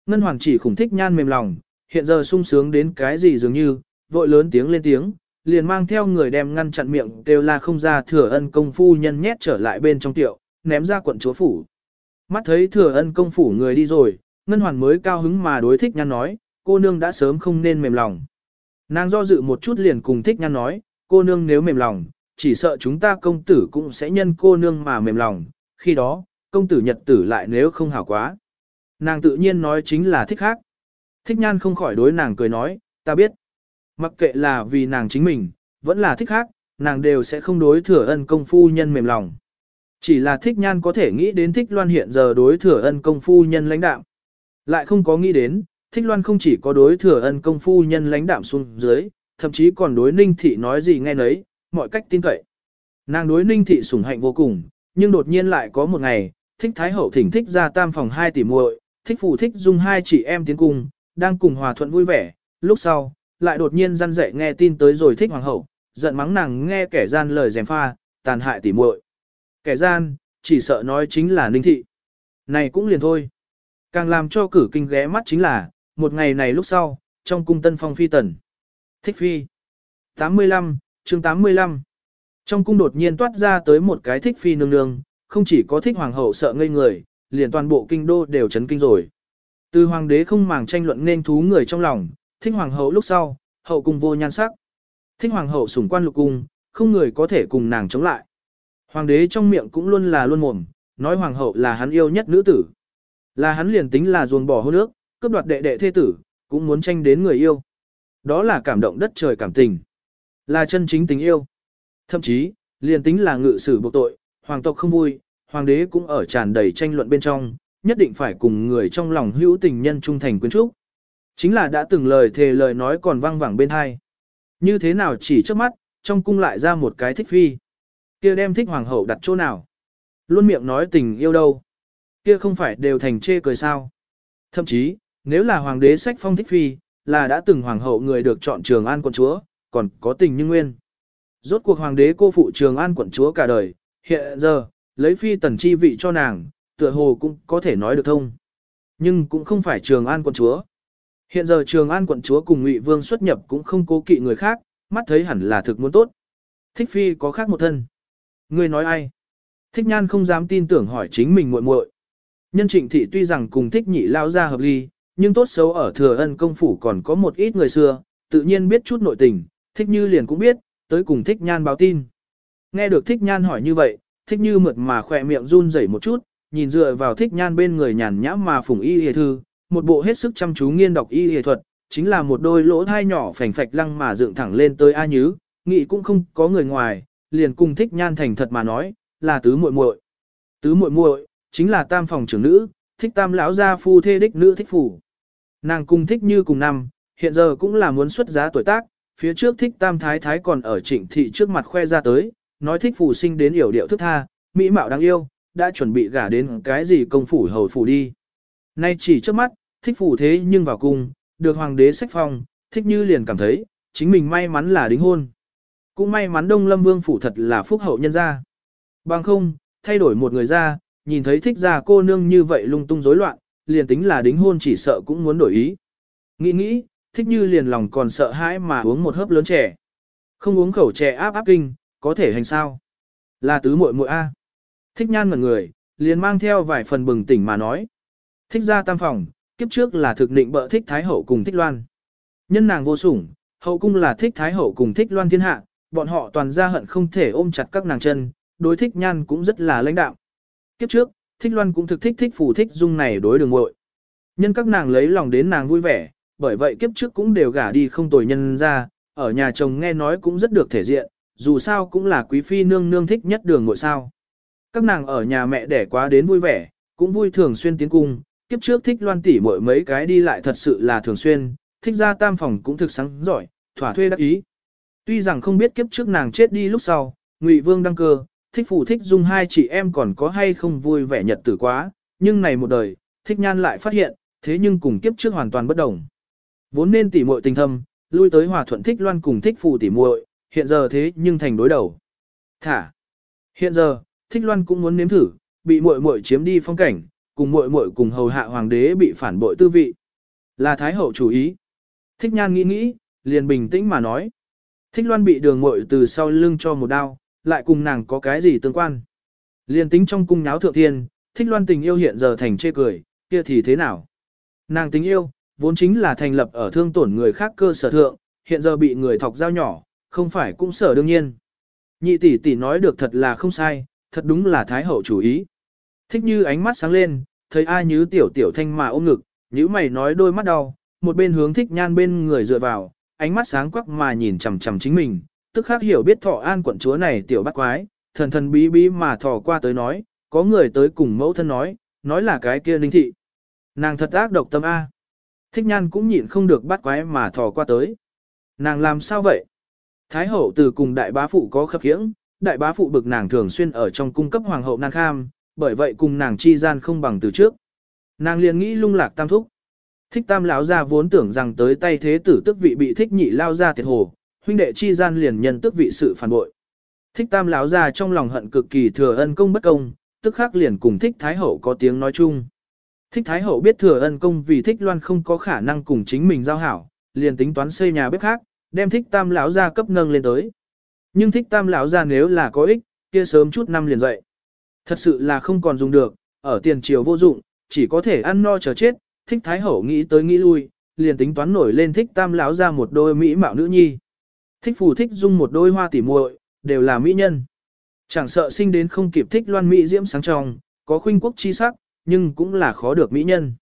Ngân hoàng chỉ khủng thích nhan mềm lòng, hiện giờ sung sướng đến cái gì dường như, vội lớn tiếng lên tiếng, liền mang theo người đem ngăn chặn miệng đều là không ra thừa ân công phu nhân nhét trở lại bên trong tiệu, ném ra quận chúa phủ. Mắt thấy thừa ân công phủ người đi rồi, ngân hoàn mới cao hứng mà đối thích nhan nói, cô nương đã sớm không nên mềm lòng. Nàng do dự một chút liền cùng thích nhan nói, cô nương nếu mềm lòng, chỉ sợ chúng ta công tử cũng sẽ nhân cô nương mà mềm lòng, khi đó, công tử nhật tử lại nếu không hảo quá. Nàng tự nhiên nói chính là thích khác. Thích nhan không khỏi đối nàng cười nói, ta biết. Mặc kệ là vì nàng chính mình, vẫn là thích khác, nàng đều sẽ không đối thừa ân công phu nhân mềm lòng. Chỉ là thích nhan có thể nghĩ đến thích loan hiện giờ đối thừa ân công phu nhân lãnh đạm Lại không có nghĩ đến, thích loan không chỉ có đối thừa ân công phu nhân lãnh đạm xuống dưới, thậm chí còn đối ninh thị nói gì nghe nấy, mọi cách tin cậy. Nàng đối ninh thị sủng hạnh vô cùng, nhưng đột nhiên lại có một ngày, thích thái hậu thỉnh thích ra tam phòng hai tỷ muội, thích phù thích dung hai chị em tiến cung, đang cùng hòa thuận vui vẻ, lúc sau, lại đột nhiên răn dậy nghe tin tới rồi thích hoàng hậu, giận mắng nàng nghe kẻ gian lời dèm pha, tàn hại tỷ muội. Kẻ gian, chỉ sợ nói chính là ninh thị. Này cũng liền thôi. Càng làm cho cử kinh ghé mắt chính là, một ngày này lúc sau, trong cung tân phong phi tần. Thích phi. 85, chương 85. Trong cung đột nhiên toát ra tới một cái thích phi nương nương, không chỉ có thích hoàng hậu sợ ngây người, liền toàn bộ kinh đô đều chấn kinh rồi. Từ hoàng đế không màng tranh luận nên thú người trong lòng, thích hoàng hậu lúc sau, hậu cung vô nhan sắc. Thích hoàng hậu sủng quan lục cung, không người có thể cùng nàng chống lại. Hoàng đế trong miệng cũng luôn là luôn mồm, nói hoàng hậu là hắn yêu nhất nữ tử. Là hắn liền tính là ruồng bỏ hôn nước, cướp đoạt đệ đệ thế tử, cũng muốn tranh đến người yêu. Đó là cảm động đất trời cảm tình. Là chân chính tình yêu. Thậm chí, liền tính là ngự sử buộc tội, hoàng tộc không vui, hoàng đế cũng ở tràn đầy tranh luận bên trong, nhất định phải cùng người trong lòng hữu tình nhân trung thành quyến trúc. Chính là đã từng lời thề lời nói còn vang vẳng bên hai. Như thế nào chỉ trước mắt, trong cung lại ra một cái thích phi. kia đem thích hoàng hậu đặt chỗ nào. Luôn miệng nói tình yêu đâu. Kia không phải đều thành chê cười sao. Thậm chí, nếu là hoàng đế sách phong thích phi, là đã từng hoàng hậu người được chọn trường an quận chúa, còn có tình như nguyên. Rốt cuộc hoàng đế cô phụ trường an quận chúa cả đời, hiện giờ, lấy phi tần chi vị cho nàng, tựa hồ cũng có thể nói được thông. Nhưng cũng không phải trường an quận chúa. Hiện giờ trường an quận chúa cùng ngụy vương xuất nhập cũng không cố kỵ người khác, mắt thấy hẳn là thực muốn tốt. Thích phi có khác một thân. Người nói ai? Thích nhan không dám tin tưởng hỏi chính mình muội muội. Nhân trịnh thị tuy rằng cùng thích nhị lao ra hợp ly, nhưng tốt xấu ở thừa ân công phủ còn có một ít người xưa, tự nhiên biết chút nội tình, thích như liền cũng biết, tới cùng thích nhan báo tin. Nghe được thích nhan hỏi như vậy, thích như mượt mà khỏe miệng run rẩy một chút, nhìn dựa vào thích nhan bên người nhàn nhã mà phùng y hề thư, một bộ hết sức chăm chú nghiên đọc y hề thuật, chính là một đôi lỗ thai nhỏ phành phạch lăng mà dựng thẳng lên tới A Nhứ, nghĩ cũng không có người ngoài, liền cùng thích nhan thành thật mà nói, là tứ muội muội. Tứ muội muội chính là tam phòng trưởng nữ, thích tam lão gia phu thê đích nữ thích phủ. Nàng cùng thích như cùng năm, hiện giờ cũng là muốn xuất giá tuổi tác, phía trước thích tam thái thái còn ở trịnh thị trước mặt khoe ra tới, nói thích phủ sinh đến yểu điệu thức tha, mỹ mạo đáng yêu, đã chuẩn bị gả đến cái gì công phủ hầu phủ đi. Nay chỉ trước mắt, thích phủ thế nhưng vào cung, được hoàng đế sách phong, thích như liền cảm thấy, chính mình may mắn là đính hôn. Cũng may mắn Đông Lâm Vương phủ thật là phúc hậu nhân gia. Bằng không, thay đổi một người ra, nhìn thấy thích ra cô nương như vậy lung tung rối loạn, liền tính là đính hôn chỉ sợ cũng muốn đổi ý. Nghĩ nghĩ, thích như liền lòng còn sợ hãi mà uống một hớp lớn trẻ. Không uống khẩu trẻ áp áp kinh, có thể hành sao? Là tứ muội muội A. Thích nhan ngẩn người, liền mang theo vài phần bừng tỉnh mà nói. Thích ra tam phòng, kiếp trước là thực định bợ thích thái hậu cùng thích loan. Nhân nàng vô sủng, hậu cung là thích thái hậu cùng thích loan thiên hạ, bọn họ toàn ra hận không thể ôm chặt các nàng chân, đối thích nhan cũng rất là lãnh đạo. Kiếp trước, thích loan cũng thực thích thích phù thích dung này đối đường muội Nhân các nàng lấy lòng đến nàng vui vẻ, bởi vậy kiếp trước cũng đều gả đi không tồi nhân ra, ở nhà chồng nghe nói cũng rất được thể diện, dù sao cũng là quý phi nương nương thích nhất đường ngồi sao. Các nàng ở nhà mẹ đẻ quá đến vui vẻ, cũng vui thường xuyên tiến cung, kiếp trước thích loan tỉ mỗi mấy cái đi lại thật sự là thường xuyên, thích ra tam phòng cũng thực sáng giỏi, thỏa thuê đắc ý. Tuy rằng không biết kiếp trước nàng chết đi lúc sau, Ngụy Vương đăng cơ, thích phụ thích dung hai chị em còn có hay không vui vẻ nhật tử quá, nhưng này một đời, thích nhan lại phát hiện, thế nhưng cùng kiếp trước hoàn toàn bất đồng. Vốn nên tỉ muội tình thâm, lui tới hòa thuận thích loan cùng thích phụ tỉ muội, hiện giờ thế nhưng thành đối đầu. Thả. Hiện giờ, thích loan cũng muốn nếm thử, bị muội muội chiếm đi phong cảnh, cùng muội muội cùng hầu hạ hoàng đế bị phản bội tư vị. Là thái hậu chủ ý. Thích nhan nghĩ nghĩ, liền bình tĩnh mà nói. Thích loan bị đường muội từ sau lưng cho một đao, lại cùng nàng có cái gì tương quan. liền tính trong cung nháo thượng thiên, thích loan tình yêu hiện giờ thành chê cười, kia thì thế nào? Nàng tình yêu, vốn chính là thành lập ở thương tổn người khác cơ sở thượng, hiện giờ bị người thọc dao nhỏ, không phải cũng sở đương nhiên. Nhị tỷ tỷ nói được thật là không sai, thật đúng là thái hậu chủ ý. Thích như ánh mắt sáng lên, thấy ai như tiểu tiểu thanh mà ôm ngực, nhíu mày nói đôi mắt đau, một bên hướng thích nhan bên người dựa vào, ánh mắt sáng quắc mà nhìn chầm chầm chính mình, tức khắc hiểu biết thọ an quận chúa này tiểu bắt quái, thần thần bí bí mà thò qua tới nói, có người tới cùng mẫu thân nói, nói là cái kia linh thị. Nàng thật ác độc tâm A. Thích nhan cũng nhịn không được bắt quái mà thò qua tới. Nàng làm sao vậy? Thái hậu từ cùng đại bá phụ có khập khiễng, đại bá phụ bực nàng thường xuyên ở trong cung cấp hoàng hậu nan kham, bởi vậy cùng nàng chi gian không bằng từ trước. Nàng liền nghĩ lung lạc tam thúc. Thích tam lão gia vốn tưởng rằng tới tay thế tử tức vị bị thích nhị lao ra thiệt hồ, huynh đệ chi gian liền nhân tức vị sự phản bội. Thích tam lão gia trong lòng hận cực kỳ thừa ân công bất công, tức khắc liền cùng thích thái hậu có tiếng nói chung. Thích thái hậu biết thừa ân công vì thích loan không có khả năng cùng chính mình giao hảo, liền tính toán xây nhà bếp khác, đem thích tam lão gia cấp nâng lên tới. Nhưng thích tam lão gia nếu là có ích, kia sớm chút năm liền dậy. Thật sự là không còn dùng được, ở tiền triều vô dụng, chỉ có thể ăn no chờ chết, thích thái hậu nghĩ tới nghĩ lui, liền tính toán nổi lên thích tam lão gia một đôi mỹ mạo nữ nhi. Thích phù thích dung một đôi hoa tỉ muội, đều là mỹ nhân. Chẳng sợ sinh đến không kịp thích loan mỹ diễm sáng trong, có khuynh quốc chi sắc, nhưng cũng là khó được mỹ nhân.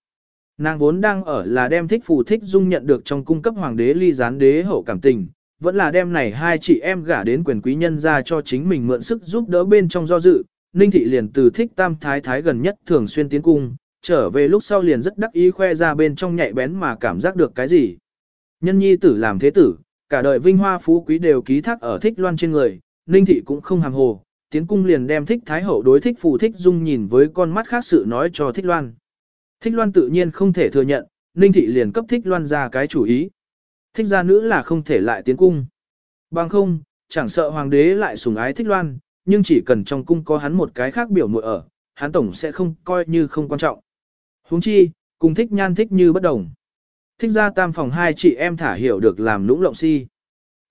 Nàng vốn đang ở là đem thích phù thích dung nhận được trong cung cấp hoàng đế ly gián đế hậu cảm tình, vẫn là đem này hai chị em gả đến quyền quý nhân ra cho chính mình mượn sức giúp đỡ bên trong do dự. Ninh thị liền từ thích tam thái thái gần nhất thường xuyên tiến cung, trở về lúc sau liền rất đắc ý khoe ra bên trong nhạy bén mà cảm giác được cái gì. Nhân nhi tử làm thế tử, cả đời vinh hoa phú quý đều ký thác ở thích loan trên người, Ninh thị cũng không hàm hồ, tiến cung liền đem thích thái hậu đối thích phù thích dung nhìn với con mắt khác sự nói cho thích loan. Thích loan tự nhiên không thể thừa nhận, ninh thị liền cấp thích loan ra cái chủ ý. Thích gia nữ là không thể lại tiến cung. Bằng không, chẳng sợ hoàng đế lại sủng ái thích loan, nhưng chỉ cần trong cung có hắn một cái khác biểu muội ở, hắn tổng sẽ không coi như không quan trọng. huống chi, cùng thích nhan thích như bất đồng. Thích gia tam phòng hai chị em thả hiểu được làm lũng lộng si.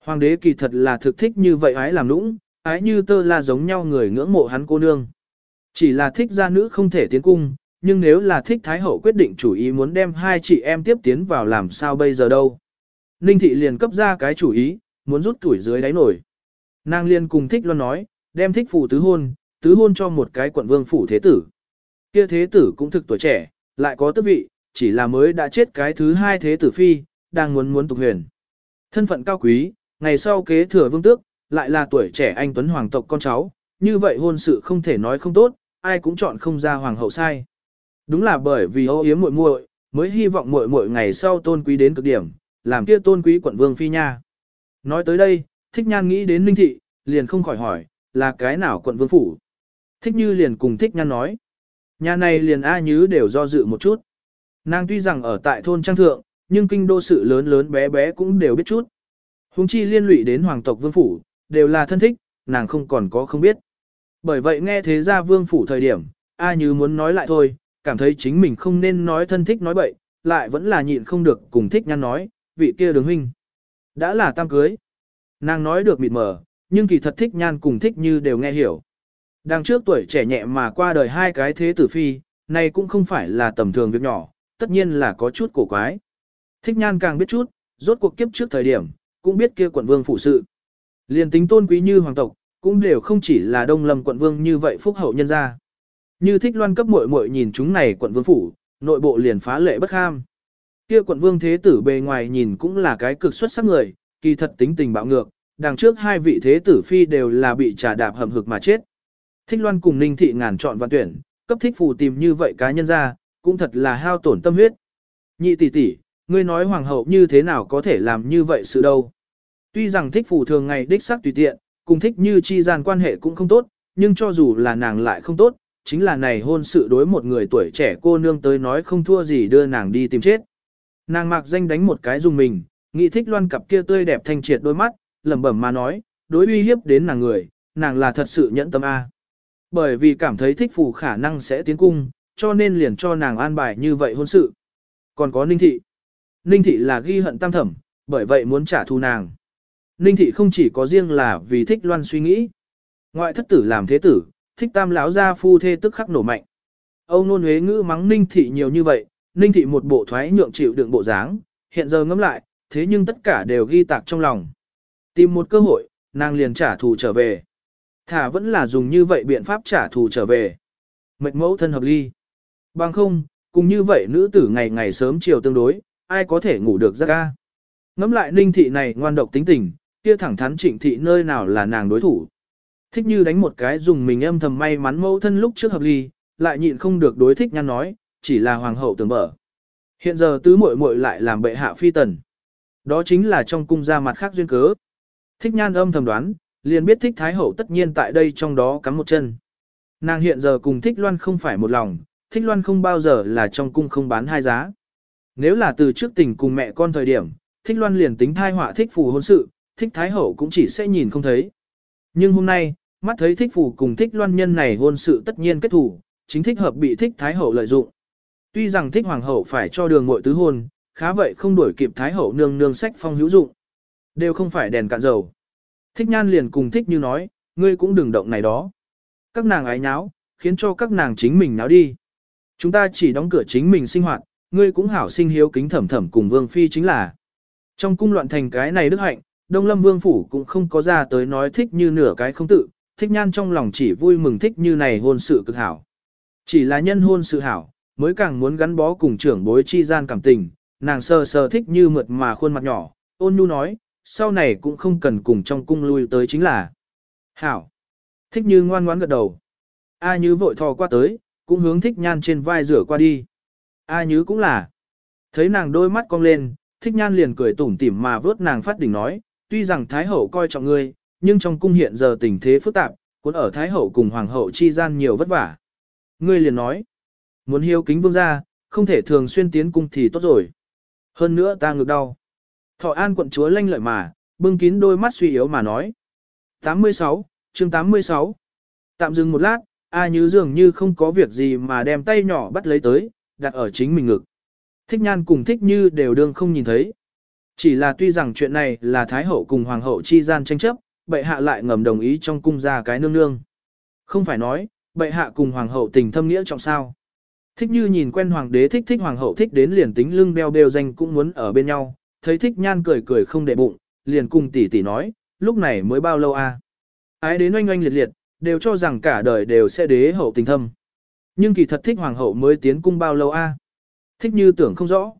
Hoàng đế kỳ thật là thực thích như vậy ái làm lũng, ái như tơ là giống nhau người ngưỡng mộ hắn cô nương. Chỉ là thích gia nữ không thể tiến cung, nhưng nếu là thích thái hậu quyết định chủ ý muốn đem hai chị em tiếp tiến vào làm sao bây giờ đâu. Ninh thị liền cấp ra cái chủ ý, muốn rút tuổi dưới đáy nổi. Nàng liền cùng thích loan nói, đem thích phủ tứ hôn, tứ hôn cho một cái quận vương phủ thế tử. Kia thế tử cũng thực tuổi trẻ, lại có tước vị, chỉ là mới đã chết cái thứ hai thế tử phi, đang muốn muốn tục huyền. Thân phận cao quý, ngày sau kế thừa vương tước, lại là tuổi trẻ anh Tuấn Hoàng tộc con cháu, như vậy hôn sự không thể nói không tốt, ai cũng chọn không ra hoàng hậu sai. Đúng là bởi vì ô yếm muội muội, mới hy vọng muội muội ngày sau tôn quý đến cực điểm, làm kia tôn quý quận vương phi nha. Nói tới đây, thích nhan nghĩ đến ninh thị, liền không khỏi hỏi, là cái nào quận vương phủ? Thích như liền cùng thích nhan nói. Nhà này liền A Nhứ đều do dự một chút. Nàng tuy rằng ở tại thôn trang thượng, nhưng kinh đô sự lớn lớn bé bé cũng đều biết chút. Hùng chi liên lụy đến hoàng tộc vương phủ, đều là thân thích, nàng không còn có không biết. Bởi vậy nghe thế ra vương phủ thời điểm, A Như muốn nói lại thôi, cảm thấy chính mình không nên nói thân thích nói bậy, lại vẫn là nhịn không được cùng thích nhăn nói, vị kia đường huynh. Đã là tam cưới. Nàng nói được mịt mờ, nhưng kỳ thật thích nhan cùng thích như đều nghe hiểu. đang trước tuổi trẻ nhẹ mà qua đời hai cái thế tử phi, này cũng không phải là tầm thường việc nhỏ, tất nhiên là có chút cổ quái. Thích nhan càng biết chút, rốt cuộc kiếp trước thời điểm, cũng biết kia quận vương phụ sự. Liên tính tôn quý như hoàng tộc, cũng đều không chỉ là đông lâm quận vương như vậy phúc hậu nhân gia. Như thích loan cấp muội muội nhìn chúng này quận vương phủ, nội bộ liền phá lệ bất ham. Kia quận vương thế tử bề ngoài nhìn cũng là cái cực xuất sắc người, kỳ thật tính tình bạo ngược, đằng trước hai vị thế tử phi đều là bị trà đạp hầm hực mà chết. Thích loan cùng ninh thị ngàn chọn văn tuyển, cấp thích phù tìm như vậy cá nhân ra, cũng thật là hao tổn tâm huyết. Nhị tỷ tỷ, ngươi nói hoàng hậu như thế nào có thể làm như vậy sự đâu. Tuy rằng thích phù thường ngày đích xác tùy tiện, cùng thích như chi gian quan hệ cũng không tốt, nhưng cho dù là nàng lại không tốt, chính là này hôn sự đối một người tuổi trẻ cô nương tới nói không thua gì đưa nàng đi tìm chết. Nàng mặc danh đánh một cái dùng mình, nghĩ thích loan cặp kia tươi đẹp thanh triệt đôi mắt, lẩm bẩm mà nói, đối uy hiếp đến nàng người, nàng là thật sự nhẫn tâm A. Bởi vì cảm thấy thích phù khả năng sẽ tiến cung, cho nên liền cho nàng an bài như vậy hôn sự. Còn có ninh thị. Ninh thị là ghi hận tam thẩm, bởi vậy muốn trả thù nàng. Ninh thị không chỉ có riêng là vì thích loan suy nghĩ. Ngoại thất tử làm thế tử, thích tam lão gia phu thê tức khắc nổ mạnh. Âu nôn huế ngữ mắng ninh thị nhiều như vậy, ninh thị một bộ thoái nhượng chịu đựng bộ dáng, hiện giờ ngẫm lại, thế nhưng tất cả đều ghi tạc trong lòng. Tìm một cơ hội, nàng liền trả thù trở về. Thả vẫn là dùng như vậy biện pháp trả thù trở về. Mệt mẫu thân hợp ly. Bằng không, cùng như vậy nữ tử ngày ngày sớm chiều tương đối, ai có thể ngủ được giấc ca. Ngẫm lại ninh thị này ngoan độc tính tình, kia thẳng thắn trịnh thị nơi nào là nàng đối thủ. Thích như đánh một cái dùng mình âm thầm may mắn mẫu thân lúc trước hợp ly, lại nhịn không được đối thích nhăn nói, chỉ là hoàng hậu tưởng mở. Hiện giờ tứ muội muội lại làm bệ hạ phi tần. Đó chính là trong cung ra mặt khác duyên cớ. Thích nhan âm thầm đoán, liền biết thích thái hậu tất nhiên tại đây trong đó cắm một chân. Nàng hiện giờ cùng thích loan không phải một lòng, thích loan không bao giờ là trong cung không bán hai giá. Nếu là từ trước tình cùng mẹ con thời điểm, thích loan liền tính thai họa thích phù hôn sự, thích thái hậu cũng chỉ sẽ nhìn không thấy. Nhưng hôm nay, mắt thấy thích phủ cùng thích loan nhân này hôn sự tất nhiên kết thủ, chính thích hợp bị thích thái hậu lợi dụng. Tuy rằng thích hoàng hậu phải cho đường muội tứ hôn, khá vậy không đuổi kịp thái hậu nương nương sách phong hữu dụng. Đều không phải đèn cạn dầu. Thích nhan liền cùng thích như nói, ngươi cũng đừng động này đó. Các nàng ái nháo, khiến cho các nàng chính mình náo đi. Chúng ta chỉ đóng cửa chính mình sinh hoạt, ngươi cũng hảo sinh hiếu kính thẩm thẩm cùng vương phi chính là. Trong cung loạn thành cái này đức hạnh, Đông Lâm Vương Phủ cũng không có ra tới nói thích như nửa cái không tự, thích nhan trong lòng chỉ vui mừng thích như này hôn sự cực hảo. Chỉ là nhân hôn sự hảo, mới càng muốn gắn bó cùng trưởng bối chi gian cảm tình, nàng sờ sờ thích như mượt mà khuôn mặt nhỏ, ôn nhu nói, sau này cũng không cần cùng trong cung lui tới chính là. Hảo. Thích như ngoan ngoãn gật đầu. A như vội thò qua tới, cũng hướng thích nhan trên vai rửa qua đi. A như cũng là. Thấy nàng đôi mắt cong lên, thích nhan liền cười tủm tỉm mà vớt nàng phát đỉnh nói, tuy rằng Thái Hậu coi trọng ngươi, nhưng trong cung hiện giờ tình thế phức tạp, cuốn ở Thái Hậu cùng Hoàng Hậu chi gian nhiều vất vả. Ngươi liền nói, muốn hiếu kính vương gia, không thể thường xuyên tiến cung thì tốt rồi. Hơn nữa ta ngược đau. Thọ an quận chúa lanh lợi mà, bưng kín đôi mắt suy yếu mà nói. 86, chương 86. Tạm dừng một lát, A Như dường như không có việc gì mà đem tay nhỏ bắt lấy tới, đặt ở chính mình ngực. Thích nhan cùng thích như đều đương không nhìn thấy. Chỉ là tuy rằng chuyện này là Thái Hậu cùng Hoàng Hậu chi gian tranh chấp, bệ hạ lại ngầm đồng ý trong cung ra cái nương nương. Không phải nói, bệ hạ cùng Hoàng Hậu tình thâm nghĩa trọng sao. Thích như nhìn quen Hoàng đế thích thích Hoàng Hậu thích đến liền tính lưng beo beo danh cũng muốn ở bên nhau, thấy thích nhan cười cười không để bụng, liền cùng tỷ tỷ nói, lúc này mới bao lâu a? À? Ái đến oanh oanh liệt liệt, đều cho rằng cả đời đều sẽ đế hậu tình thâm. Nhưng kỳ thật thích hoàng hậu mới tiến cung bao lâu a? Thích như tưởng không rõ.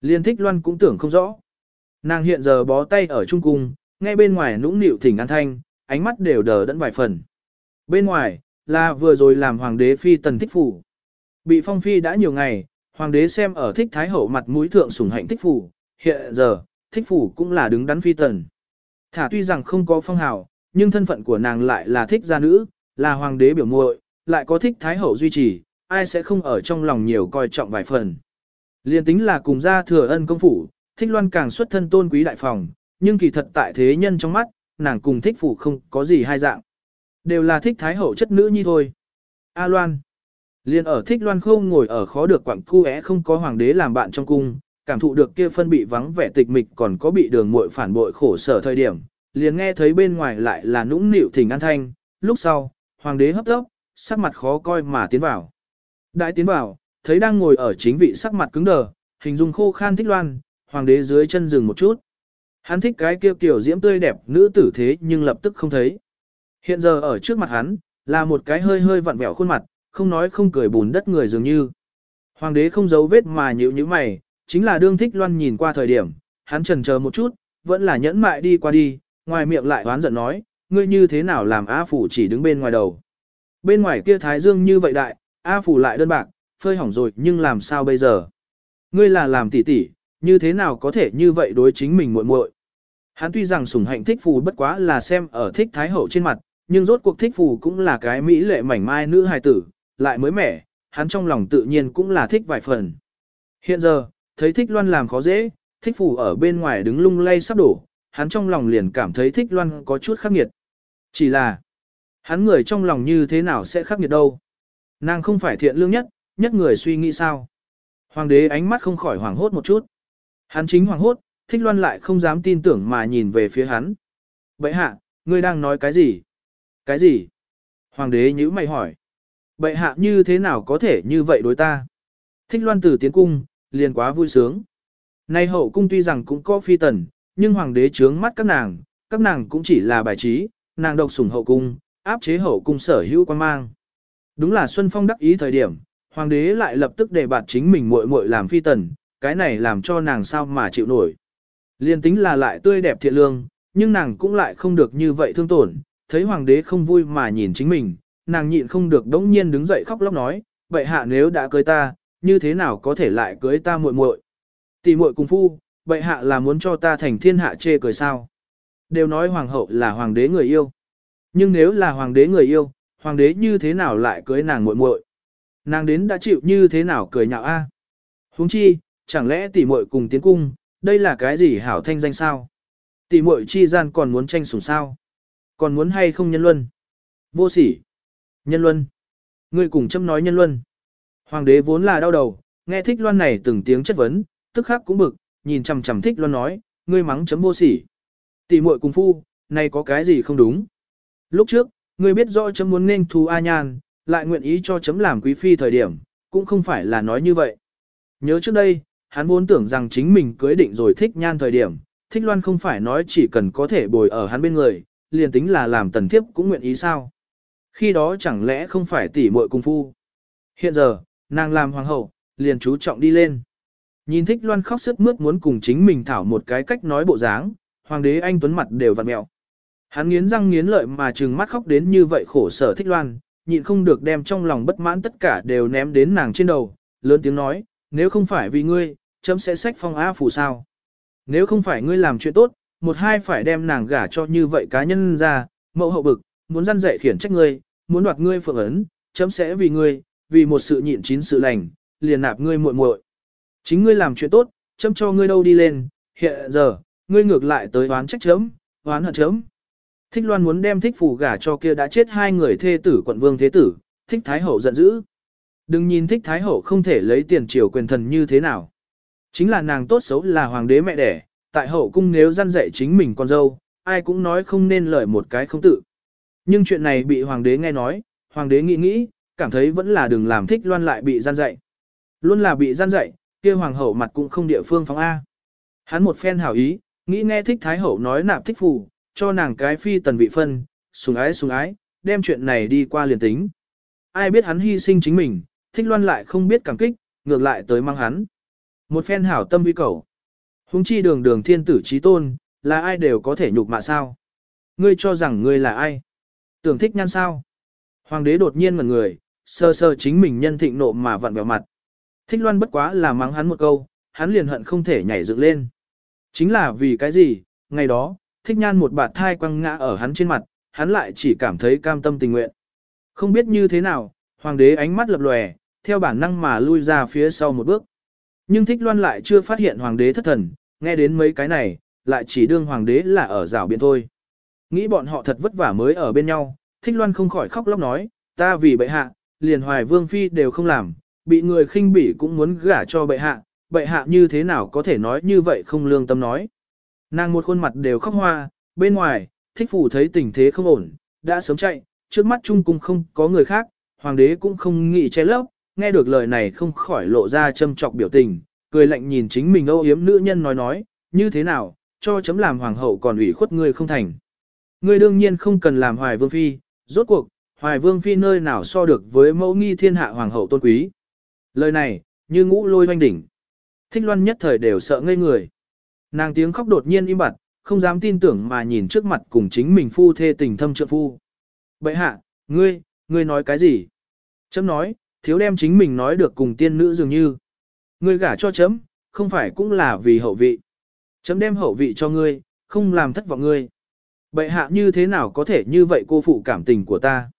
Liên thích loan cũng tưởng không rõ. Nàng hiện giờ bó tay ở trung cung, ngay bên ngoài nũng nịu thỉnh an thanh, ánh mắt đều đờ đẫn vài phần. Bên ngoài, là vừa rồi làm hoàng đế phi tần thích phủ. Bị phong phi đã nhiều ngày, hoàng đế xem ở thích thái hậu mặt mũi thượng sủng hạnh thích phủ, hiện giờ, thích phủ cũng là đứng đắn phi tần. Thả tuy rằng không có phong hào, nhưng thân phận của nàng lại là thích gia nữ, là hoàng đế biểu muội, lại có thích thái hậu duy trì, ai sẽ không ở trong lòng nhiều coi trọng vài phần. Liên tính là cùng gia thừa ân công phủ, thích loan càng xuất thân tôn quý đại phòng, nhưng kỳ thật tại thế nhân trong mắt, nàng cùng thích phủ không có gì hai dạng. Đều là thích thái hậu chất nữ nhi thôi. A loan. Liên ở thích loan không ngồi ở khó được quặng cu é không có hoàng đế làm bạn trong cung, cảm thụ được kia phân bị vắng vẻ tịch mịch còn có bị đường muội phản bội khổ sở thời điểm, liền nghe thấy bên ngoài lại là nũng nịu thỉnh an thanh, lúc sau, hoàng đế hấp tốc, sắc mặt khó coi mà tiến vào. Đại tiến vào, thấy đang ngồi ở chính vị sắc mặt cứng đờ, hình dung khô khan thích loan, hoàng đế dưới chân dừng một chút. Hắn thích cái kia kiểu diễm tươi đẹp nữ tử thế nhưng lập tức không thấy. Hiện giờ ở trước mặt hắn, là một cái hơi hơi vặn vẹo khuôn mặt, không nói không cười bùn đất người dường như. Hoàng đế không giấu vết mà nhíu như mày, chính là đương thích loan nhìn qua thời điểm, hắn trần chờ một chút, vẫn là nhẫn mại đi qua đi, ngoài miệng lại oán giận nói, ngươi như thế nào làm A Phủ chỉ đứng bên ngoài đầu. Bên ngoài kia thái dương như vậy đại, A Phủ lại đơn bạc, phơi hỏng rồi nhưng làm sao bây giờ. Ngươi là làm tỉ tỉ, như thế nào có thể như vậy đối chính mình muội muội. Hắn tuy rằng sủng hạnh thích phù bất quá là xem ở thích thái hậu trên mặt, nhưng rốt cuộc thích phù cũng là cái mỹ lệ mảnh mai nữ hài tử, lại mới mẻ, hắn trong lòng tự nhiên cũng là thích vài phần. Hiện giờ, thấy thích loan làm khó dễ, thích phù ở bên ngoài đứng lung lay sắp đổ, hắn trong lòng liền cảm thấy thích loan có chút khắc nghiệt. Chỉ là, hắn người trong lòng như thế nào sẽ khắc nghiệt đâu. Nàng không phải thiện lương nhất, nhất người suy nghĩ sao. Hoàng đế ánh mắt không khỏi hoảng hốt một chút. Hắn chính hoảng hốt, thích loan lại không dám tin tưởng mà nhìn về phía hắn. Bệ hạ, ngươi đang nói cái gì? Cái gì? Hoàng đế nhữ mày hỏi. Bệ hạ như thế nào có thể như vậy đối ta? Thích loan từ tiến cung, liền quá vui sướng. Nay hậu cung tuy rằng cũng có phi tần, nhưng hoàng đế trướng mắt các nàng, các nàng cũng chỉ là bài trí, nàng độc sủng hậu cung, áp chế hậu cung sở hữu quan mang. Đúng là Xuân Phong đắc ý thời điểm, hoàng đế lại lập tức đề bạt chính mình muội muội làm phi tần, cái này làm cho nàng sao mà chịu nổi. Liên tính là lại tươi đẹp thiện lương, nhưng nàng cũng lại không được như vậy thương tổn, thấy hoàng đế không vui mà nhìn chính mình, nàng nhịn không được đống nhiên đứng dậy khóc lóc nói, vậy hạ nếu đã cưới ta, như thế nào có thể lại cưới ta muội muội? Tỷ muội cùng phu, vậy hạ là muốn cho ta thành thiên hạ chê cười sao? Đều nói hoàng hậu là hoàng đế người yêu. Nhưng nếu là hoàng đế người yêu, hoàng đế như thế nào lại cưới nàng muội muội? Nàng đến đã chịu như thế nào cười nhạo a? Huống chi, chẳng lẽ tỷ muội cùng tiến cung, đây là cái gì hảo thanh danh sao? Tỷ muội chi gian còn muốn tranh sủng sao? Còn muốn hay không nhân luân? Vô sỉ. Nhân luân. Ngươi cùng châm nói nhân luân. Hoàng đế vốn là đau đầu, nghe thích loan này từng tiếng chất vấn, tức khắc cũng bực, nhìn chằm chằm thích loan nói, ngươi mắng chấm vô sỉ. Tỷ muội cùng phu, này có cái gì không đúng? Lúc trước, ngươi biết rõ chấm muốn nên thù A Nhan, lại nguyện ý cho chấm làm quý phi thời điểm, cũng không phải là nói như vậy. Nhớ trước đây, hắn vốn tưởng rằng chính mình cưới định rồi thích nhan thời điểm, thích loan không phải nói chỉ cần có thể bồi ở hắn bên người, liền tính là làm tần thiếp cũng nguyện ý sao. Khi đó chẳng lẽ không phải tỷ muội cung phu. Hiện giờ, nàng làm hoàng hậu, liền chú trọng đi lên. Nhìn thích loan khóc sức mướt muốn cùng chính mình thảo một cái cách nói bộ dáng, hoàng đế anh tuấn mặt đều vặn mẹo. Hắn nghiến răng nghiến lợi mà trừng mắt khóc đến như vậy khổ sở thích loan, nhịn không được đem trong lòng bất mãn tất cả đều ném đến nàng trên đầu, lớn tiếng nói, nếu không phải vì ngươi, chấm sẽ sách phong á phủ sao. Nếu không phải ngươi làm chuyện tốt, một hai phải đem nàng gả cho như vậy cá nhân ra, mẫu hậu bực, muốn răn dạy khiển trách ngươi, muốn đoạt ngươi phượng ấn, chấm sẽ vì ngươi, vì một sự nhịn chín sự lành, liền nạp ngươi muội muội. Chính ngươi làm chuyện tốt, chấm cho ngươi đâu đi lên, hiện giờ, ngươi ngược lại tới oán trách chấm, oán hận chấm. Thích Loan muốn đem thích phù gả cho kia đã chết hai người thê tử quận vương thế tử, thích Thái Hậu giận dữ. Đừng nhìn thích Thái Hậu không thể lấy tiền triều quyền thần như thế nào. Chính là nàng tốt xấu là hoàng đế mẹ đẻ, tại hậu cung nếu gian dạy chính mình con dâu, ai cũng nói không nên lời một cái không tự. Nhưng chuyện này bị hoàng đế nghe nói, hoàng đế nghĩ nghĩ, cảm thấy vẫn là đừng làm thích loan lại bị gian dạy. Luôn là bị gian dạy, kia hoàng hậu mặt cũng không địa phương phóng A. Hắn một phen hảo ý, nghĩ nghe thích thái hậu nói nạp thích phù, cho nàng cái phi tần vị phân, sùng ái sùng ái, đem chuyện này đi qua liền tính. Ai biết hắn hy sinh chính mình, thích loan lại không biết cảm kích, ngược lại tới mang hắn. Một phen hảo tâm uy cầu. Hùng chi đường đường thiên tử trí tôn, là ai đều có thể nhục mạ sao. Ngươi cho rằng ngươi là ai? Tưởng thích nhan sao? Hoàng đế đột nhiên ngẩn người, sơ sơ chính mình nhân thịnh nộ mà vặn vẹo mặt. Thích loan bất quá là mắng hắn một câu, hắn liền hận không thể nhảy dựng lên. Chính là vì cái gì, ngày đó, thích nhan một bạt thai quăng ngã ở hắn trên mặt, hắn lại chỉ cảm thấy cam tâm tình nguyện. Không biết như thế nào, hoàng đế ánh mắt lập lòe, theo bản năng mà lui ra phía sau một bước. Nhưng thích loan lại chưa phát hiện hoàng đế thất thần, nghe đến mấy cái này, lại chỉ đương hoàng đế là ở rào biện thôi. Nghĩ bọn họ thật vất vả mới ở bên nhau, thích loan không khỏi khóc lóc nói, ta vì bệ hạ, liền hoài vương phi đều không làm, bị người khinh bỉ cũng muốn gả cho bệ hạ, bệ hạ như thế nào có thể nói như vậy không lương tâm nói. Nàng một khuôn mặt đều khóc hoa, bên ngoài, thích phủ thấy tình thế không ổn, đã sớm chạy, trước mắt trung cung không có người khác, hoàng đế cũng không nghĩ che lấp, nghe được lời này không khỏi lộ ra châm trọc biểu tình, cười lạnh nhìn chính mình âu yếm nữ nhân nói nói, như thế nào, cho chấm làm hoàng hậu còn ủy khuất ngươi không thành. Ngươi đương nhiên không cần làm hoài vương phi, rốt cuộc, hoài vương phi nơi nào so được với mẫu nghi thiên hạ hoàng hậu tôn quý. Lời này, như ngũ lôi hoanh đỉnh. Thích loan nhất thời đều sợ ngây người. Nàng tiếng khóc đột nhiên im bặt, không dám tin tưởng mà nhìn trước mặt cùng chính mình phu thê tình thâm trợ phu. Bậy hạ, ngươi, ngươi nói cái gì? Chấm nói, thiếu đem chính mình nói được cùng tiên nữ dường như. Ngươi gả cho chấm, không phải cũng là vì hậu vị. Chấm đem hậu vị cho ngươi, không làm thất vọng ngươi. Bệ hạ như thế nào có thể như vậy cô phụ cảm tình của ta?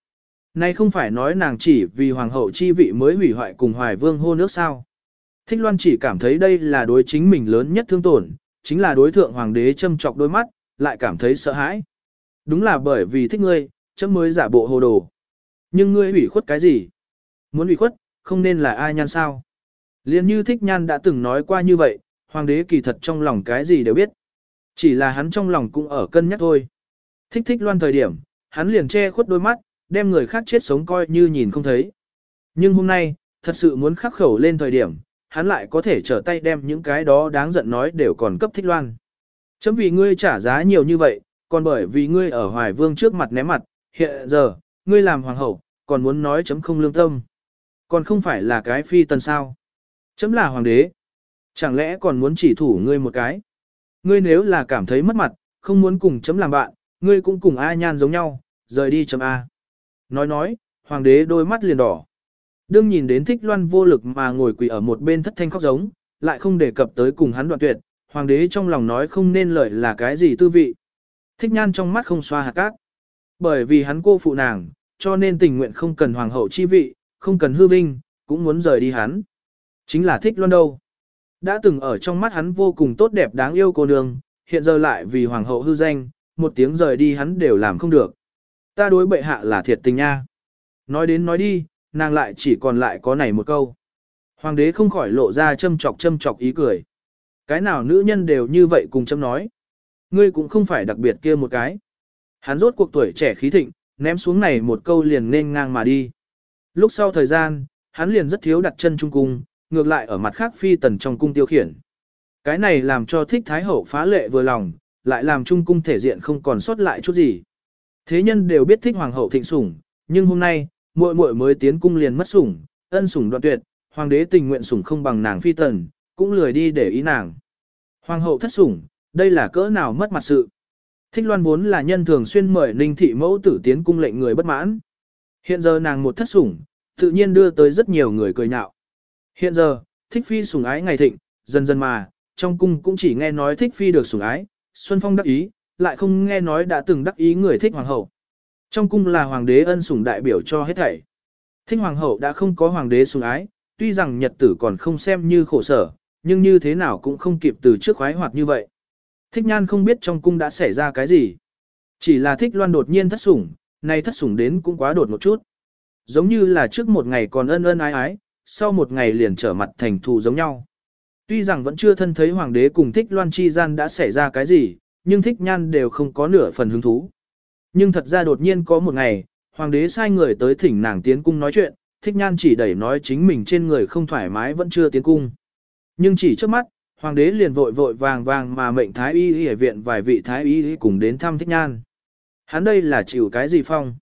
Nay không phải nói nàng chỉ vì hoàng hậu chi vị mới hủy hoại cùng hoài vương hô nước sao. Thích loan chỉ cảm thấy đây là đối chính mình lớn nhất thương tổn, chính là đối thượng hoàng đế châm chọc đôi mắt, lại cảm thấy sợ hãi. Đúng là bởi vì thích ngươi, chấm mới giả bộ hồ đồ. Nhưng ngươi hủy khuất cái gì? Muốn ủy khuất, không nên là ai nhan sao? Liên như thích nhan đã từng nói qua như vậy, hoàng đế kỳ thật trong lòng cái gì đều biết. Chỉ là hắn trong lòng cũng ở cân nhắc thôi. Thích thích loan thời điểm, hắn liền che khuất đôi mắt, đem người khác chết sống coi như nhìn không thấy. Nhưng hôm nay, thật sự muốn khắc khẩu lên thời điểm, hắn lại có thể trở tay đem những cái đó đáng giận nói đều còn cấp thích loan. Chấm vì ngươi trả giá nhiều như vậy, còn bởi vì ngươi ở hoài vương trước mặt ném mặt, hiện giờ, ngươi làm hoàng hậu, còn muốn nói chấm không lương tâm. Còn không phải là cái phi tần sao. Chấm là hoàng đế. Chẳng lẽ còn muốn chỉ thủ ngươi một cái? Ngươi nếu là cảm thấy mất mặt, không muốn cùng chấm làm bạn, ngươi cũng cùng A nhan giống nhau, rời đi chấm A. Nói nói, hoàng đế đôi mắt liền đỏ. Đương nhìn đến thích loan vô lực mà ngồi quỳ ở một bên thất thanh khóc giống, lại không đề cập tới cùng hắn đoạn tuyệt, hoàng đế trong lòng nói không nên lời là cái gì tư vị. Thích nhan trong mắt không xoa hạt cát. Bởi vì hắn cô phụ nàng, cho nên tình nguyện không cần hoàng hậu chi vị, không cần hư vinh, cũng muốn rời đi hắn. Chính là thích loan đâu. Đã từng ở trong mắt hắn vô cùng tốt đẹp đáng yêu cô nương, hiện giờ lại vì hoàng hậu hư danh, một tiếng rời đi hắn đều làm không được. Ta đối bệ hạ là thiệt tình nha. Nói đến nói đi, nàng lại chỉ còn lại có này một câu. Hoàng đế không khỏi lộ ra châm chọc châm chọc ý cười. Cái nào nữ nhân đều như vậy cùng châm nói. Ngươi cũng không phải đặc biệt kia một cái. Hắn rốt cuộc tuổi trẻ khí thịnh, ném xuống này một câu liền nên ngang mà đi. Lúc sau thời gian, hắn liền rất thiếu đặt chân trung cung, ngược lại ở mặt khác phi tần trong cung tiêu khiển. Cái này làm cho thích thái hậu phá lệ vừa lòng, lại làm trung cung thể diện không còn sót lại chút gì. Thế nhân đều biết thích hoàng hậu thịnh sủng, nhưng hôm nay, muội muội mới tiến cung liền mất sủng, ân sủng đoạn tuyệt, hoàng đế tình nguyện sủng không bằng nàng phi tần, cũng lười đi để ý nàng. Hoàng hậu thất sủng, đây là cỡ nào mất mặt sự. Thích loan vốn là nhân thường xuyên mời ninh thị mẫu tử tiến cung lệnh người bất mãn. Hiện giờ nàng một thất sủng, tự nhiên đưa tới rất nhiều người cười nhạo. Hiện giờ, thích phi sủng ái ngày thịnh, dần dần mà, trong cung cũng chỉ nghe nói thích phi được sủng ái, Xuân Phong đắc ý, lại không nghe nói đã từng đắc ý người thích hoàng hậu. Trong cung là hoàng đế ân sủng đại biểu cho hết thảy. Thích hoàng hậu đã không có hoàng đế sủng ái, tuy rằng nhật tử còn không xem như khổ sở, nhưng như thế nào cũng không kịp từ trước khoái hoạt như vậy. Thích nhan không biết trong cung đã xảy ra cái gì. Chỉ là thích loan đột nhiên thất sủng, nay thất sủng đến cũng quá đột một chút. Giống như là trước một ngày còn ân ân ái ái, sau một ngày liền trở mặt thành thù giống nhau. Tuy rằng vẫn chưa thân thấy hoàng đế cùng thích loan chi gian đã xảy ra cái gì, nhưng thích nhan đều không có nửa phần hứng thú. Nhưng thật ra đột nhiên có một ngày, hoàng đế sai người tới thỉnh nàng tiến cung nói chuyện, thích nhan chỉ đẩy nói chính mình trên người không thoải mái vẫn chưa tiến cung. Nhưng chỉ trước mắt, hoàng đế liền vội vội vàng vàng mà mệnh thái y y ở viện vài vị thái y y cùng đến thăm thích nhan. Hắn đây là chịu cái gì phong?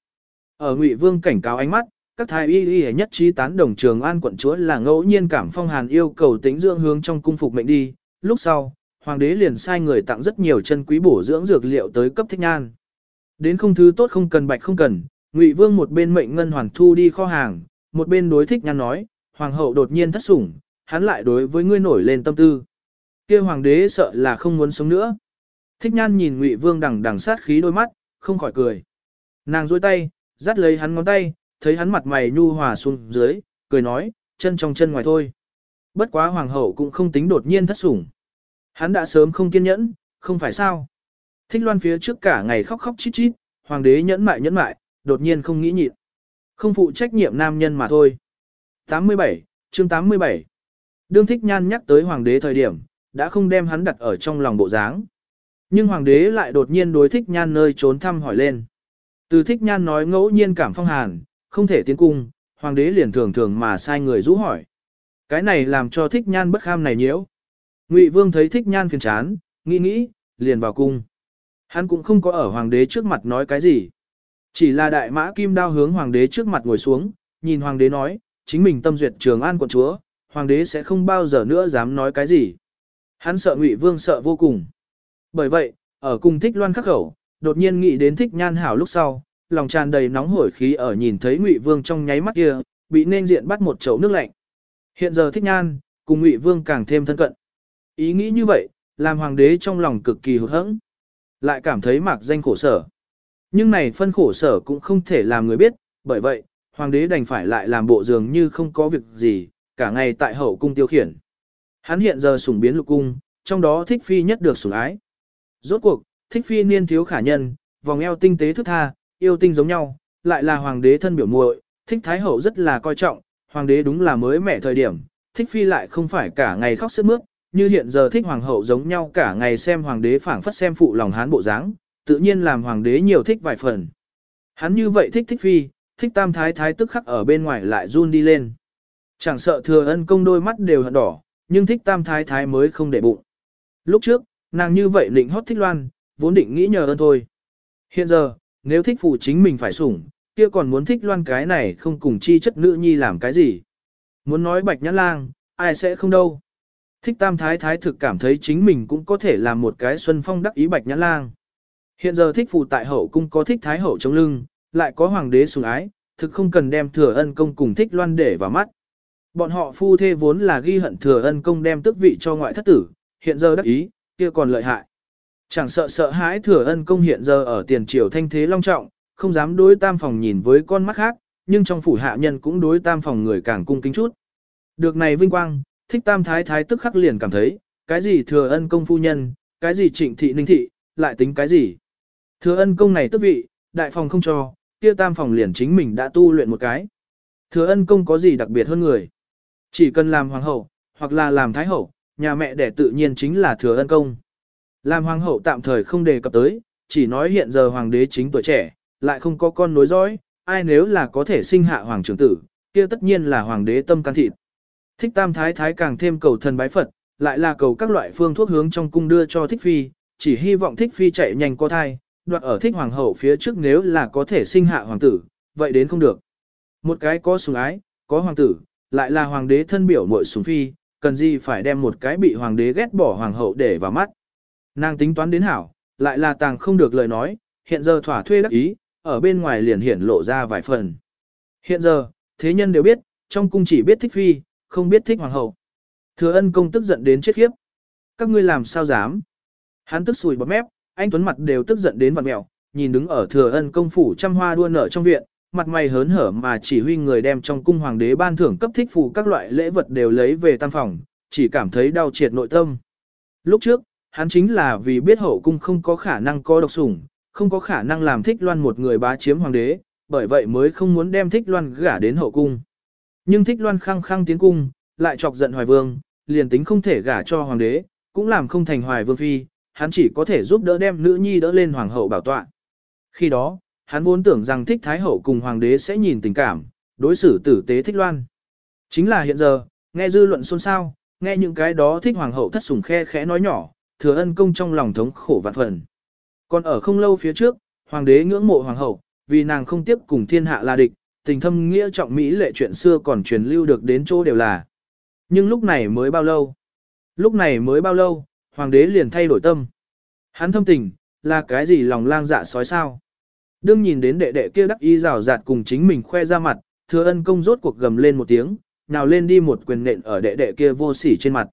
Ở Ngụy Vương cảnh cáo ánh mắt, các thái y y nhất trí tán đồng trường an quận chúa là ngẫu nhiên cảm phong hàn yêu cầu tính dưỡng hướng trong cung phục mệnh đi. Lúc sau, hoàng đế liền sai người tặng rất nhiều chân quý bổ dưỡng dược liệu tới cấp thích nhan. Đến không thứ tốt không cần bạch không cần, Ngụy Vương một bên mệnh ngân hoàn thu đi kho hàng, một bên đối thích nhan nói, hoàng hậu đột nhiên thất sủng, hắn lại đối với ngươi nổi lên tâm tư. kia hoàng đế sợ là không muốn sống nữa. Thích nhan nhìn Ngụy Vương đằng đằng sát khí đôi mắt, không khỏi cười. Nàng duỗi tay, dắt lấy hắn ngón tay, thấy hắn mặt mày nhu hòa xuống dưới, cười nói, chân trong chân ngoài thôi. Bất quá hoàng hậu cũng không tính đột nhiên thất sủng. Hắn đã sớm không kiên nhẫn, không phải sao. Thích loan phía trước cả ngày khóc khóc chít chít, hoàng đế nhẫn mại nhẫn mại, đột nhiên không nghĩ nhịn. Không phụ trách nhiệm nam nhân mà thôi. 87, chương 87. Đương thích nhan nhắc tới hoàng đế thời điểm, đã không đem hắn đặt ở trong lòng bộ dáng. Nhưng hoàng đế lại đột nhiên đối thích nhan nơi trốn thăm hỏi lên. Từ thích nhan nói ngẫu nhiên cảm phong hàn, không thể tiến cung, hoàng đế liền thường thường mà sai người rũ hỏi. Cái này làm cho thích nhan bất kham này nhiễu. Ngụy vương thấy thích nhan phiền chán, nghĩ nghĩ, liền vào cung. Hắn cũng không có ở hoàng đế trước mặt nói cái gì. Chỉ là đại mã kim đao hướng hoàng đế trước mặt ngồi xuống, nhìn hoàng đế nói, chính mình tâm duyệt trường an quận chúa, hoàng đế sẽ không bao giờ nữa dám nói cái gì. Hắn sợ Ngụy Vương sợ vô cùng. Bởi vậy, ở cùng thích loan khắc khẩu, đột nhiên nghĩ đến thích nhan hảo lúc sau, lòng tràn đầy nóng hổi khí ở nhìn thấy Ngụy Vương trong nháy mắt kia, bị nên diện bắt một chậu nước lạnh. Hiện giờ thích nhan, cùng Ngụy Vương càng thêm thân cận. Ý nghĩ như vậy, làm hoàng đế trong lòng cực kỳ hụt hẫng, lại cảm thấy mạc danh khổ sở. Nhưng này phân khổ sở cũng không thể làm người biết, bởi vậy, hoàng đế đành phải lại làm bộ dường như không có việc gì, cả ngày tại hậu cung tiêu khiển. Hắn hiện giờ sủng biến lục cung, trong đó thích phi nhất được sủng ái. Rốt cuộc, thích phi niên thiếu khả nhân, vòng eo tinh tế thức tha, yêu tinh giống nhau, lại là hoàng đế thân biểu muội, thích thái hậu rất là coi trọng, hoàng đế đúng là mới mẻ thời điểm, thích phi lại không phải cả ngày khóc sướt mướt, như hiện giờ thích hoàng hậu giống nhau cả ngày xem hoàng đế phảng phất xem phụ lòng hán bộ dáng, tự nhiên làm hoàng đế nhiều thích vài phần. Hắn như vậy thích thích phi, thích tam thái thái tức khắc ở bên ngoài lại run đi lên. Chẳng sợ thừa ân công đôi mắt đều hận đỏ, nhưng thích tam thái thái mới không để bụng. Lúc trước, nàng như vậy định hót thích loan, vốn định nghĩ nhờ ơn thôi. Hiện giờ, nếu thích phụ chính mình phải sủng, kia còn muốn thích loan cái này không cùng chi chất nữ nhi làm cái gì. Muốn nói bạch nhãn lang, ai sẽ không đâu. Thích tam thái thái thực cảm thấy chính mình cũng có thể làm một cái xuân phong đắc ý bạch nhãn lang. Hiện giờ thích phụ tại hậu cung có thích thái hậu chống lưng, lại có hoàng đế sủng ái, thực không cần đem thừa ân công cùng thích loan để vào mắt. Bọn họ phu thê vốn là ghi hận thừa ân công đem tước vị cho ngoại thất tử, hiện giờ đắc ý, kia còn lợi hại. Chẳng sợ sợ hãi thừa ân công hiện giờ ở tiền triều thanh thế long trọng, không dám đối tam phòng nhìn với con mắt khác, nhưng trong phủ hạ nhân cũng đối tam phòng người càng cung kính chút. Được này vinh quang, thích tam thái thái tức khắc liền cảm thấy, cái gì thừa ân công phu nhân, cái gì trịnh thị ninh thị, lại tính cái gì. Thừa ân công này tức vị, đại phòng không cho, kia tam phòng liền chính mình đã tu luyện một cái. Thừa ân công có gì đặc biệt hơn người. Chỉ cần làm hoàng hậu, hoặc là làm thái hậu, nhà mẹ đẻ tự nhiên chính là thừa ân công. Làm hoàng hậu tạm thời không đề cập tới, chỉ nói hiện giờ hoàng đế chính tuổi trẻ, lại không có con nối dõi, ai nếu là có thể sinh hạ hoàng trưởng tử, kia tất nhiên là hoàng đế tâm can thịt. Thích tam thái thái càng thêm cầu thần bái Phật, lại là cầu các loại phương thuốc hướng trong cung đưa cho thích phi, chỉ hy vọng thích phi chạy nhanh có thai, đoạt ở thích hoàng hậu phía trước nếu là có thể sinh hạ hoàng tử, vậy đến không được. Một cái có sủng ái, có hoàng tử, lại là hoàng đế thân biểu muội sủng phi, cần gì phải đem một cái bị hoàng đế ghét bỏ hoàng hậu để vào mắt. Nàng tính toán đến hảo, lại là tàng không được lời nói, hiện giờ thỏa thuê đắc ý, ở bên ngoài liền hiển lộ ra vài phần. Hiện giờ, thế nhân đều biết, trong cung chỉ biết thích phi, không biết thích hoàng hậu. Thừa ân công tức giận đến chết khiếp. Các ngươi làm sao dám? Hắn tức sùi bọt mép, anh Tuấn mặt đều tức giận đến vặn mẹo, nhìn đứng ở thừa ân công phủ trăm hoa đua nở trong viện, mặt mày hớn hở mà chỉ huy người đem trong cung hoàng đế ban thưởng cấp thích phù các loại lễ vật đều lấy về tam phòng, chỉ cảm thấy đau triệt nội tâm. Lúc trước, hắn chính là vì biết hậu cung không có khả năng có độc sủng, không có khả năng làm thích loan một người bá chiếm hoàng đế, bởi vậy mới không muốn đem thích loan gả đến hậu cung. Nhưng thích loan khăng khăng tiến cung, lại chọc giận hoài vương, liền tính không thể gả cho hoàng đế, cũng làm không thành hoài vương phi, hắn chỉ có thể giúp đỡ đem nữ nhi đỡ lên hoàng hậu bảo tọa. Khi đó, hắn vốn tưởng rằng thích thái hậu cùng hoàng đế sẽ nhìn tình cảm, đối xử tử tế thích loan. Chính là hiện giờ, nghe dư luận xôn xao, nghe những cái đó thích hoàng hậu thất sủng khe khẽ nói nhỏ, thừa ân công trong lòng thống khổ vạn phần. Còn ở không lâu phía trước, hoàng đế ngưỡng mộ hoàng hậu, vì nàng không tiếp cùng thiên hạ là địch, tình thâm nghĩa trọng mỹ lệ chuyện xưa còn truyền lưu được đến chỗ đều là. Nhưng lúc này mới bao lâu? Lúc này mới bao lâu, hoàng đế liền thay đổi tâm. Hắn thâm tình, là cái gì lòng lang dạ sói sao? Đương nhìn đến đệ đệ kia đắc ý rào rạt cùng chính mình khoe ra mặt, thừa ân công rốt cuộc gầm lên một tiếng, nào lên đi một quyền nện ở đệ đệ kia vô sỉ trên mặt.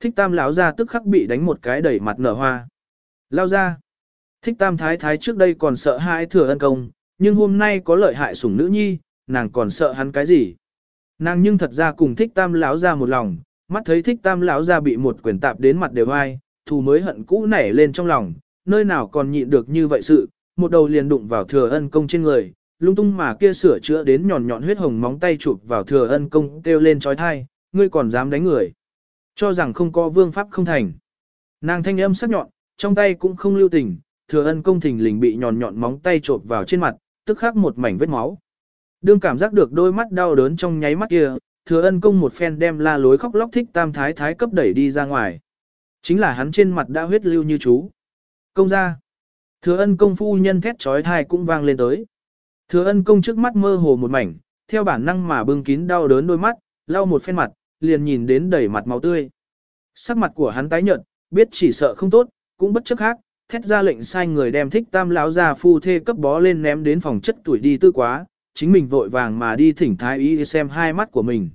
Thích tam lão ra tức khắc bị đánh một cái đẩy mặt nở hoa. Lao ra. Thích tam thái thái trước đây còn sợ hai thừa ân công, nhưng hôm nay có lợi hại sủng nữ nhi, nàng còn sợ hắn cái gì. Nàng nhưng thật ra cùng thích tam lão ra một lòng, mắt thấy thích tam lão ra bị một quyền tạp đến mặt đều ai, thù mới hận cũ nảy lên trong lòng, nơi nào còn nhịn được như vậy sự, một đầu liền đụng vào thừa ân công trên người, lung tung mà kia sửa chữa đến nhọn nhọn huyết hồng móng tay chụp vào thừa ân công kêu lên trói thai, ngươi còn dám đánh người. Cho rằng không có vương pháp không thành. Nàng thanh âm sắc nhọn, trong tay cũng không lưu tình, thừa ân công thình lình bị nhọn nhọn móng tay chộp vào trên mặt, tức khắc một mảnh vết máu. Đương cảm giác được đôi mắt đau đớn trong nháy mắt kia, thừa ân công một phen đem la lối khóc lóc thích tam thái thái cấp đẩy đi ra ngoài. Chính là hắn trên mặt đã huyết lưu như chú. Công ra. Thừa ân công phu nhân thét trói thai cũng vang lên tới. Thừa ân công trước mắt mơ hồ một mảnh, theo bản năng mà bưng kín đau đớn đôi mắt, lau một phen mặt, liền nhìn đến đầy mặt máu tươi. Sắc mặt của hắn tái nhợt, biết chỉ sợ không tốt, cũng bất chấp khác, thét ra lệnh sai người đem thích tam lão già phu thê cấp bó lên ném đến phòng chất tuổi đi tư quá, chính mình vội vàng mà đi thỉnh thái y xem hai mắt của mình.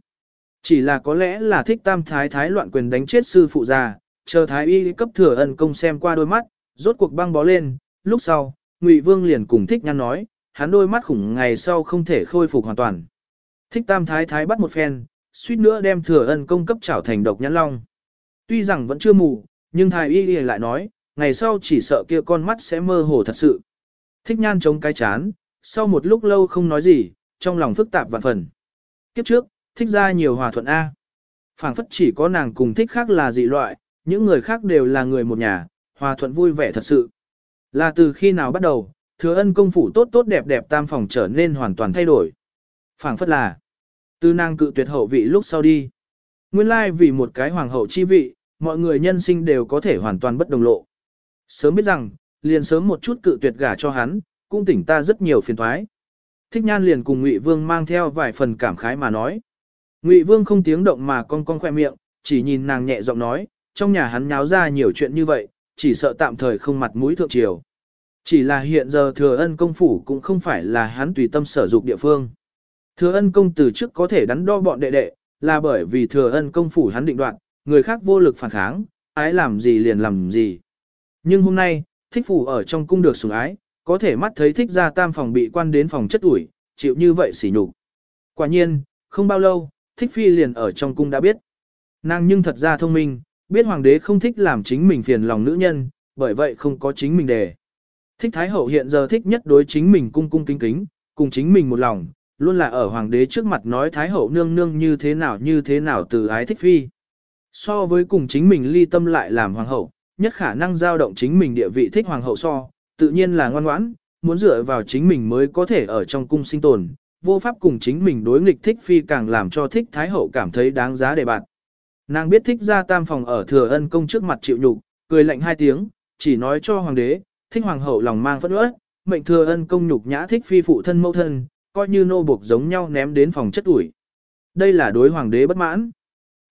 Chỉ là có lẽ là thích tam thái thái loạn quyền đánh chết sư phụ già, chờ thái y cấp thừa ân công xem qua đôi mắt, rốt cuộc băng bó lên, lúc sau, Ngụy Vương liền cùng thích nhan nói, hắn đôi mắt khủng ngày sau không thể khôi phục hoàn toàn. Thích tam thái thái bắt một phen, suýt nữa đem thừa ân công cấp trảo thành độc nhãn long. Tuy rằng vẫn chưa mù, nhưng thái y lại nói, ngày sau chỉ sợ kia con mắt sẽ mơ hồ thật sự. Thích nhan chống cái chán, sau một lúc lâu không nói gì, trong lòng phức tạp vạn phần. Kiếp trước, thích ra nhiều hòa thuận A. phảng phất chỉ có nàng cùng thích khác là dị loại, những người khác đều là người một nhà, hòa thuận vui vẻ thật sự. Là từ khi nào bắt đầu, thừa ân công phủ tốt tốt đẹp đẹp tam phòng trở nên hoàn toàn thay đổi. phảng phất là, từ nàng cự tuyệt hậu vị lúc sau đi. Nguyên lai vì một cái hoàng hậu chi vị, mọi người nhân sinh đều có thể hoàn toàn bất đồng lộ. Sớm biết rằng, liền sớm một chút cự tuyệt gả cho hắn, cũng tỉnh ta rất nhiều phiền thoái. Thích nhan liền cùng Ngụy Vương mang theo vài phần cảm khái mà nói. Ngụy Vương không tiếng động mà con con khoe miệng, chỉ nhìn nàng nhẹ giọng nói, trong nhà hắn nháo ra nhiều chuyện như vậy, chỉ sợ tạm thời không mặt mũi thượng triều. Chỉ là hiện giờ thừa ân công phủ cũng không phải là hắn tùy tâm sở dục địa phương. Thừa ân công từ trước có thể đắn đo bọn đệ đệ, là bởi vì thừa ân công phủ hắn định đoạt, người khác vô lực phản kháng, ái làm gì liền làm gì. Nhưng hôm nay, thích phủ ở trong cung được sủng ái, có thể mắt thấy thích ra tam phòng bị quan đến phòng chất ủi, chịu như vậy xỉ nhục. Quả nhiên, không bao lâu, thích phi liền ở trong cung đã biết. Nàng nhưng thật ra thông minh, biết hoàng đế không thích làm chính mình phiền lòng nữ nhân, bởi vậy không có chính mình đề. Thích thái hậu hiện giờ thích nhất đối chính mình cung cung kính kính, cùng chính mình một lòng, luôn là ở hoàng đế trước mặt nói thái hậu nương nương như thế nào như thế nào từ ái thích phi. So với cùng chính mình ly tâm lại làm hoàng hậu, nhất khả năng giao động chính mình địa vị thích hoàng hậu so, tự nhiên là ngoan ngoãn, muốn dựa vào chính mình mới có thể ở trong cung sinh tồn, vô pháp cùng chính mình đối nghịch thích phi càng làm cho thích thái hậu cảm thấy đáng giá để bạn. Nàng biết thích ra tam phòng ở thừa ân công trước mặt chịu nhục, cười lạnh hai tiếng, chỉ nói cho hoàng đế, thích hoàng hậu lòng mang phẫn uất, mệnh thừa ân công nhục nhã thích phi phụ thân mẫu thân, coi như nô buộc giống nhau ném đến phòng chất ủi. Đây là đối hoàng đế bất mãn.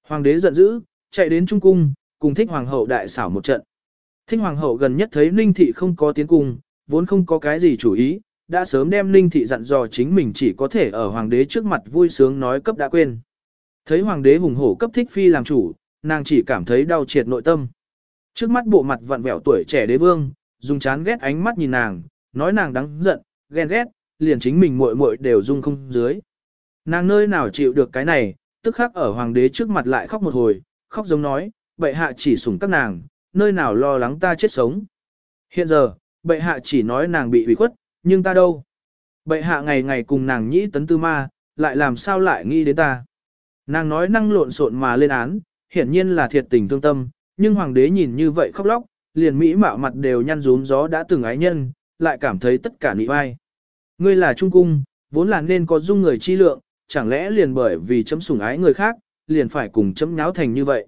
Hoàng đế giận dữ, chạy đến trung cung, cùng thích hoàng hậu đại xảo một trận. Thích hoàng hậu gần nhất thấy Ninh thị không có tiến cung, vốn không có cái gì chủ ý, đã sớm đem Ninh thị dặn dò chính mình chỉ có thể ở hoàng đế trước mặt vui sướng nói cấp đã quên. Thấy hoàng đế hùng hổ cấp thích phi làm chủ, nàng chỉ cảm thấy đau triệt nội tâm. Trước mắt bộ mặt vặn vẹo tuổi trẻ đế vương, dùng chán ghét ánh mắt nhìn nàng, nói nàng đáng giận, ghen ghét, liền chính mình muội muội đều dung không dưới. Nàng nơi nào chịu được cái này, tức khắc ở hoàng đế trước mặt lại khóc một hồi, khóc giống nói, bệ hạ chỉ sủng các nàng, nơi nào lo lắng ta chết sống. Hiện giờ, bệ hạ chỉ nói nàng bị hủy khuất, nhưng ta đâu. Bệ hạ ngày ngày cùng nàng nhĩ tấn tư ma, lại làm sao lại nghĩ đến ta. Nàng nói năng lộn xộn mà lên án, hiển nhiên là thiệt tình thương tâm, nhưng hoàng đế nhìn như vậy khóc lóc, liền mỹ mạo mặt đều nhăn rúm gió đã từng ái nhân, lại cảm thấy tất cả nị vai. Ngươi là trung cung, vốn là nên có dung người chi lượng, chẳng lẽ liền bởi vì chấm sủng ái người khác, liền phải cùng chấm nháo thành như vậy.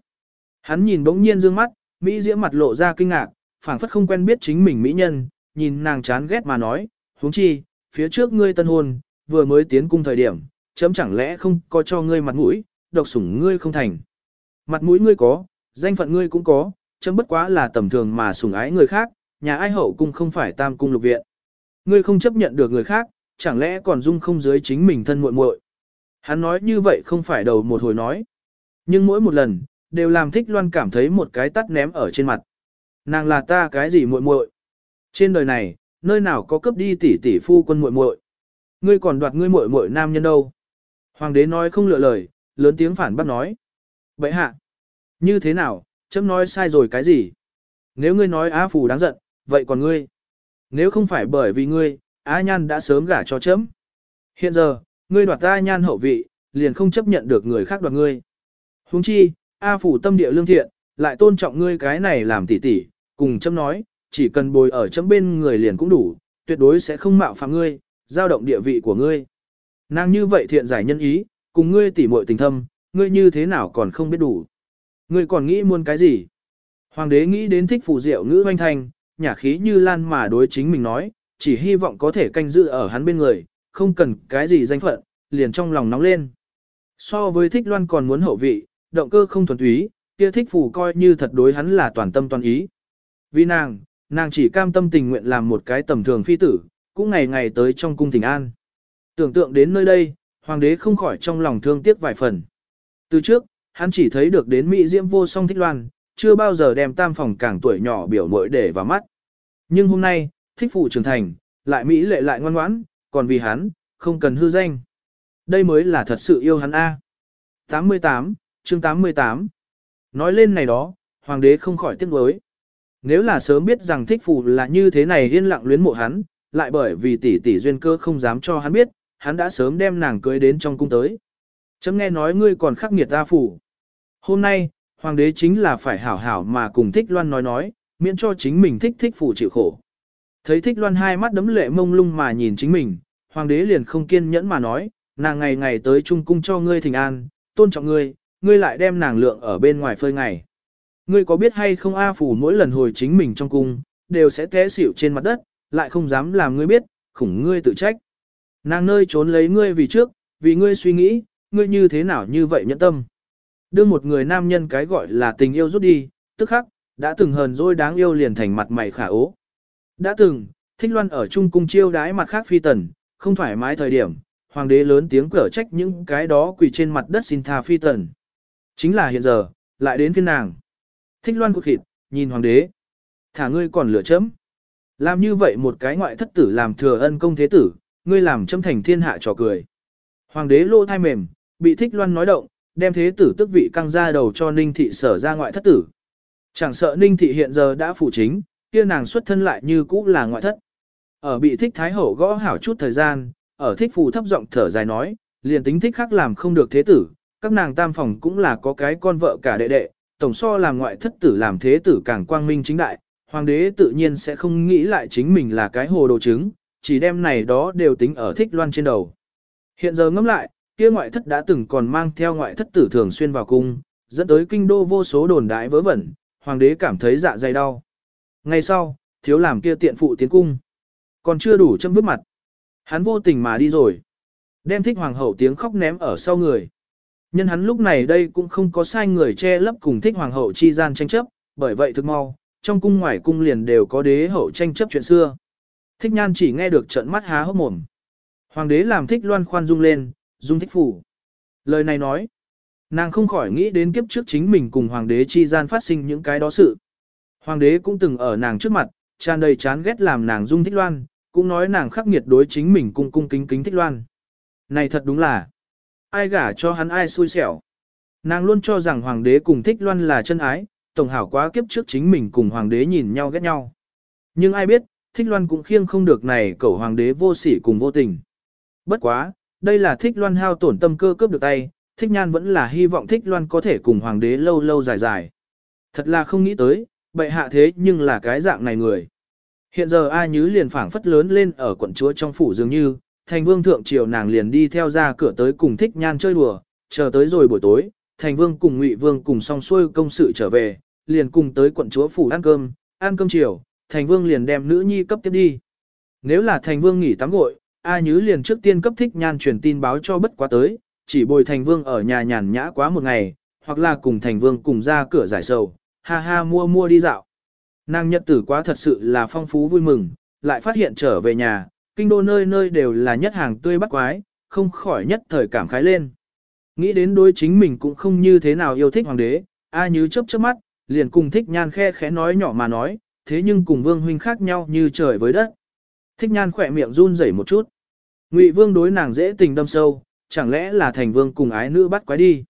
Hắn nhìn bỗng nhiên dương mắt, Mỹ diễm mặt lộ ra kinh ngạc, phảng phất không quen biết chính mình Mỹ nhân, nhìn nàng chán ghét mà nói, huống chi, phía trước ngươi tân hôn, vừa mới tiến cung thời điểm, chấm chẳng lẽ không có cho ngươi mặt mũi, độc sủng ngươi không thành. Mặt mũi ngươi có, danh phận ngươi cũng có, chấm bất quá là tầm thường mà sủng ái người khác, nhà ai hậu cung không phải tam cung lục viện. Ngươi không chấp nhận được người khác, chẳng lẽ còn dung không dưới chính mình thân muội muội. Hắn nói như vậy không phải đầu một hồi nói. Nhưng mỗi một lần, đều làm thích loan cảm thấy một cái tắt ném ở trên mặt. Nàng là ta cái gì muội muội? Trên đời này, nơi nào có cấp đi tỷ tỷ phu quân muội muội? Ngươi còn đoạt ngươi muội muội nam nhân đâu? Hoàng đế nói không lựa lời, lớn tiếng phản bác nói. Vậy hạ, như thế nào, chấm nói sai rồi cái gì? Nếu ngươi nói Á Phù đáng giận, vậy còn ngươi? Nếu không phải bởi vì ngươi, Á Nhan đã sớm gả cho chấm. Hiện giờ, ngươi đoạt A Nhan hậu vị, liền không chấp nhận được người khác đoạt ngươi. Huống chi, A Phủ tâm địa lương thiện, lại tôn trọng ngươi cái này làm tỉ tỉ, cùng chấm nói, chỉ cần bồi ở chấm bên người liền cũng đủ, tuyệt đối sẽ không mạo phạm ngươi, giao động địa vị của ngươi. Nàng như vậy thiện giải nhân ý, cùng ngươi tỉ muội tình thâm, ngươi như thế nào còn không biết đủ. Ngươi còn nghĩ muốn cái gì? Hoàng đế nghĩ đến thích phù diệu ngữ hoanh thanh, nhả khí như lan mà đối chính mình nói, chỉ hy vọng có thể canh giữ ở hắn bên người, không cần cái gì danh phận, liền trong lòng nóng lên. So với thích loan còn muốn hậu vị, động cơ không thuần túy, kia thích phù coi như thật đối hắn là toàn tâm toàn ý. Vì nàng, nàng chỉ cam tâm tình nguyện làm một cái tầm thường phi tử, cũng ngày ngày tới trong cung thỉnh an. Tưởng tượng đến nơi đây, hoàng đế không khỏi trong lòng thương tiếc vài phần. Từ trước, hắn chỉ thấy được đến Mỹ Diễm vô song thích loan, chưa bao giờ đem tam phòng càng tuổi nhỏ biểu mội để vào mắt. Nhưng hôm nay, thích phụ trưởng thành, lại Mỹ lệ lại ngoan ngoãn, còn vì hắn, không cần hư danh. Đây mới là thật sự yêu hắn A. 88, chương 88. Nói lên này đó, hoàng đế không khỏi tiếc nuối. Nếu là sớm biết rằng thích phù là như thế này yên lặng luyến mộ hắn, lại bởi vì tỷ tỷ duyên cơ không dám cho hắn biết, hắn đã sớm đem nàng cưới đến trong cung tới. Chấm nghe nói ngươi còn khắc nghiệt ta phủ. Hôm nay, hoàng đế chính là phải hảo hảo mà cùng thích loan nói nói, miễn cho chính mình thích thích phủ chịu khổ. Thấy thích loan hai mắt đấm lệ mông lung mà nhìn chính mình, hoàng đế liền không kiên nhẫn mà nói, nàng ngày ngày tới trung cung cho ngươi thỉnh an, tôn trọng ngươi, ngươi lại đem nàng lượng ở bên ngoài phơi ngày. Ngươi có biết hay không A Phủ mỗi lần hồi chính mình trong cung, đều sẽ té xỉu trên mặt đất, lại không dám làm ngươi biết, khủng ngươi tự trách. Nàng nơi trốn lấy ngươi vì trước, vì ngươi suy nghĩ, ngươi như thế nào như vậy nhẫn tâm. Đưa một người nam nhân cái gọi là tình yêu rút đi, tức khắc, đã từng hờn dỗi đáng yêu liền thành mặt mày khả ố. Đã từng, thích loan ở trung cung chiêu đái mặt khác phi tần, không thoải mái thời điểm, hoàng đế lớn tiếng cở trách những cái đó quỳ trên mặt đất xin tha phi tần. Chính là hiện giờ, lại đến phiên nàng. Thích loan cục thịt, nhìn hoàng đế. Thả ngươi còn lửa chấm. Làm như vậy một cái ngoại thất tử làm thừa ân công thế tử, ngươi làm châm thành thiên hạ trò cười. Hoàng đế lô thai mềm, bị thích loan nói động, đem thế tử tức vị căng ra đầu cho ninh thị sở ra ngoại thất tử. Chẳng sợ ninh thị hiện giờ đã phụ chính, kia nàng xuất thân lại như cũ là ngoại thất. Ở bị thích thái hậu gõ hảo chút thời gian, ở thích phù thấp giọng thở dài nói, liền tính thích khác làm không được thế tử, các nàng tam phòng cũng là có cái con vợ cả đệ đệ, tổng so làm ngoại thất tử làm thế tử càng quang minh chính đại, hoàng đế tự nhiên sẽ không nghĩ lại chính mình là cái hồ đồ trứng, chỉ đem này đó đều tính ở thích loan trên đầu. Hiện giờ ngẫm lại, kia ngoại thất đã từng còn mang theo ngoại thất tử thường xuyên vào cung, dẫn tới kinh đô vô số đồn đại vớ vẩn, hoàng đế cảm thấy dạ dày đau. Ngay sau, thiếu làm kia tiện phụ tiến cung. Còn chưa đủ châm vứt mặt. Hắn vô tình mà đi rồi. Đem thích hoàng hậu tiếng khóc ném ở sau người. Nhân hắn lúc này đây cũng không có sai người che lấp cùng thích hoàng hậu chi gian tranh chấp, bởi vậy thực mau, trong cung ngoài cung liền đều có đế hậu tranh chấp chuyện xưa. Thích nhan chỉ nghe được trận mắt há hốc mồm. Hoàng đế làm thích loan khoan dung lên, dung thích phủ. Lời này nói, nàng không khỏi nghĩ đến kiếp trước chính mình cùng hoàng đế chi gian phát sinh những cái đó sự. Hoàng đế cũng từng ở nàng trước mặt, tràn đầy chán ghét làm nàng dung thích loan, cũng nói nàng khắc nghiệt đối chính mình cung cung kính kính thích loan. Này thật đúng là, ai gả cho hắn ai xui xẻo. Nàng luôn cho rằng hoàng đế cùng thích loan là chân ái, tổng hảo quá kiếp trước chính mình cùng hoàng đế nhìn nhau ghét nhau. Nhưng ai biết, thích loan cũng khiêng không được này cẩu hoàng đế vô sỉ cùng vô tình. Bất quá, đây là thích loan hao tổn tâm cơ cướp được tay, thích nhan vẫn là hy vọng thích loan có thể cùng hoàng đế lâu lâu dài dài. Thật là không nghĩ tới, bệ hạ thế nhưng là cái dạng này người. Hiện giờ ai nhứ liền phảng phất lớn lên ở quận chúa trong phủ dường như, thành vương thượng triều nàng liền đi theo ra cửa tới cùng thích nhan chơi đùa, chờ tới rồi buổi tối, thành vương cùng ngụy vương cùng song xuôi công sự trở về, liền cùng tới quận chúa phủ ăn cơm, ăn cơm chiều, thành vương liền đem nữ nhi cấp tiếp đi. Nếu là thành vương nghỉ tắm gội, A Nhứ liền trước tiên cấp thích nhan truyền tin báo cho bất quá tới, chỉ bồi thành vương ở nhà nhàn nhã quá một ngày, hoặc là cùng thành vương cùng ra cửa giải sầu, ha ha mua mua đi dạo. Nàng nhật tử quá thật sự là phong phú vui mừng, lại phát hiện trở về nhà, kinh đô nơi nơi đều là nhất hàng tươi bắt quái, không khỏi nhất thời cảm khái lên. Nghĩ đến đối chính mình cũng không như thế nào yêu thích hoàng đế, A Nhứ chớp chớp mắt, liền cùng thích nhan khe khẽ nói nhỏ mà nói, thế nhưng cùng vương huynh khác nhau như trời với đất. Thích nhan khỏe miệng run rẩy một chút. Ngụy vương đối nàng dễ tình đâm sâu, chẳng lẽ là thành vương cùng ái nữ bắt quái đi.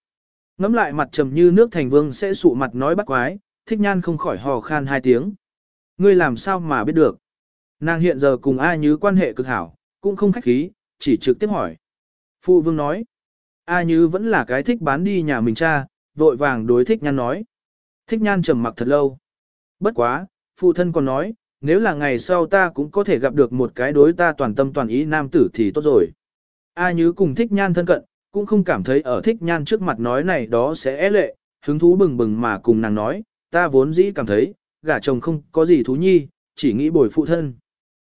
Ngắm lại mặt trầm như nước thành vương sẽ sụ mặt nói bắt quái, thích nhan không khỏi hò khan hai tiếng. Ngươi làm sao mà biết được. Nàng hiện giờ cùng ai như quan hệ cực hảo, cũng không khách khí, chỉ trực tiếp hỏi. Phụ vương nói. A Như vẫn là cái thích bán đi nhà mình cha, vội vàng đối thích nhan nói. Thích nhan trầm mặc thật lâu. Bất quá, phụ thân còn nói, nếu là ngày sau ta cũng có thể gặp được một cái đối ta toàn tâm toàn ý nam tử thì tốt rồi. A Như cùng thích nhan thân cận, cũng không cảm thấy ở thích nhan trước mặt nói này đó sẽ é lệ, hứng thú bừng bừng mà cùng nàng nói, ta vốn dĩ cảm thấy, gả chồng không có gì thú nhi, chỉ nghĩ bồi phụ thân.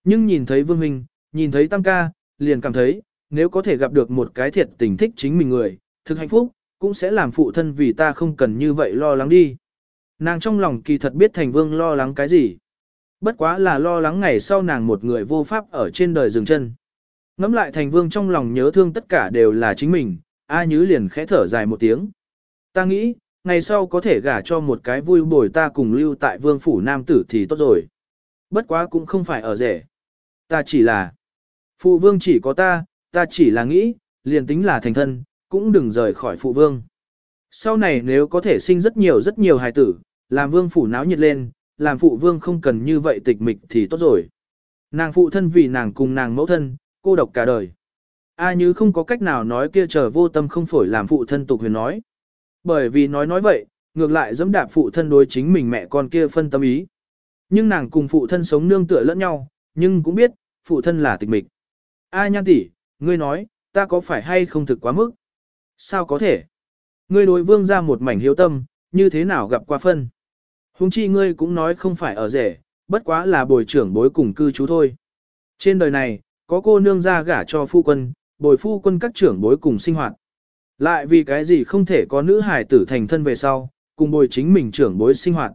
Nhưng nhìn thấy Vương Minh, nhìn thấy Tam Ca, liền cảm thấy, nếu có thể gặp được một cái thiệt tình thích chính mình người, thực hạnh phúc, cũng sẽ làm phụ thân vì ta không cần như vậy lo lắng đi. Nàng trong lòng kỳ thật biết Thành Vương lo lắng cái gì. Bất quá là lo lắng ngày sau nàng một người vô pháp ở trên đời dừng chân. Ngắm lại Thành Vương trong lòng nhớ thương tất cả đều là chính mình, A Nhứ liền khẽ thở dài một tiếng. Ta nghĩ, ngày sau có thể gả cho một cái vui bồi ta cùng lưu tại vương phủ nam tử thì tốt rồi. Bất quá cũng không phải ở rể. Ta chỉ là, phụ vương chỉ có ta, ta chỉ là nghĩ, liền tính là thành thân, cũng đừng rời khỏi phụ vương. Sau này nếu có thể sinh rất nhiều rất nhiều hài tử, làm vương phủ náo nhiệt lên, làm phụ vương không cần như vậy tịch mịch thì tốt rồi. Nàng phụ thân vì nàng cùng nàng mẫu thân, cô độc cả đời. A như không có cách nào nói kia chờ vô tâm không phổi làm phụ thân tục huyền nói. Bởi vì nói nói vậy, ngược lại dẫm đạp phụ thân đối chính mình mẹ con kia phân tâm ý. Nhưng nàng cùng phụ thân sống nương tựa lẫn nhau, nhưng cũng biết, phụ thân là tịch mịch. A nhan tỷ, ngươi nói, ta có phải hay không thực quá mức? Sao có thể? Ngươi đối vương ra một mảnh hiếu tâm, như thế nào gặp qua phân? Hùng chi ngươi cũng nói không phải ở rể, bất quá là bồi trưởng bối cùng cư trú thôi. Trên đời này, có cô nương ra gả cho phu quân, bồi phu quân các trưởng bối cùng sinh hoạt. Lại vì cái gì không thể có nữ hải tử thành thân về sau, cùng bồi chính mình trưởng bối sinh hoạt.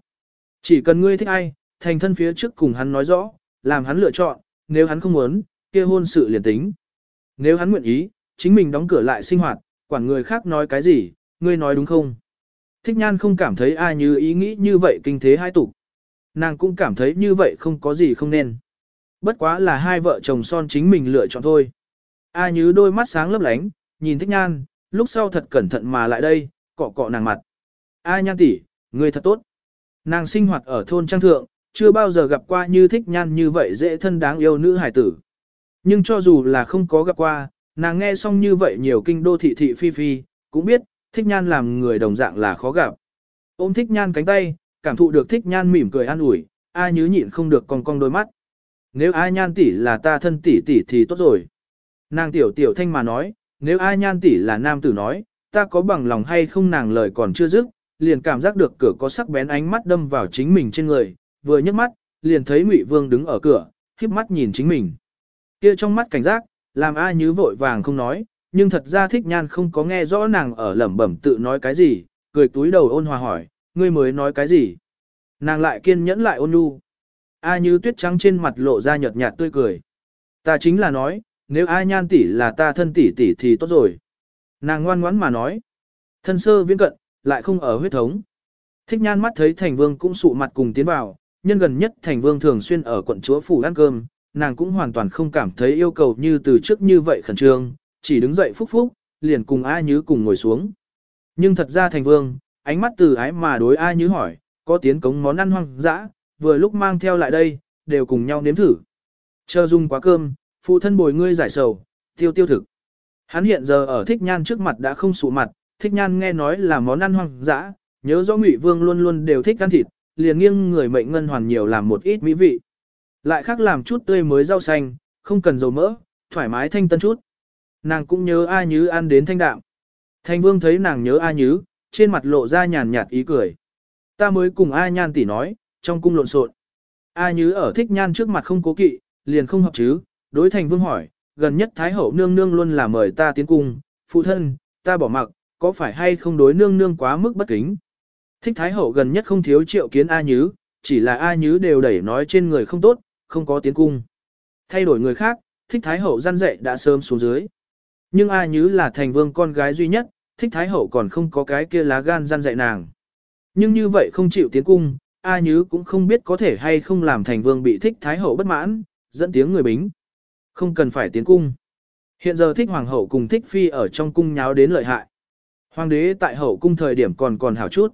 Chỉ cần ngươi thích ai, thành thân phía trước cùng hắn nói rõ, làm hắn lựa chọn, nếu hắn không muốn, kia hôn sự liền tính. Nếu hắn nguyện ý, chính mình đóng cửa lại sinh hoạt, quản người khác nói cái gì, ngươi nói đúng không? Thích nhan không cảm thấy ai như ý nghĩ như vậy kinh thế hai tục. Nàng cũng cảm thấy như vậy không có gì không nên. Bất quá là hai vợ chồng son chính mình lựa chọn thôi. A Như đôi mắt sáng lấp lánh, nhìn thích nhan, lúc sau thật cẩn thận mà lại đây, cọ cọ nàng mặt. A nhan tỷ, người thật tốt. Nàng sinh hoạt ở thôn trang thượng, chưa bao giờ gặp qua như thích nhan như vậy dễ thân đáng yêu nữ hải tử. Nhưng cho dù là không có gặp qua, nàng nghe xong như vậy nhiều kinh đô thị thị phi phi, cũng biết, thích nhan làm người đồng dạng là khó gặp. Ôm thích nhan cánh tay, cảm thụ được thích nhan mỉm cười an ủi, A nhứ nhịn không được cong cong đôi mắt. Nếu A nhan tỷ là ta thân tỷ tỷ thì tốt rồi. Nàng tiểu tiểu thanh mà nói, nếu A nhan tỷ là nam tử nói, ta có bằng lòng hay không nàng lời còn chưa dứt, liền cảm giác được cửa có sắc bén ánh mắt đâm vào chính mình trên người, vừa nhấc mắt, liền thấy Ngụy Vương đứng ở cửa, khiếp mắt nhìn chính mình. Kia trong mắt cảnh giác, làm A Nhứ vội vàng không nói, nhưng thật ra thích nhan không có nghe rõ nàng ở lẩm bẩm tự nói cái gì, cười túi đầu ôn hòa hỏi, ngươi mới nói cái gì. Nàng lại kiên nhẫn lại ôn nhu. A Như tuyết trắng trên mặt lộ ra nhợt nhạt tươi cười. Ta chính là nói, nếu A Nhan tỷ là ta thân tỷ tỷ thì tốt rồi. Nàng ngoan ngoãn mà nói. Thân sơ viễn cận, lại không ở huyết thống. Thích nhan mắt thấy thành vương cũng sụ mặt cùng tiến vào, nhân gần nhất thành vương thường xuyên ở quận chúa phủ ăn cơm, nàng cũng hoàn toàn không cảm thấy yêu cầu như từ trước như vậy khẩn trương, chỉ đứng dậy phúc phúc, liền cùng A Nhứ cùng ngồi xuống. Nhưng thật ra thành vương, ánh mắt từ ái mà đối A Nhứ hỏi, có tiến cống món ăn hoang dã, vừa lúc mang theo lại đây, đều cùng nhau nếm thử. Chờ dùng quá cơm, phụ thân bồi ngươi giải sầu, tiêu tiêu thực. Hắn hiện giờ ở thích nhan trước mặt đã không sụ mặt, thích nhan nghe nói là món ăn hoang dã, nhớ rõ Ngụy Vương luôn luôn đều thích ăn thịt, liền nghiêng người mệnh ngân hoàn nhiều làm một ít mỹ vị. Lại khác làm chút tươi mới rau xanh, không cần dầu mỡ, thoải mái thanh tân chút. Nàng cũng nhớ A Nhứ ăn đến thanh đạm. Thanh Vương thấy nàng nhớ A Nhứ, trên mặt lộ ra nhàn nhạt ý cười. Ta mới cùng A Nhan tỷ nói, trong cung lộn xộn. A Nhứ ở thích nhan trước mặt không cố kỵ, liền không hợp chứ, đối Thành Vương hỏi, gần nhất Thái Hậu nương nương luôn là mời ta tiến cung, phụ thân, ta bỏ mặc, có phải hay không đối nương nương quá mức bất kính. Thích Thái Hậu gần nhất không thiếu triệu kiến A Nhứ, chỉ là A Nhứ đều đẩy nói trên người không tốt, không có tiến cung. Thay đổi người khác, Thích Thái Hậu gian dạy đã sớm xuống dưới. Nhưng A Nhứ là thành vương con gái duy nhất, Thích Thái Hậu còn không có cái kia lá gan gian dạy nàng. Nhưng như vậy không chịu tiến cung, A Nhứ cũng không biết có thể hay không làm thành vương bị Thích Thái Hậu bất mãn, dẫn tiếng người bính. Không cần phải tiến cung. Hiện giờ thích hoàng hậu cùng thích phi ở trong cung nháo đến lợi hại. Hoàng đế tại hậu cung thời điểm còn còn hảo chút.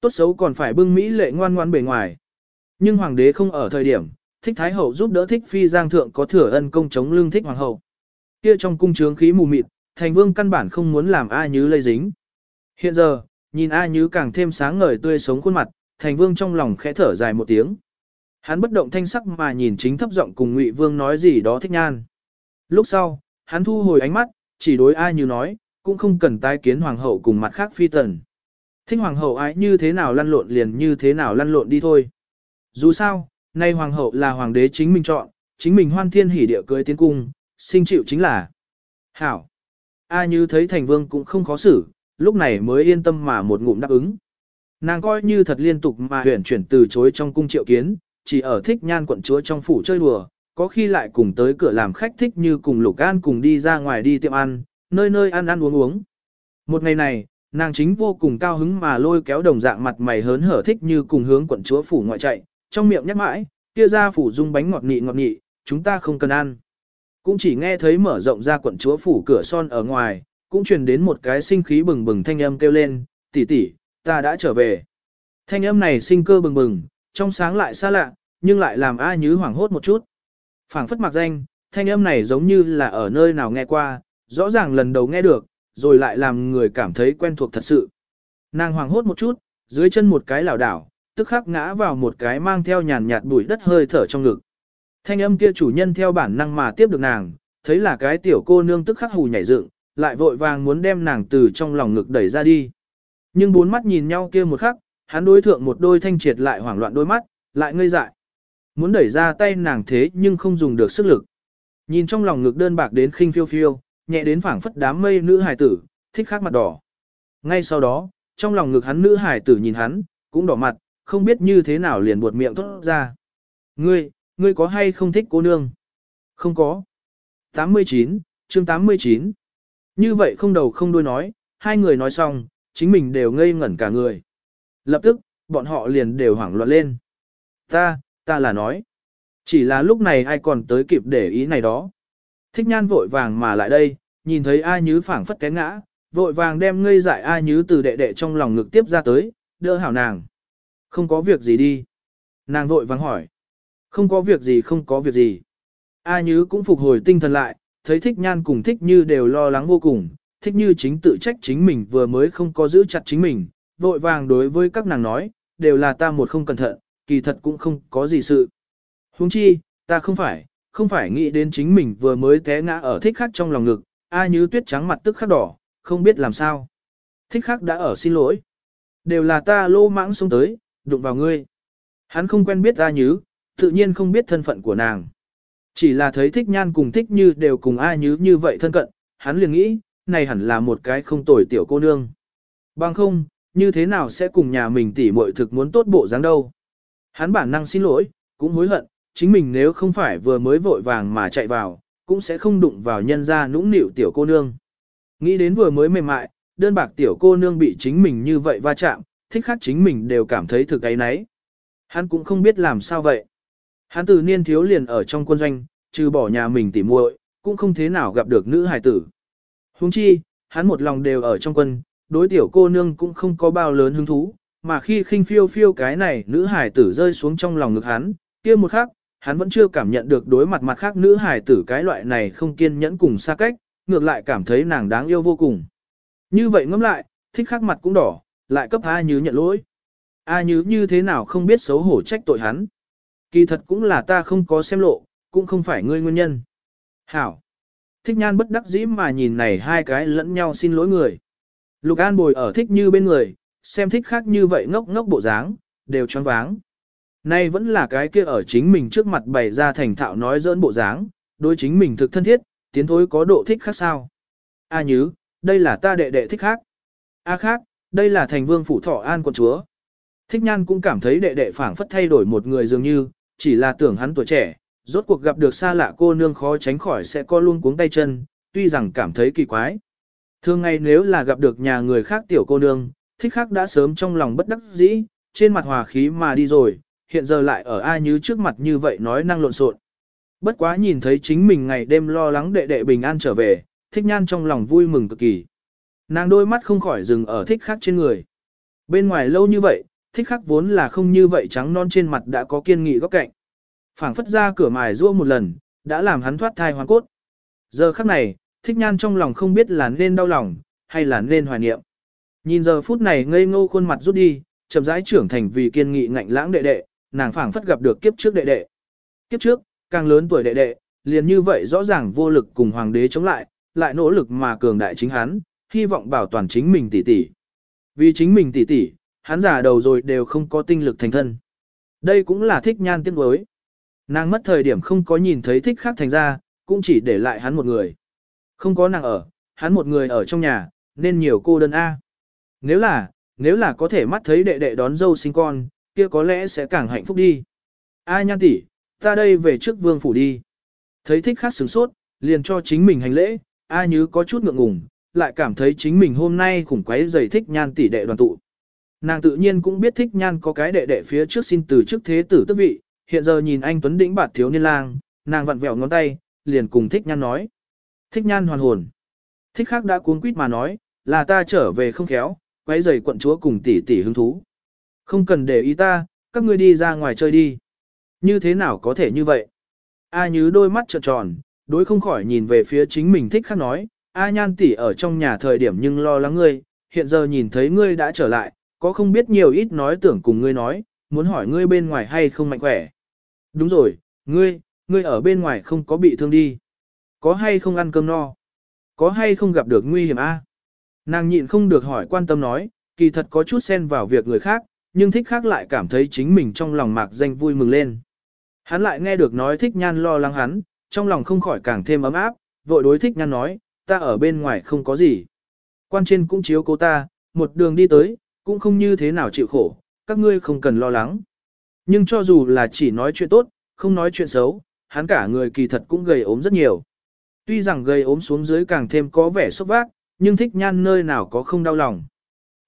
Tốt xấu còn phải bưng Mỹ lệ ngoan ngoan bề ngoài. Nhưng hoàng đế không ở thời điểm, thích thái hậu giúp đỡ thích phi giang thượng có thừa ân công chống lương thích hoàng hậu. Kia trong cung trướng khí mù mịt, thành vương căn bản không muốn làm A Nhứ lây dính. Hiện giờ, nhìn A Nhứ càng thêm sáng ngời tươi sống khuôn mặt, thành vương trong lòng khẽ thở dài một tiếng. Hắn bất động thanh sắc mà nhìn chính thấp giọng cùng Ngụy Vương nói gì đó thích nhan. Lúc sau, hắn thu hồi ánh mắt, chỉ đối a như nói, cũng không cần tái kiến hoàng hậu cùng mặt khác phi tần. Thích hoàng hậu ái như thế nào lăn lộn liền như thế nào lăn lộn đi thôi. Dù sao, nay hoàng hậu là hoàng đế chính mình chọn, chính mình hoan thiên hỉ địa cưới tiến cung, sinh chịu chính là. Hảo. A như thấy thành vương cũng không khó xử, lúc này mới yên tâm mà một ngụm đáp ứng. Nàng coi như thật liên tục mà huyển chuyển từ chối trong cung triệu kiến, chỉ ở thích nhan quận chúa trong phủ chơi đùa, có khi lại cùng tới cửa làm khách thích như cùng Lục An cùng đi ra ngoài đi tiệm ăn, nơi nơi ăn ăn uống uống. Một ngày này, nàng chính vô cùng cao hứng mà lôi kéo đồng dạng mặt mày hớn hở thích như cùng hướng quận chúa phủ ngoại chạy, trong miệng nhắc mãi, kia ra phủ dung bánh ngọt nị ngọt nị, chúng ta không cần ăn. Cũng chỉ nghe thấy mở rộng ra quận chúa phủ cửa son ở ngoài, cũng truyền đến một cái sinh khí bừng bừng thanh âm kêu lên, tỷ tỷ, ta đã trở về. Thanh âm này sinh cơ bừng bừng, trong sáng lại xa lạ, nhưng lại làm A Nhứ hoảng hốt một chút. phảng phất mặc danh, thanh âm này giống như là ở nơi nào nghe qua, rõ ràng lần đầu nghe được, rồi lại làm người cảm thấy quen thuộc thật sự. Nàng hoảng hốt một chút, dưới chân một cái lảo đảo, tức khắc ngã vào một cái mang theo nhàn nhạt bụi đất hơi thở trong ngực. Thanh âm kia chủ nhân theo bản năng mà tiếp được nàng, thấy là cái tiểu cô nương tức khắc hù nhảy dựng, lại vội vàng muốn đem nàng từ trong lòng ngực đẩy ra đi. Nhưng bốn mắt nhìn nhau kia một khắc, hắn đối thượng một đôi thanh triệt lại hoảng loạn đôi mắt, lại ngây dại. Muốn đẩy ra tay nàng thế nhưng không dùng được sức lực. Nhìn trong lòng ngực đơn bạc đến khinh phiêu phiêu, nhẹ đến phảng phất đám mây nữ hài tử, thích khắc mặt đỏ. Ngay sau đó, trong lòng ngực hắn nữ hài tử nhìn hắn, cũng đỏ mặt, không biết như thế nào liền buột miệng thốt ra. Ngươi, ngươi có hay không thích cô nương? Không có. 89, chương 89. Như vậy không đầu không đuôi nói, hai người nói xong, chính mình đều ngây ngẩn cả người. Lập tức, bọn họ liền đều hoảng loạn lên. Ta, ta là nói. Chỉ là lúc này ai còn tới kịp để ý này đó. Thích nhan vội vàng mà lại đây, nhìn thấy A Nhứ phảng phất té ngã, vội vàng đem ngây dại A Nhứ từ đệ đệ trong lòng ngực tiếp ra tới, đỡ hảo nàng. Không có việc gì đi. Nàng vội vàng hỏi. Không có việc gì không có việc gì. A Nhứ cũng phục hồi tinh thần lại, thấy thích nhan cùng thích như đều lo lắng vô cùng, thích như chính tự trách chính mình vừa mới không có giữ chặt chính mình, vội vàng đối với các nàng nói, đều là ta một không cẩn thận, kỳ thật cũng không có gì sự. Huống chi, ta không phải, không phải nghĩ đến chính mình vừa mới té ngã ở thích khắc trong lòng ngực, A Như tuyết trắng mặt tức khắc đỏ, không biết làm sao. Thích khắc đã ở xin lỗi. Đều là ta lô mãng xuống tới, đụng vào ngươi. Hắn không quen biết A Như, tự nhiên không biết thân phận của nàng. Chỉ là thấy thích nhan cùng thích như đều cùng ai Như như vậy thân cận, hắn liền nghĩ, này hẳn là một cái không tồi tiểu cô nương. Bằng không, như thế nào sẽ cùng nhà mình tỉ muội thực muốn tốt bộ dáng đâu. Hắn bản năng xin lỗi, cũng hối hận, chính mình nếu không phải vừa mới vội vàng mà chạy vào, cũng sẽ không đụng vào nhân ra nũng nịu tiểu cô nương. Nghĩ đến vừa mới mềm mại, đơn bạc tiểu cô nương bị chính mình như vậy va chạm, thích khác chính mình đều cảm thấy thực ấy nấy. Hắn cũng không biết làm sao vậy. Hắn từ niên thiếu liền ở trong quân doanh, trừ bỏ nhà mình tỉ muội, cũng không thế nào gặp được nữ hài tử. Huống chi, hắn một lòng đều ở trong quân, đối tiểu cô nương cũng không có bao lớn hứng thú, mà khi khinh phiêu phiêu cái này nữ hài tử rơi xuống trong lòng ngực hắn, kia một khắc, hắn vẫn chưa cảm nhận được đối mặt mặt khác nữ hài tử cái loại này không kiên nhẫn cùng xa cách, ngược lại cảm thấy nàng đáng yêu vô cùng. Như vậy ngẫm lại, thích khắc mặt cũng đỏ, lại cấp A Như nhận lỗi. A Như như thế nào không biết xấu hổ trách tội hắn. Kỳ thật cũng là ta không có xem lộ, cũng không phải ngươi nguyên nhân. Hảo. Thích nhan bất đắc dĩ mà nhìn này hai cái lẫn nhau xin lỗi người. Lục An bồi ở thích như bên người, xem thích khác như vậy ngốc ngốc bộ dáng, đều choáng váng. Nay vẫn là cái kia ở chính mình trước mặt bày ra thành thạo nói dỡn bộ dáng, đối chính mình thực thân thiết, tiến thối có độ thích khác sao. A nhứ, đây là ta đệ đệ thích khác. A khác, đây là thành vương phủ thọ an quận chúa. Thích nhan cũng cảm thấy đệ đệ phảng phất thay đổi một người dường như, chỉ là tưởng hắn tuổi trẻ, rốt cuộc gặp được xa lạ cô nương khó tránh khỏi sẽ co luôn cuống tay chân, tuy rằng cảm thấy kỳ quái. Thường ngày nếu là gặp được nhà người khác tiểu cô nương, thích khác đã sớm trong lòng bất đắc dĩ, trên mặt hòa khí mà đi rồi, hiện giờ lại ở ai như trước mặt như vậy nói năng lộn xộn. Bất quá nhìn thấy chính mình ngày đêm lo lắng đệ đệ bình an trở về, thích nhan trong lòng vui mừng cực kỳ. Nàng đôi mắt không khỏi dừng ở thích khác trên người. Bên ngoài lâu như vậy, thích khắc vốn là không như vậy trắng non trên mặt đã có kiên nghị góc cạnh. phảng phất ra cửa mài rua một lần, đã làm hắn thoát thai hoàn cốt. Giờ khắc này, thích nhan trong lòng không biết là nên đau lòng, hay là nên hoài niệm. Nhìn giờ phút này ngây ngô khuôn mặt rút đi, chậm rãi trưởng thành vì kiên nghị ngạnh lãng đệ đệ, nàng phảng phất gặp được kiếp trước đệ đệ. Kiếp trước, càng lớn tuổi đệ đệ, liền như vậy rõ ràng vô lực cùng hoàng đế chống lại, lại nỗ lực mà cường đại chính hắn, hy vọng bảo toàn chính mình tỷ tỷ. Vì chính mình tỷ tỷ, hắn giả đầu rồi đều không có tinh lực thành thân. Đây cũng là thích nhan tiếc đối. Nàng mất thời điểm không có nhìn thấy thích khác thành ra, cũng chỉ để lại hắn một người. Không có nàng ở, hắn một người ở trong nhà, nên nhiều cô đơn A. Nếu là, nếu là có thể mắt thấy đệ đệ đón dâu sinh con, kia có lẽ sẽ càng hạnh phúc đi. A nhan tỷ, ta đây về trước vương phủ đi. Thấy thích khác sửng sốt, liền cho chính mình hành lễ, A như có chút ngượng ngùng, lại cảm thấy chính mình hôm nay khủng quấy giày thích nhan tỷ đệ đoàn tụ. Nàng tự nhiên cũng biết thích nhan có cái đệ đệ phía trước xin từ trước thế tử tước vị, hiện giờ nhìn anh Tuấn Đĩnh bạt thiếu niên lang, nàng vặn vẹo ngón tay, liền cùng thích nhan nói. Thích nhan hoàn hồn. Thích khác đã cuốn quýt mà nói, là ta trở về không khéo, quấy giày quận chúa cùng tỷ tỷ hứng thú. Không cần để ý ta, các ngươi đi ra ngoài chơi đi. Như thế nào có thể như vậy? A Nhứ đôi mắt trợn tròn, đối không khỏi nhìn về phía chính mình thích khác nói, A Nhan tỷ ở trong nhà thời điểm nhưng lo lắng ngươi, hiện giờ nhìn thấy ngươi đã trở lại, có không biết nhiều ít nói tưởng cùng ngươi nói, muốn hỏi ngươi bên ngoài hay không mạnh khỏe. Đúng rồi, ngươi, ngươi ở bên ngoài không có bị thương đi. Có hay không ăn cơm no? Có hay không gặp được nguy hiểm a? Nàng nhịn không được hỏi quan tâm nói, kỳ thật có chút xen vào việc người khác, nhưng thích khác lại cảm thấy chính mình trong lòng mạc danh vui mừng lên. Hắn lại nghe được nói thích nhan lo lắng hắn, trong lòng không khỏi càng thêm ấm áp, vội đối thích nhan nói, ta ở bên ngoài không có gì. Quan trên cũng chiếu cô ta, một đường đi tới, cũng không như thế nào chịu khổ, các ngươi không cần lo lắng. Nhưng cho dù là chỉ nói chuyện tốt, không nói chuyện xấu, hắn cả người kỳ thật cũng gầy ốm rất nhiều. Tuy rằng gầy ốm xuống dưới càng thêm có vẻ sốc vác, nhưng thích nhan nơi nào có không đau lòng.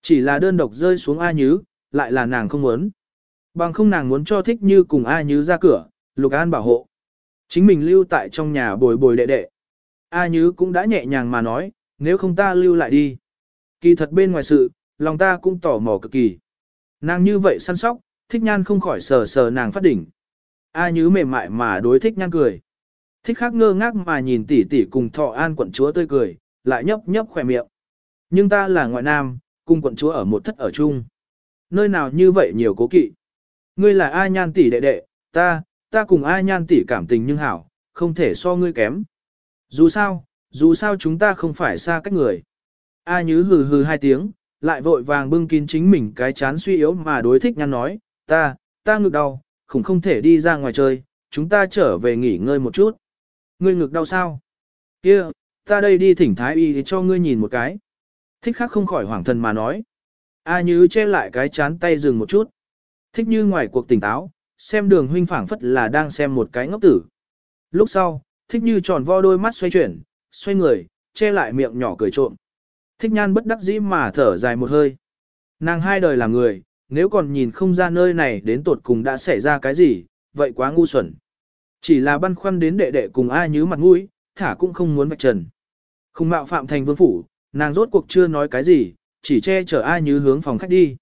Chỉ là đơn độc rơi xuống A Nhứ, lại là nàng không muốn. Bằng không nàng muốn cho thích như cùng A Nhứ ra cửa, Lục An bảo hộ. Chính mình lưu tại trong nhà bồi bồi đệ đệ. A Nhứ cũng đã nhẹ nhàng mà nói, nếu không ta lưu lại đi. Kỳ thật bên ngoài sự, lòng ta cũng tò mò cực kỳ. Nàng như vậy săn sóc, thích nhan không khỏi sờ sờ nàng phát đỉnh. A Nhứ mềm mại mà đối thích nhan cười. Thích khác ngơ ngác mà nhìn tỷ tỷ cùng thọ an quận chúa tươi cười, lại nhấp nhấp khỏe miệng. Nhưng ta là ngoại nam, cùng quận chúa ở một thất ở chung. Nơi nào như vậy nhiều cố kỵ. Ngươi là A nhan tỷ đệ đệ, ta, ta cùng A nhan tỷ cảm tình nhưng hảo, không thể so ngươi kém. Dù sao, dù sao chúng ta không phải xa cách người. A nhứ hừ hừ hai tiếng, lại vội vàng bưng kín chính mình cái chán suy yếu mà đối thích nhăn nói, ta, ta ngực đau, khủng không thể đi ra ngoài chơi, chúng ta trở về nghỉ ngơi một chút. Ngươi ngực đau sao? Kia, ta đây đi thỉnh thái y cho ngươi nhìn một cái. Thích khắc không khỏi hoảng thần mà nói. A Như che lại cái chán tay dừng một chút. Thích như ngoài cuộc tỉnh táo, xem đường huynh phảng phất là đang xem một cái ngốc tử. Lúc sau, thích như tròn vo đôi mắt xoay chuyển, xoay người, che lại miệng nhỏ cười trộm. Thích nhan bất đắc dĩ mà thở dài một hơi. Nàng hai đời là người, nếu còn nhìn không ra nơi này đến tột cùng đã xảy ra cái gì, vậy quá ngu xuẩn. Chỉ là băn khoăn đến đệ đệ cùng ai nhứ mặt mũi, thả cũng không muốn vạch trần. Không mạo phạm thành vương phủ, nàng rốt cuộc chưa nói cái gì, chỉ che chở ai nhứ hướng phòng khách đi.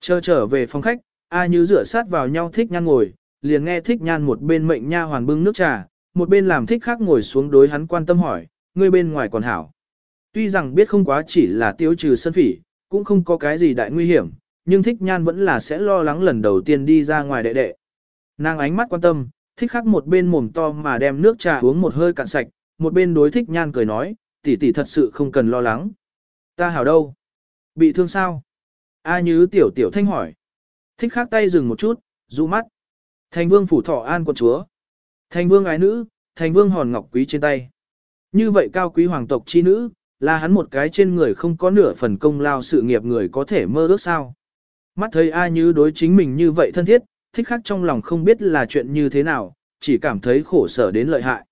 Chờ trở về phòng khách, ai nhứ rửa sát vào nhau thích nhan ngồi, liền nghe thích nhan một bên mệnh nha hoàn bưng nước trà, một bên làm thích khác ngồi xuống đối hắn quan tâm hỏi, ngươi bên ngoài còn hảo. Tuy rằng biết không quá chỉ là tiêu trừ sân phỉ, cũng không có cái gì đại nguy hiểm, nhưng thích nhan vẫn là sẽ lo lắng lần đầu tiên đi ra ngoài đệ đệ. Nàng ánh mắt quan tâm, thích khắc một bên mồm to mà đem nước trà uống một hơi cạn sạch, một bên đối thích nhan cười nói, tỷ tỷ thật sự không cần lo lắng. Ta hảo đâu? Bị thương sao? A như tiểu tiểu thanh hỏi. Thích khắc tay dừng một chút, dụ mắt. Thành vương phủ thọ an quận chúa. Thành vương ái nữ, thành vương hòn ngọc quý trên tay. Như vậy cao quý hoàng tộc chi nữ, là hắn một cái trên người không có nửa phần công lao sự nghiệp người có thể mơ ước sao. Mắt thấy ai như đối chính mình như vậy thân thiết, thích khắc trong lòng không biết là chuyện như thế nào, chỉ cảm thấy khổ sở đến lợi hại.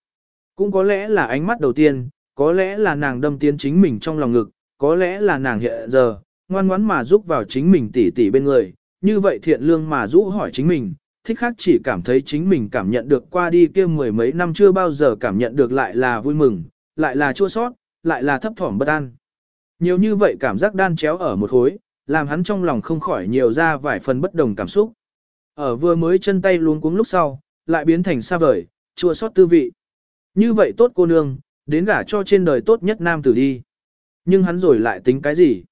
Cũng có lẽ là ánh mắt đầu tiên, có lẽ là nàng đâm tiến chính mình trong lòng ngực, có lẽ là nàng hiện giờ, ngoan ngoãn mà giúp vào chính mình tỉ tỉ bên người, như vậy thiện lương mà rũ hỏi chính mình, thích khác chỉ cảm thấy chính mình cảm nhận được qua đi kia mười mấy năm chưa bao giờ cảm nhận được lại là vui mừng, lại là chua sót, lại là thấp thỏm bất an. Nhiều như vậy cảm giác đan chéo ở một khối, làm hắn trong lòng không khỏi nhiều ra vài phần bất đồng cảm xúc. Ở vừa mới chân tay luống cuống lúc sau, lại biến thành xa vời, chua sót tư vị. Như vậy tốt cô nương, đến gả cho trên đời tốt nhất nam tử đi. Nhưng hắn rồi lại tính cái gì?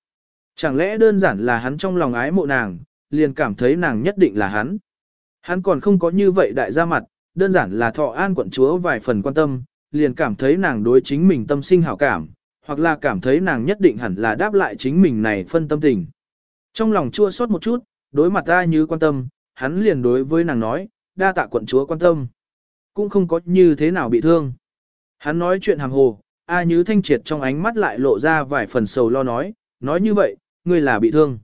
Chẳng lẽ đơn giản là hắn trong lòng ái mộ nàng, liền cảm thấy nàng nhất định là hắn. Hắn còn không có như vậy đại ra mặt, đơn giản là thọ an quận chúa vài phần quan tâm, liền cảm thấy nàng đối chính mình tâm sinh hảo cảm, hoặc là cảm thấy nàng nhất định hẳn là đáp lại chính mình này phân tâm tình. Trong lòng chua xót một chút, đối mặt ta như quan tâm, hắn liền đối với nàng nói, đa tạ quận chúa quan tâm. Cũng không có như thế nào bị thương. Hắn nói chuyện hàm hồ, A Như Thanh Triệt trong ánh mắt lại lộ ra vài phần sầu lo nói, nói như vậy, ngươi là bị thương.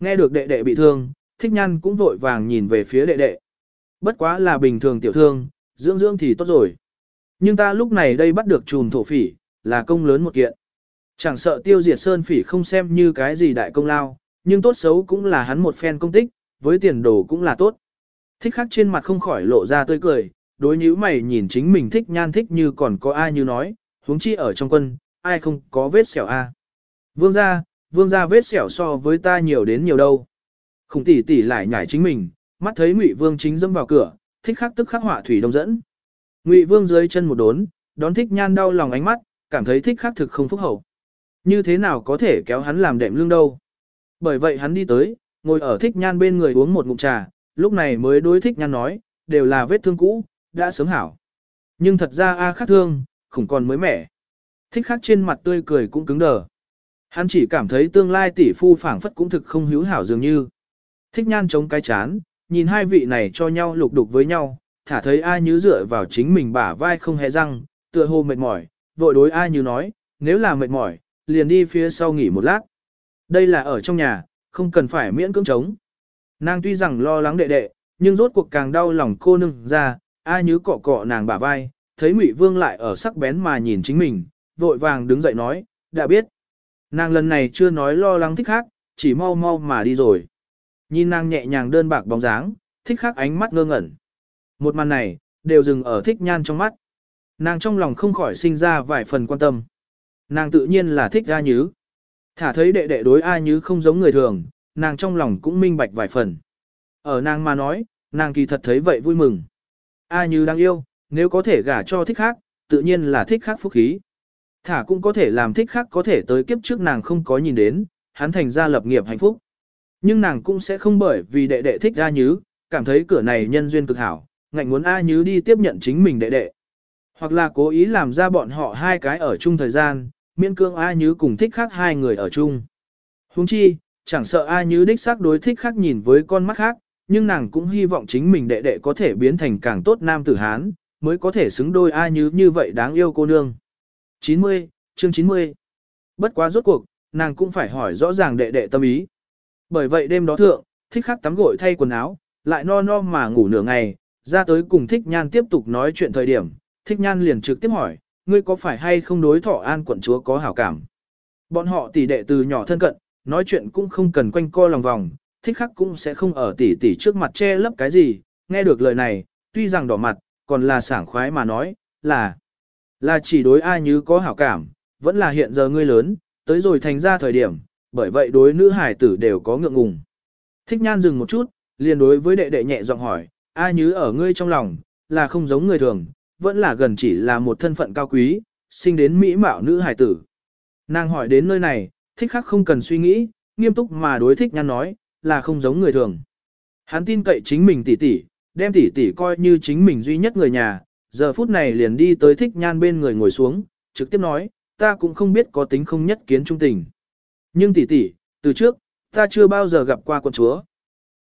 Nghe được đệ đệ bị thương, thích nhăn cũng vội vàng nhìn về phía đệ đệ. Bất quá là bình thường tiểu thương, dưỡng dưỡng thì tốt rồi. Nhưng ta lúc này đây bắt được trùm thổ phỉ, là công lớn một kiện. Chẳng sợ tiêu diệt sơn phỉ không xem như cái gì đại công lao, nhưng tốt xấu cũng là hắn một phen công tích, với tiền đồ cũng là tốt. Thích khắc trên mặt không khỏi lộ ra tươi cười, đối nhíu mày nhìn chính mình thích nhan thích như còn có ai như nói, huống chi ở trong quân, ai không có vết sẹo a. Vương gia, vương gia vết sẹo so với ta nhiều đến nhiều đâu. Khủng tỷ tỷ lại nhảy chính mình, mắt thấy Ngụy Vương chính dâm vào cửa, thích khắc tức khắc họa thủy đông dẫn. Ngụy Vương dưới chân một đốn, đón thích nhan đau lòng ánh mắt, cảm thấy thích khắc thực không phúc hậu. Như thế nào có thể kéo hắn làm đệm lương đâu. Bởi vậy hắn đi tới, ngồi ở thích nhan bên người uống một ngụm trà, lúc này mới đối thích nhan nói, đều là vết thương cũ, đã sớm hảo. Nhưng thật ra A khắc thương, khủng còn mới mẻ. Thích khắc trên mặt tươi cười cũng cứng đờ. Hắn chỉ cảm thấy tương lai tỷ phu phảng phất cũng thực không hữu hảo dường như. Thích nhan chống cái chán, nhìn hai vị này cho nhau lục đục với nhau, thả thấy ai như dựa vào chính mình bả vai không hề răng, tựa hồ mệt mỏi, vội đối ai như nói, nếu là mệt mỏi, liền đi phía sau nghỉ một lát. Đây là ở trong nhà, không cần phải miễn cưỡng chống. Nàng tuy rằng lo lắng đệ đệ, nhưng rốt cuộc càng đau lòng cô nương ra, ai như cọ cọ nàng bả vai, thấy Ngụy Vương lại ở sắc bén mà nhìn chính mình, vội vàng đứng dậy nói, đã biết. Nàng lần này chưa nói lo lắng thích khác, chỉ mau mau mà đi rồi. Nhìn nàng nhẹ nhàng đơn bạc bóng dáng, thích khắc ánh mắt ngơ ngẩn. Một màn này, đều dừng ở thích nhan trong mắt. Nàng trong lòng không khỏi sinh ra vài phần quan tâm. Nàng tự nhiên là thích A Nhứ. Thả thấy đệ đệ đối A Nhứ không giống người thường, nàng trong lòng cũng minh bạch vài phần. Ở nàng mà nói, nàng kỳ thật thấy vậy vui mừng. A Nhứ đang yêu, nếu có thể gả cho thích khác, tự nhiên là thích khác phúc khí. Thả cũng có thể làm thích khác có thể tới kiếp trước nàng không có nhìn đến, hắn thành ra lập nghiệp hạnh phúc. Nhưng nàng cũng sẽ không bởi vì đệ đệ thích A Nhứ, cảm thấy cửa này nhân duyên cực hảo, ngạnh muốn A Nhứ đi tiếp nhận chính mình đệ đệ. Hoặc là cố ý làm ra bọn họ hai cái ở chung thời gian, miễn cương A Nhứ cùng thích khác hai người ở chung. Huống chi, chẳng sợ A Nhứ đích xác đối thích khác nhìn với con mắt khác, nhưng nàng cũng hy vọng chính mình đệ đệ có thể biến thành càng tốt nam tử Hán, mới có thể xứng đôi A Nhứ như vậy đáng yêu cô nương. 90, chương 90. Bất quá rốt cuộc, nàng cũng phải hỏi rõ ràng đệ đệ tâm ý. Bởi vậy đêm đó thượng, thích khắc tắm gội thay quần áo, lại no no mà ngủ nửa ngày, ra tới cùng thích nhan tiếp tục nói chuyện thời điểm, thích nhan liền trực tiếp hỏi, ngươi có phải hay không đối thọ an quận chúa có hảo cảm. Bọn họ tỷ đệ từ nhỏ thân cận, nói chuyện cũng không cần quanh co lòng vòng, thích khắc cũng sẽ không ở tỷ tỷ trước mặt che lấp cái gì, nghe được lời này, tuy rằng đỏ mặt, còn là sảng khoái mà nói, là, là chỉ đối ai như có hảo cảm, vẫn là hiện giờ ngươi lớn, tới rồi thành ra thời điểm, bởi vậy đối nữ hải tử đều có ngượng ngùng. Thích nhan dừng một chút, liền đối với đệ đệ nhẹ giọng hỏi, A Nhứ ở ngươi trong lòng, là không giống người thường, vẫn là gần chỉ là một thân phận cao quý, sinh đến mỹ mạo nữ hải tử. Nàng hỏi đến nơi này, thích khắc không cần suy nghĩ, nghiêm túc mà đối thích nhan nói, là không giống người thường. Hắn tin cậy chính mình tỷ tỷ, đem tỷ tỷ coi như chính mình duy nhất người nhà, giờ phút này liền đi tới thích nhan bên người ngồi xuống, trực tiếp nói, ta cũng không biết có tính không nhất kiến trung tình. Nhưng tỷ tỷ, từ trước, ta chưa bao giờ gặp qua con chúa.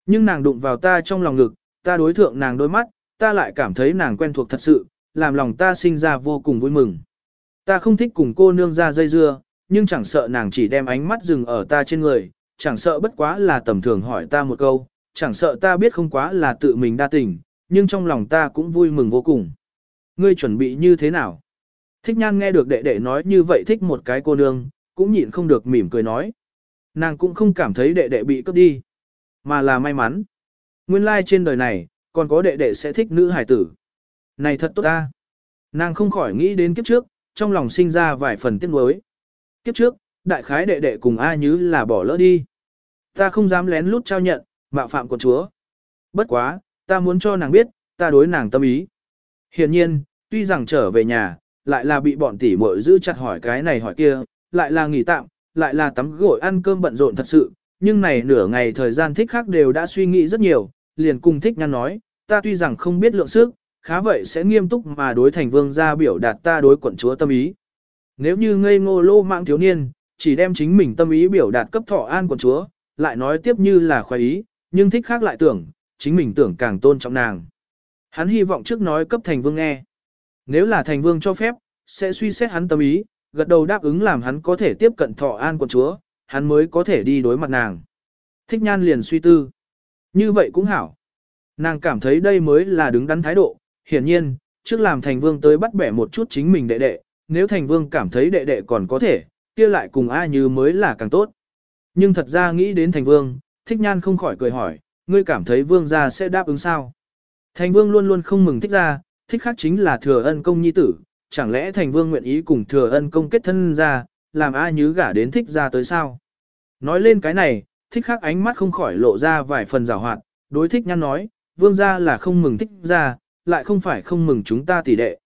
Nhưng nàng đụng vào ta trong lòng ngực, ta đối thượng nàng đôi mắt, ta lại cảm thấy nàng quen thuộc thật sự, làm lòng ta sinh ra vô cùng vui mừng. Ta không thích cùng cô nương ra dây dưa, nhưng chẳng sợ nàng chỉ đem ánh mắt dừng ở ta trên người, chẳng sợ bất quá là tầm thường hỏi ta một câu, chẳng sợ ta biết không quá là tự mình đa tình, nhưng trong lòng ta cũng vui mừng vô cùng. Ngươi chuẩn bị như thế nào? Thích nhan nghe được đệ đệ nói như vậy thích một cái cô nương, cũng nhịn không được mỉm cười nói. Nàng cũng không cảm thấy đệ đệ bị cướp đi, mà là may mắn. Nguyên lai trên đời này, còn có đệ đệ sẽ thích nữ hải tử. Này thật tốt ta. Nàng không khỏi nghĩ đến kiếp trước, trong lòng sinh ra vài phần tiếc nuối. Kiếp trước, đại khái đệ đệ cùng A Nhứ là bỏ lỡ đi. Ta không dám lén lút trao nhận, mạo phạm của chúa. Bất quá, ta muốn cho nàng biết, ta đối nàng tâm ý. Hiện nhiên, tuy rằng trở về nhà, lại là bị bọn tỷ muội giữ chặt hỏi cái này hỏi kia, lại là nghỉ tạm, lại là tắm gội ăn cơm bận rộn thật sự, nhưng này nửa ngày thời gian thích khác đều đã suy nghĩ rất nhiều, liền cùng thích nhan nói, ta tuy rằng không biết lượng sức, khá vậy sẽ nghiêm túc mà đối thành vương gia biểu đạt ta đối quận chúa tâm ý. Nếu như ngây ngô lô mạng thiếu niên, chỉ đem chính mình tâm ý biểu đạt cấp thọ an quận chúa, lại nói tiếp như là khoái ý, nhưng thích khác lại tưởng, chính mình tưởng càng tôn trọng nàng. Hắn hy vọng trước nói cấp thành vương nghe. Nếu là thành vương cho phép, sẽ suy xét hắn tâm ý, gật đầu đáp ứng làm hắn có thể tiếp cận thọ an quận chúa, hắn mới có thể đi đối mặt nàng. Thích nhan liền suy tư. Như vậy cũng hảo. Nàng cảm thấy đây mới là đứng đắn thái độ, hiển nhiên, trước làm thành vương tới bắt bẻ một chút chính mình đệ đệ, nếu thành vương cảm thấy đệ đệ còn có thể, kia lại cùng ai như mới là càng tốt. Nhưng thật ra nghĩ đến thành vương, thích nhan không khỏi cười hỏi, ngươi cảm thấy vương gia sẽ đáp ứng sao? Thành vương luôn luôn không mừng thích ra, thích khác chính là thừa ân công nhi tử, chẳng lẽ thành vương nguyện ý cùng thừa ân công kết thân ra, làm ai như gả đến thích ra tới sao? Nói lên cái này, thích Khắc ánh mắt không khỏi lộ ra vài phần rào hoạt, đối thích nhăn nói, vương gia là không mừng thích gia, lại không phải không mừng chúng ta tỷ đệ.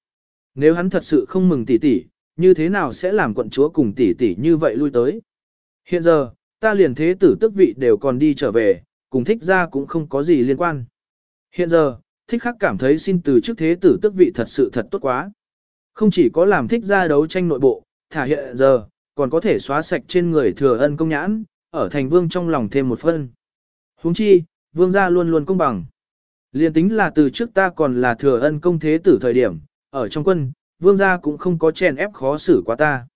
Nếu hắn thật sự không mừng tỷ tỷ, như thế nào sẽ làm quận chúa cùng tỷ tỷ như vậy lui tới? Hiện giờ, ta liền thế tử tức vị đều còn đi trở về, cùng thích gia cũng không có gì liên quan. Hiện giờ, thích khắc cảm thấy xin từ trước thế tử tức vị thật sự thật tốt quá. Không chỉ có làm thích gia đấu tranh nội bộ, thả hiện giờ, còn có thể xóa sạch trên người thừa ân công nhãn, ở thành vương trong lòng thêm một phân. huống chi, vương gia luôn luôn công bằng. Liên tính là từ trước ta còn là thừa ân công thế tử thời điểm, ở trong quân, vương gia cũng không có chèn ép khó xử quá ta.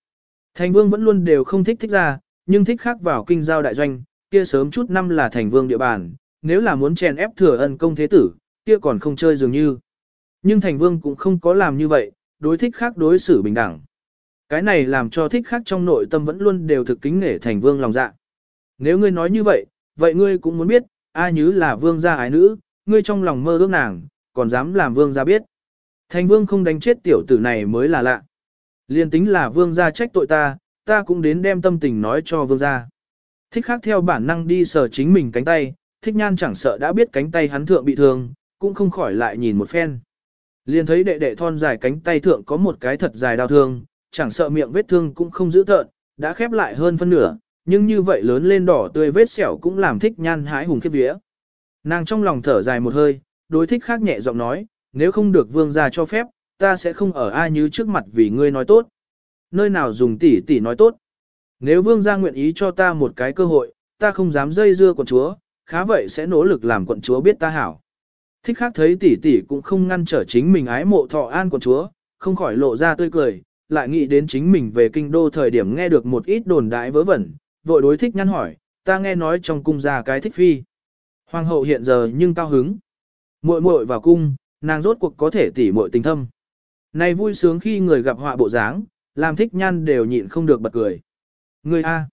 Thành vương vẫn luôn đều không thích thích ra, nhưng thích khác vào kinh giao đại doanh, kia sớm chút năm là thành vương địa bàn, nếu là muốn chèn ép thừa ân công thế tử, kia còn không chơi dường như. Nhưng thành vương cũng không có làm như vậy, đối thích khác đối xử bình đẳng. Cái này làm cho thích khác trong nội tâm vẫn luôn đều thực kính nể thành vương lòng dạ. Nếu ngươi nói như vậy, vậy ngươi cũng muốn biết, A Nhứ là vương gia ái nữ, ngươi trong lòng mơ ước nàng, còn dám làm vương gia biết. Thành vương không đánh chết tiểu tử này mới là lạ. Liên tính là vương gia trách tội ta, ta cũng đến đem tâm tình nói cho vương gia. Thích khác theo bản năng đi sờ chính mình cánh tay, thích nhan chẳng sợ đã biết cánh tay hắn thượng bị thương, cũng không khỏi lại nhìn một phen. Liền thấy đệ đệ thon dài cánh tay thượng có một cái thật dài đau thương, chẳng sợ miệng vết thương cũng không giữ tợn, đã khép lại hơn phân nửa, nhưng như vậy lớn lên đỏ tươi vết sẹo cũng làm thích nhan hái hùng khiếp vía. Nàng trong lòng thở dài một hơi, đối thích khác nhẹ giọng nói, nếu không được vương gia cho phép, ta sẽ không ở ai như trước mặt vì ngươi nói tốt. Nơi nào dùng tỷ tỷ nói tốt. Nếu vương gia nguyện ý cho ta một cái cơ hội, ta không dám dây dưa quận chúa, khá vậy sẽ nỗ lực làm quận chúa biết ta hảo. Thích khác thấy tỷ tỷ cũng không ngăn trở chính mình ái mộ thọ an quận chúa, không khỏi lộ ra tươi cười, lại nghĩ đến chính mình về kinh đô thời điểm nghe được một ít đồn đại vớ vẩn, vội đối thích nhăn hỏi, ta nghe nói trong cung ra cái thích phi. Hoàng hậu hiện giờ nhưng cao hứng. muội muội vào cung, nàng rốt cuộc có thể tỉ muội tình thâm. Này vui sướng khi người gặp họa bộ dáng, làm thích nhăn đều nhịn không được bật cười. Người A.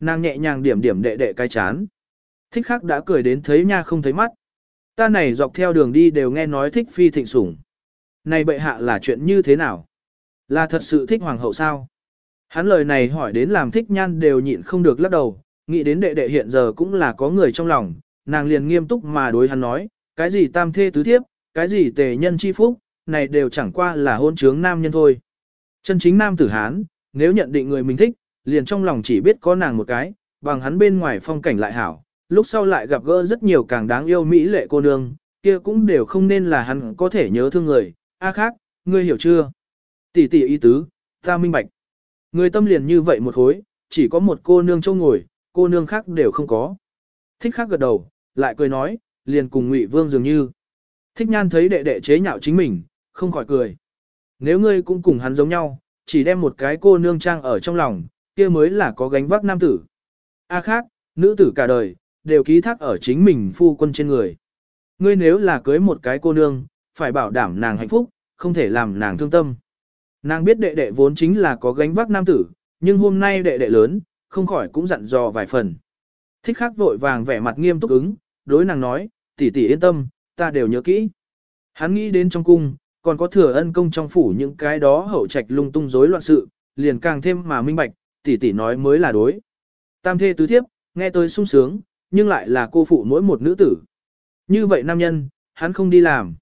Nàng nhẹ nhàng điểm điểm đệ đệ cái chán. Thích khắc đã cười đến thấy nha không thấy mắt. Ta này dọc theo đường đi đều nghe nói thích phi thịnh sủng. Này bệ hạ là chuyện như thế nào? Là thật sự thích hoàng hậu sao? Hắn lời này hỏi đến làm thích nhan đều nhịn không được lắc đầu, nghĩ đến đệ đệ hiện giờ cũng là có người trong lòng, nàng liền nghiêm túc mà đối hắn nói, cái gì tam thê tứ thiếp, cái gì tề nhân chi phúc, này đều chẳng qua là hôn trướng nam nhân thôi. Chân chính nam tử Hán, nếu nhận định người mình thích, liền trong lòng chỉ biết có nàng một cái, bằng hắn bên ngoài phong cảnh lại hảo, lúc sau lại gặp gỡ rất nhiều càng đáng yêu mỹ lệ cô nương, kia cũng đều không nên là hắn có thể nhớ thương người, a khác, ngươi hiểu chưa? Tỷ tỷ ý tứ, ta minh bạch. Người tâm liền như vậy một khối, chỉ có một cô nương châu ngồi, cô nương khác đều không có. Thích khác gật đầu, lại cười nói, liền cùng Ngụy Vương dường như. Thích nhan thấy đệ đệ chế nhạo chính mình, không khỏi cười. Nếu ngươi cũng cùng hắn giống nhau, chỉ đem một cái cô nương trang ở trong lòng, kia mới là có gánh vác nam tử. A khác, nữ tử cả đời, đều ký thác ở chính mình phu quân trên người. Ngươi nếu là cưới một cái cô nương, phải bảo đảm nàng hạnh phúc, không thể làm nàng thương tâm. Nàng biết đệ đệ vốn chính là có gánh vác nam tử, nhưng hôm nay đệ đệ lớn, không khỏi cũng dặn dò vài phần. Thích khắc vội vàng vẻ mặt nghiêm túc ứng, đối nàng nói, tỷ tỷ yên tâm, ta đều nhớ kỹ. Hắn nghĩ đến trong cung, còn có thừa ân công trong phủ những cái đó hậu trạch lung tung rối loạn sự, liền càng thêm mà minh bạch, tỷ tỷ nói mới là đối. Tam thê tứ thiếp, nghe tôi sung sướng, nhưng lại là cô phụ mỗi một nữ tử. Như vậy nam nhân, hắn không đi làm.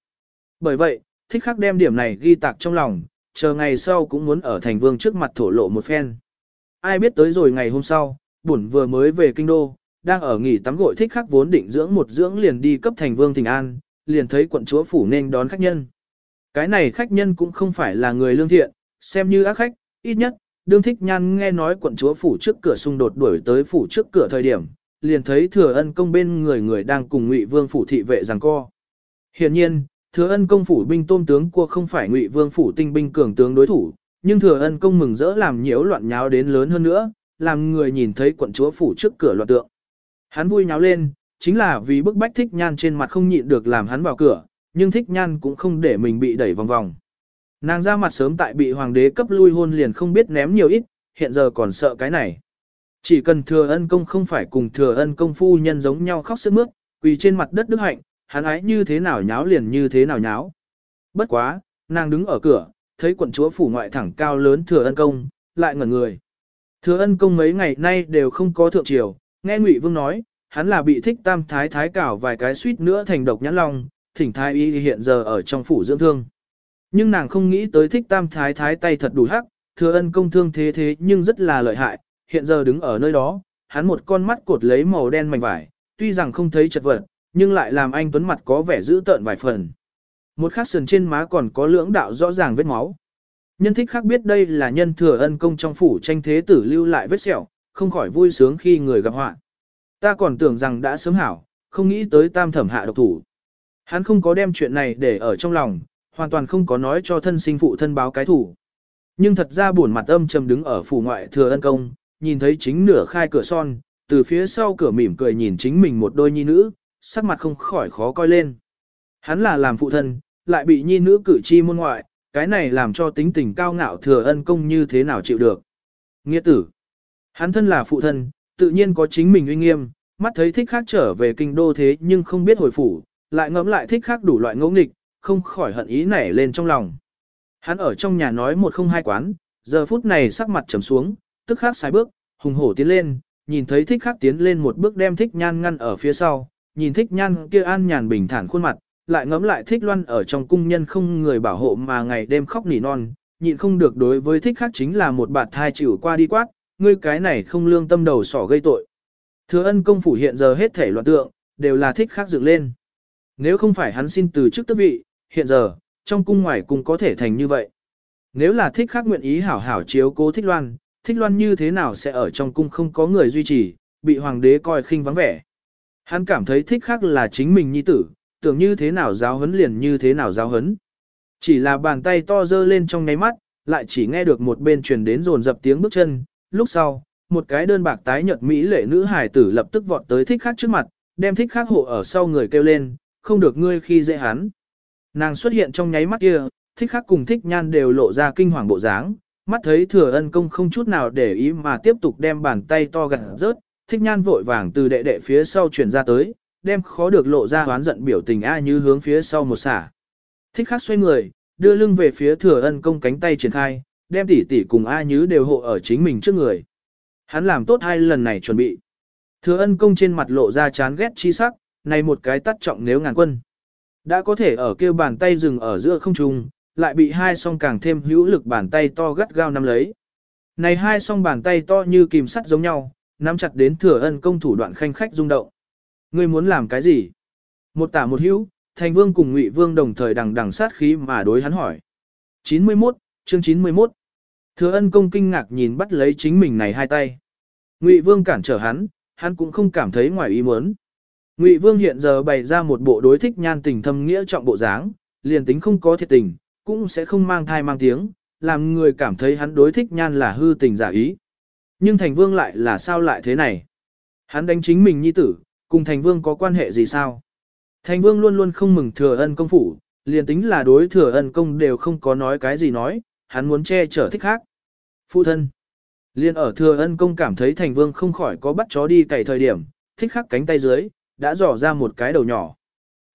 Bởi vậy, thích khắc đem điểm này ghi tạc trong lòng, chờ ngày sau cũng muốn ở thành vương trước mặt thổ lộ một phen. Ai biết tới rồi ngày hôm sau, bổn vừa mới về kinh đô, đang ở nghỉ tắm gội thích khắc vốn định dưỡng một dưỡng liền đi cấp thành vương thỉnh an, liền thấy quận chúa phủ nên đón khách nhân. Cái này khách nhân cũng không phải là người lương thiện, xem như ác khách, ít nhất, đương thích nhan nghe nói quận chúa phủ trước cửa xung đột đuổi tới phủ trước cửa thời điểm, liền thấy thừa ân công bên người người đang cùng ngụy vương phủ thị vệ rằng co. Hiện nhiên, thừa ân công phủ binh tôm tướng cua không phải ngụy vương phủ tinh binh cường tướng đối thủ, nhưng thừa ân công mừng rỡ làm nhiễu loạn nháo đến lớn hơn nữa, làm người nhìn thấy quận chúa phủ trước cửa loạn tượng. Hắn vui nháo lên, chính là vì bức bách thích nhan trên mặt không nhịn được làm hắn vào cửa, nhưng thích nhan cũng không để mình bị đẩy vòng vòng. Nàng ra mặt sớm tại bị hoàng đế cấp lui hôn liền không biết ném nhiều ít, hiện giờ còn sợ cái này. Chỉ cần thừa ân công không phải cùng thừa ân công phu nhân giống nhau khóc sức mướt, quỳ trên mặt đất đức hạnh, hắn ái như thế nào nháo liền như thế nào nháo. Bất quá, nàng đứng ở cửa, thấy quận chúa phủ ngoại thẳng cao lớn thừa ân công, lại ngẩn người. Thừa ân công mấy ngày nay đều không có thượng triều, nghe Ngụy Vương nói, hắn là bị thích tam thái thái cảo vài cái suýt nữa thành độc nhãn long, thỉnh thái y hiện giờ ở trong phủ dưỡng thương. Nhưng nàng không nghĩ tới thích tam thái thái tay thật đủ hắc, thừa ân công thương thế thế nhưng rất là lợi hại, hiện giờ đứng ở nơi đó, hắn một con mắt cột lấy màu đen mảnh vải, tuy rằng không thấy chật vật, nhưng lại làm anh tuấn mặt có vẻ dữ tợn vài phần. Một khắc sườn trên má còn có lưỡng đạo rõ ràng vết máu. Nhân thích khác biết đây là nhân thừa ân công trong phủ tranh thế tử lưu lại vết sẹo, không khỏi vui sướng khi người gặp họa. Ta còn tưởng rằng đã sớm hảo, không nghĩ tới tam thẩm hạ độc thủ. Hắn không có đem chuyện này để ở trong lòng, hoàn toàn không có nói cho thân sinh phụ thân báo cái thủ. Nhưng thật ra buồn mặt âm trầm đứng ở phủ ngoại thừa ân công, nhìn thấy chính nửa khai cửa son, từ phía sau cửa mỉm cười nhìn chính mình một đôi nhi nữ, sắc mặt không khỏi khó coi lên. Hắn là làm phụ thân, lại bị nhi nữ cử chi môn ngoại, cái này làm cho tính tình cao ngạo thừa ân công như thế nào chịu được. Nghĩa tử, hắn thân là phụ thân, tự nhiên có chính mình uy nghiêm, mắt thấy thích khác trở về kinh đô thế nhưng không biết hồi phủ, lại ngẫm lại thích khác đủ loại ngẫu nghịch, không khỏi hận ý nảy lên trong lòng. Hắn ở trong nhà nói một không hai quán, giờ phút này sắc mặt trầm xuống, tức khắc sai bước, hùng hổ tiến lên, nhìn thấy thích khác tiến lên một bước đem thích nhan ngăn ở phía sau, nhìn thích nhan kia an nhàn bình thản khuôn mặt, lại ngẫm lại thích loan ở trong cung nhân không người bảo hộ mà ngày đêm khóc nỉ non, nhịn không được đối với thích khác chính là một bạt thai chịu qua đi quát, ngươi cái này không lương tâm đầu sỏ gây tội. Thừa ân công phủ hiện giờ hết thể loạn tượng, đều là thích khác dựng lên. Nếu không phải hắn xin từ chức tước vị, hiện giờ, trong cung ngoài cung có thể thành như vậy. Nếu là thích khác nguyện ý hảo hảo chiếu cố thích loan, thích loan như thế nào sẽ ở trong cung không có người duy trì, bị hoàng đế coi khinh vắng vẻ. Hắn cảm thấy thích khác là chính mình nhi tử, tưởng như thế nào giáo huấn liền như thế nào giáo huấn. Chỉ là bàn tay to dơ lên trong nháy mắt, lại chỉ nghe được một bên truyền đến rồn dập tiếng bước chân, lúc sau, một cái đơn bạc tái nhợt mỹ lệ nữ hải tử lập tức vọt tới thích khác trước mặt, đem thích khác hộ ở sau người kêu lên, không được ngươi khi dễ hắn. Nàng xuất hiện trong nháy mắt kia, thích khác cùng thích nhan đều lộ ra kinh hoàng bộ dáng, mắt thấy thừa ân công không chút nào để ý mà tiếp tục đem bàn tay to gặt rớt, thích nhan vội vàng từ đệ đệ phía sau chuyển ra tới, đem khó được lộ ra hoán giận biểu tình A như hướng phía sau một xả. Thích khắc xoay người, đưa lưng về phía thừa ân công cánh tay triển khai, đem tỷ tỷ cùng A Nhứ đều hộ ở chính mình trước người. Hắn làm tốt hai lần này chuẩn bị. Thừa ân công trên mặt lộ ra chán ghét chi sắc, này một cái tắt trọng nếu ngàn quân. Đã có thể ở kêu bàn tay dừng ở giữa không trung, lại bị hai song càng thêm hữu lực bàn tay to gắt gao nắm lấy. Này hai song bàn tay to như kìm sắt giống nhau, nắm chặt đến thừa ân công thủ đoạn khanh khách rung động. Ngươi muốn làm cái gì? Một tả một hữu, thành vương cùng ngụy vương đồng thời đằng đằng sát khí mà đối hắn hỏi. 91, chương 91. Thừa ân công kinh ngạc nhìn bắt lấy chính mình này hai tay. Ngụy vương cản trở hắn, hắn cũng không cảm thấy ngoài ý muốn. Ngụy vương hiện giờ bày ra một bộ đối thích nhan tình thâm nghĩa trọng bộ dáng, liền tính không có thiệt tình, cũng sẽ không mang thai mang tiếng, làm người cảm thấy hắn đối thích nhan là hư tình giả ý. Nhưng thành vương lại là sao lại thế này? Hắn đánh chính mình nhi tử, cùng thành vương có quan hệ gì sao? Thành vương luôn luôn không mừng thừa ân công phủ, liền tính là đối thừa ân công đều không có nói cái gì nói, hắn muốn che chở thích khác. Phụ thân. Liên ở thừa ân công cảm thấy thành vương không khỏi có bắt chó đi cày thời điểm, thích khắc cánh tay dưới, đã dò ra một cái đầu nhỏ.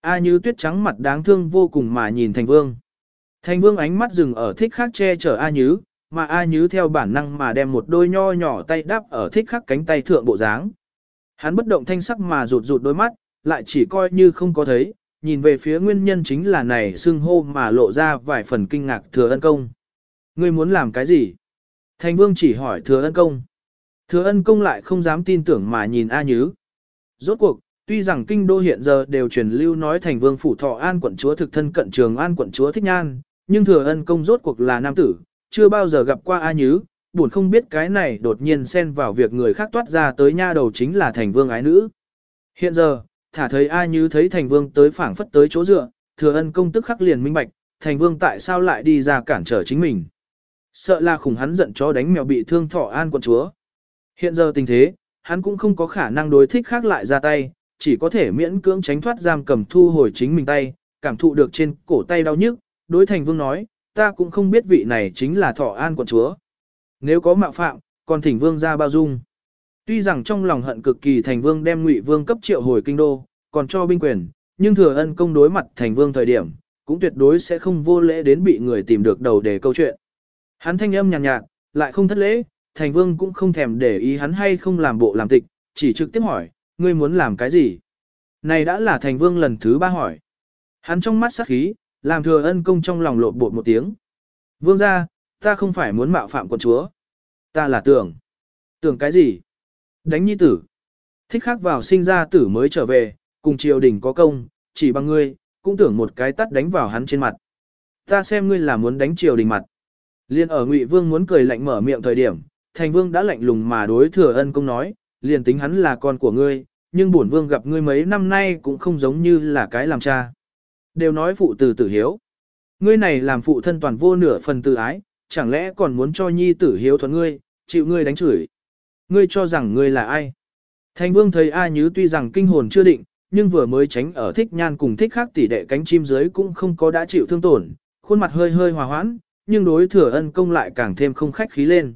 A như tuyết trắng mặt đáng thương vô cùng mà nhìn thành vương. Thành vương ánh mắt dừng ở thích khắc che chở A Nhứ, mà A Nhứ theo bản năng mà đem một đôi nho nhỏ tay đắp ở thích khắc cánh tay thượng bộ dáng. Hắn bất động thanh sắc mà rụt rụt đôi mắt, lại chỉ coi như không có thấy, nhìn về phía nguyên nhân chính là này xưng hô mà lộ ra vài phần kinh ngạc thừa ân công. Ngươi muốn làm cái gì? Thành vương chỉ hỏi thừa ân công. Thừa ân công lại không dám tin tưởng mà nhìn A Nhứ. Rốt cuộc, tuy rằng kinh đô hiện giờ đều truyền lưu nói thành vương phủ thọ an quận chúa thực thân cận trường an quận chúa thích nhan, nhưng thừa ân công rốt cuộc là nam tử, chưa bao giờ gặp qua A Nhứ, buồn không biết cái này đột nhiên xen vào việc người khác toát ra tới nha đầu chính là thành vương ái nữ. Hiện giờ, thả thấy A Nhứ thấy thành vương tới phảng phất tới chỗ dựa, thừa ân công tức khắc liền minh bạch, thành vương tại sao lại đi ra cản trở chính mình. Sợ là khủng hắn giận chó đánh mèo bị thương thọ an quận chúa. Hiện giờ tình thế, hắn cũng không có khả năng đối thích khác lại ra tay, chỉ có thể miễn cưỡng tránh thoát giam cầm thu hồi chính mình tay, cảm thụ được trên cổ tay đau nhức, đối thành vương nói, ta cũng không biết vị này chính là thọ an quận chúa. Nếu có mạo phạm, còn thỉnh vương ra bao dung. Tuy rằng trong lòng hận cực kỳ thành vương đem ngụy vương cấp triệu hồi kinh đô, còn cho binh quyền, nhưng thừa ân công đối mặt thành vương thời điểm, cũng tuyệt đối sẽ không vô lễ đến bị người tìm được đầu để câu chuyện. Hắn thanh âm nhàn nhạt, nhạt, lại không thất lễ, thành vương cũng không thèm để ý hắn hay không làm bộ làm tịch, chỉ trực tiếp hỏi, ngươi muốn làm cái gì? Này đã là thành vương lần thứ ba hỏi. Hắn trong mắt sắc khí, làm thừa ân công trong lòng lộn bột một tiếng. Vương ra, ta không phải muốn mạo phạm con chúa. Ta là tưởng. Tưởng cái gì? Đánh nhi tử. Thích khắc vào sinh ra tử mới trở về, cùng triều đình có công, chỉ bằng ngươi, cũng tưởng một cái tắt đánh vào hắn trên mặt. Ta xem ngươi là muốn đánh triều đình mặt. Liên ở Ngụy Vương muốn cười lạnh mở miệng thời điểm, Thành Vương đã lạnh lùng mà đối thừa ân công nói, liền tính hắn là con của ngươi, nhưng bổn vương gặp ngươi mấy năm nay cũng không giống như là cái làm cha. Đều nói phụ từ tử hiếu. Ngươi này làm phụ thân toàn vô nửa phần tự ái, chẳng lẽ còn muốn cho nhi tử hiếu thuận ngươi, chịu ngươi đánh chửi. Ngươi cho rằng ngươi là ai? Thành vương thấy A Nhứ tuy rằng kinh hồn chưa định, nhưng vừa mới tránh ở thích nhan cùng thích khác tỷ đệ cánh chim dưới cũng không có đã chịu thương tổn, khuôn mặt hơi hơi hòa hoãn, nhưng đối thừa ân công lại càng thêm không khách khí lên.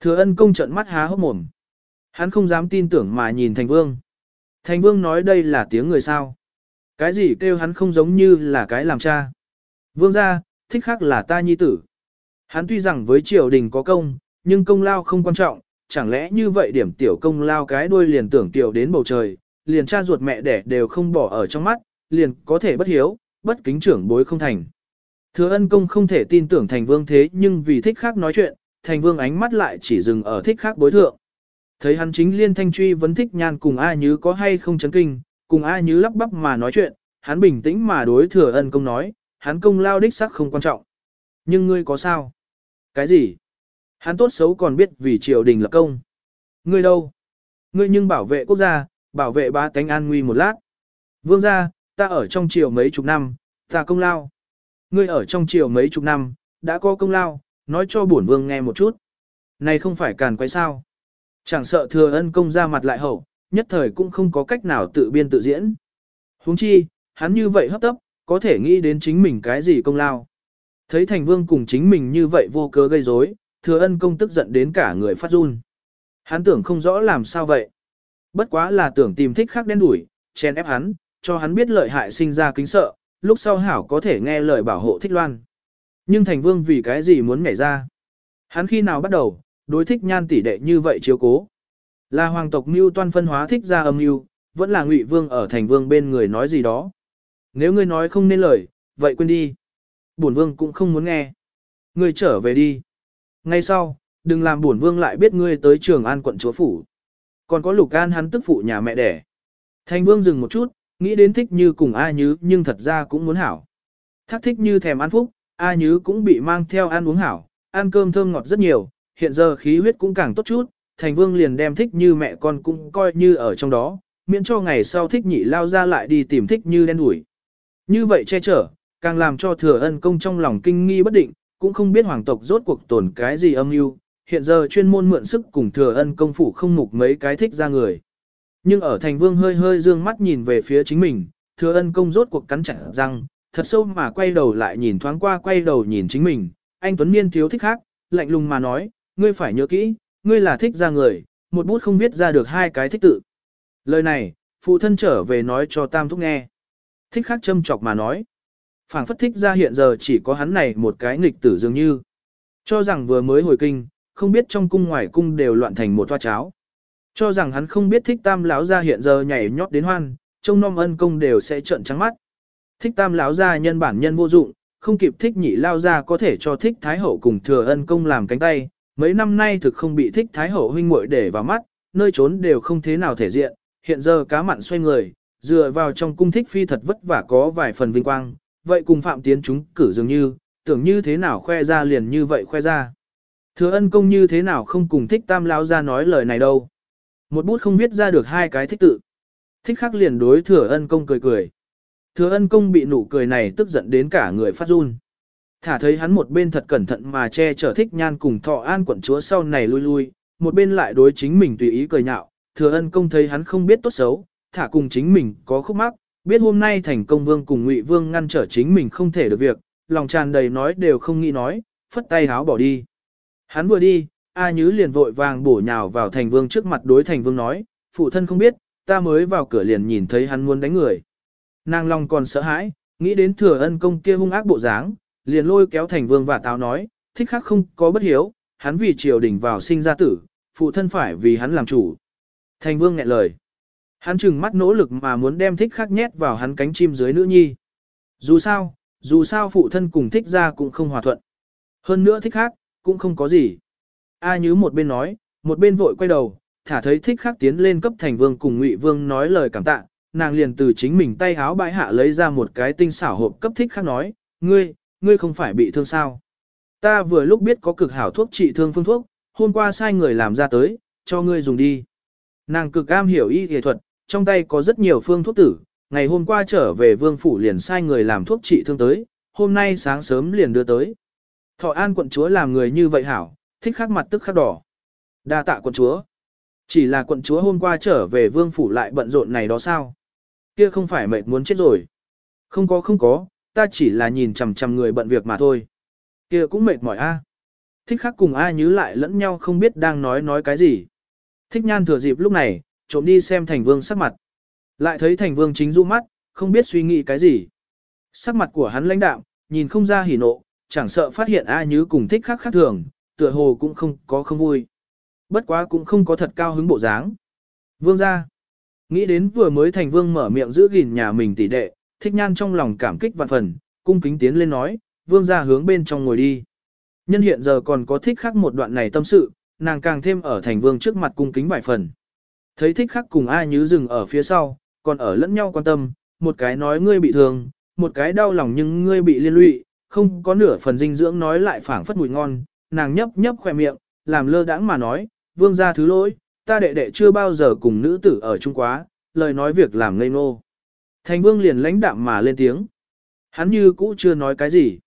Thừa ân công trợn mắt há hốc mồm. Hắn không dám tin tưởng mà nhìn thành vương. Thành vương nói đây là tiếng người sao. Cái gì kêu hắn không giống như là cái làm cha. Vương gia, thích khác là ta nhi tử. Hắn tuy rằng với triều đình có công, nhưng công lao không quan trọng, chẳng lẽ như vậy điểm tiểu công lao cái đuôi liền tưởng tiểu đến bầu trời, liền cha ruột mẹ đẻ đều không bỏ ở trong mắt, liền có thể bất hiếu, bất kính trưởng bối không thành. Thừa ân công không thể tin tưởng thành vương thế nhưng vì thích khác nói chuyện, thành vương ánh mắt lại chỉ dừng ở thích khác bối thượng. Thấy hắn chính liên thanh truy vấn thích nhan cùng ai như có hay không chấn kinh, cùng ai như lắp bắp mà nói chuyện, hắn bình tĩnh mà đối thừa ân công nói, hắn công lao đích sắc không quan trọng. Nhưng ngươi có sao? Cái gì? Hắn tốt xấu còn biết vì triều đình lập công. Ngươi đâu? Ngươi nhưng bảo vệ quốc gia, bảo vệ ba cánh an nguy một lát. Vương gia, ta ở trong triều mấy chục năm, ta công lao. Ngươi ở trong triều mấy chục năm, đã có công lao, nói cho bổn vương nghe một chút. Này không phải càn quay sao. Chẳng sợ thừa ân công ra mặt lại hậu, nhất thời cũng không có cách nào tự biên tự diễn. huống chi, hắn như vậy hấp tấp, có thể nghĩ đến chính mình cái gì công lao. Thấy thành vương cùng chính mình như vậy vô cớ gây rối, thừa ân công tức giận đến cả người phát run. Hắn tưởng không rõ làm sao vậy. Bất quá là tưởng tìm thích khác đen đuổi, chen ép hắn, cho hắn biết lợi hại sinh ra kính sợ, lúc sau hảo có thể nghe lời bảo hộ thích loan. Nhưng thành vương vì cái gì muốn nhảy ra? Hắn khi nào bắt đầu, đối thích nhan tỷ đệ như vậy chiếu cố. Là hoàng tộc mưu toan phân hóa thích ra âm mưu, vẫn là ngụy vương ở thành vương bên người nói gì đó. Nếu ngươi nói không nên lời, vậy quên đi. Bổn vương cũng không muốn nghe. Ngươi trở về đi. Ngay sau, đừng làm bổn vương lại biết ngươi tới trường an quận chúa phủ. Còn có lục an hắn tức phụ nhà mẹ đẻ. Thành vương dừng một chút, nghĩ đến thích như cùng A Nhứ nhưng thật ra cũng muốn hảo. Thác thích như thèm ăn phúc, A Nhứ cũng bị mang theo ăn uống hảo, ăn cơm thơm ngọt rất nhiều, hiện giờ khí huyết cũng càng tốt chút, thành vương liền đem thích như mẹ con cũng coi như ở trong đó, miễn cho ngày sau thích nhị lao ra lại đi tìm thích như đen đuổi. Như vậy che chở, càng làm cho thừa ân công trong lòng kinh nghi bất định, cũng không biết hoàng tộc rốt cuộc tổn cái gì âm mưu hiện giờ chuyên môn mượn sức cùng thừa ân công phủ không mục mấy cái thích ra người. Nhưng ở thành vương hơi hơi dương mắt nhìn về phía chính mình, thừa ân công rốt cuộc cắn chặt răng, thật sâu mà quay đầu lại nhìn thoáng qua quay đầu nhìn chính mình, anh Tuấn Niên thiếu thích khác, lạnh lùng mà nói, ngươi phải nhớ kỹ, ngươi là thích ra người, một bút không viết ra được hai cái thích tự. Lời này, phụ thân trở về nói cho Tam Thúc nghe. Thích khác châm chọc mà nói. phảng phất thích ra hiện giờ chỉ có hắn này một cái nghịch tử dường như. Cho rằng vừa mới hồi kinh, không biết trong cung ngoài cung đều loạn thành một toa cháo. Cho rằng hắn không biết thích tam lão gia hiện giờ nhảy nhót đến hoan, trông nom ân công đều sẽ trợn trắng mắt. Thích tam lão gia nhân bản nhân vô dụng, không kịp thích nhị lao gia có thể cho thích thái hậu cùng thừa ân công làm cánh tay. Mấy năm nay thực không bị thích thái hậu huynh muội để vào mắt, nơi trốn đều không thế nào thể diện, hiện giờ cá mặn xoay người, dựa vào trong cung thích phi thật vất vả có vài phần vinh quang, vậy cùng phạm tiến chúng cử dường như, tưởng như thế nào khoe ra liền như vậy khoe ra. Thừa ân công như thế nào không cùng thích tam lão ra nói lời này đâu. Một bút không viết ra được hai cái thích tự. Thích khắc liền đối thừa ân công cười cười. Thừa ân công bị nụ cười này tức giận đến cả người phát run. Thả thấy hắn một bên thật cẩn thận mà che chở thích nhan cùng thọ an quận chúa sau này lui lui, một bên lại đối chính mình tùy ý cười nhạo. Thừa ân công thấy hắn không biết tốt xấu, thả cùng chính mình có khúc mắc, biết hôm nay thành công vương cùng ngụy vương ngăn trở chính mình không thể được việc, lòng tràn đầy nói đều không nghĩ nói, phất tay háo bỏ đi. Hắn vừa đi, A Nhứ liền vội vàng bổ nhào vào thành vương trước mặt đối thành vương nói, phụ thân không biết, ta mới vào cửa liền nhìn thấy hắn muốn đánh người. Nàng long còn sợ hãi, nghĩ đến thừa ân công kia hung ác bộ dáng, liền lôi kéo thành vương và táo nói, thích khắc không có bất hiếu, hắn vì triều đình vào sinh ra tử, phụ thân phải vì hắn làm chủ. Thành vương nghẹn lời. Hắn chừng mắt nỗ lực mà muốn đem thích khắc nhét vào hắn cánh chim dưới nữ nhi. Dù sao, dù sao phụ thân cùng thích ra cũng không hòa thuận. Hơn nữa thích khác, cũng không có gì. A Nhứ một bên nói, một bên vội quay đầu, thả thấy thích khắc tiến lên cấp thành vương cùng ngụy vương nói lời cảm tạ, nàng liền từ chính mình tay háo bãi hạ lấy ra một cái tinh xảo hộp cấp thích khắc nói, ngươi, ngươi không phải bị thương sao. Ta vừa lúc biết có cực hảo thuốc trị thương phương thuốc, hôm qua sai người làm ra tới, cho ngươi dùng đi. Nàng cực am hiểu y y thuật, trong tay có rất nhiều phương thuốc tử, ngày hôm qua trở về vương phủ liền sai người làm thuốc trị thương tới, hôm nay sáng sớm liền đưa tới. Thọ an quận chúa làm người như vậy hảo, thích khắc mặt tức khắc đỏ. Đa tạ quận chúa. Chỉ là quận chúa hôm qua trở về vương phủ lại bận rộn này đó sao? Kia không phải mệt muốn chết rồi. Không có không có, ta chỉ là nhìn chằm chằm người bận việc mà thôi. Kia cũng mệt mỏi a. À. Thích khắc cùng a nhứ lại lẫn nhau không biết đang nói nói cái gì. Thích nhan thừa dịp lúc này, trộm đi xem thành vương sắc mặt. Lại thấy thành vương chính du mắt, không biết suy nghĩ cái gì. Sắc mặt của hắn lãnh đạm, nhìn không ra hỉ nộ, chẳng sợ phát hiện A Nhứ cùng thích khác khác thường, tựa hồ cũng không có không vui. Bất quá cũng không có thật cao hứng bộ dáng. Vương ra. Nghĩ đến vừa mới thành vương mở miệng giữ gìn nhà mình tỷ đệ, thích nhan trong lòng cảm kích vạn phần, cung kính tiến lên nói, vương ra hướng bên trong ngồi đi. Nhân hiện giờ còn có thích Khắc một đoạn này tâm sự, nàng càng thêm ở thành vương trước mặt cung kính vài phần. Thấy thích Khắc cùng ai nhứ dừng ở phía sau, còn ở lẫn nhau quan tâm, một cái nói ngươi bị thương, một cái đau lòng nhưng ngươi bị liên lụy, không có nửa phần dinh dưỡng nói lại phảng phất mùi ngon, nàng nhấp nhấp khỏe miệng, làm lơ đãng mà nói, vương gia thứ lỗi, ta đệ đệ chưa bao giờ cùng nữ tử ở chung quá, lời nói việc làm ngây ngô. Thành vương liền lãnh đạm mà lên tiếng. Hắn như cũ chưa nói cái gì.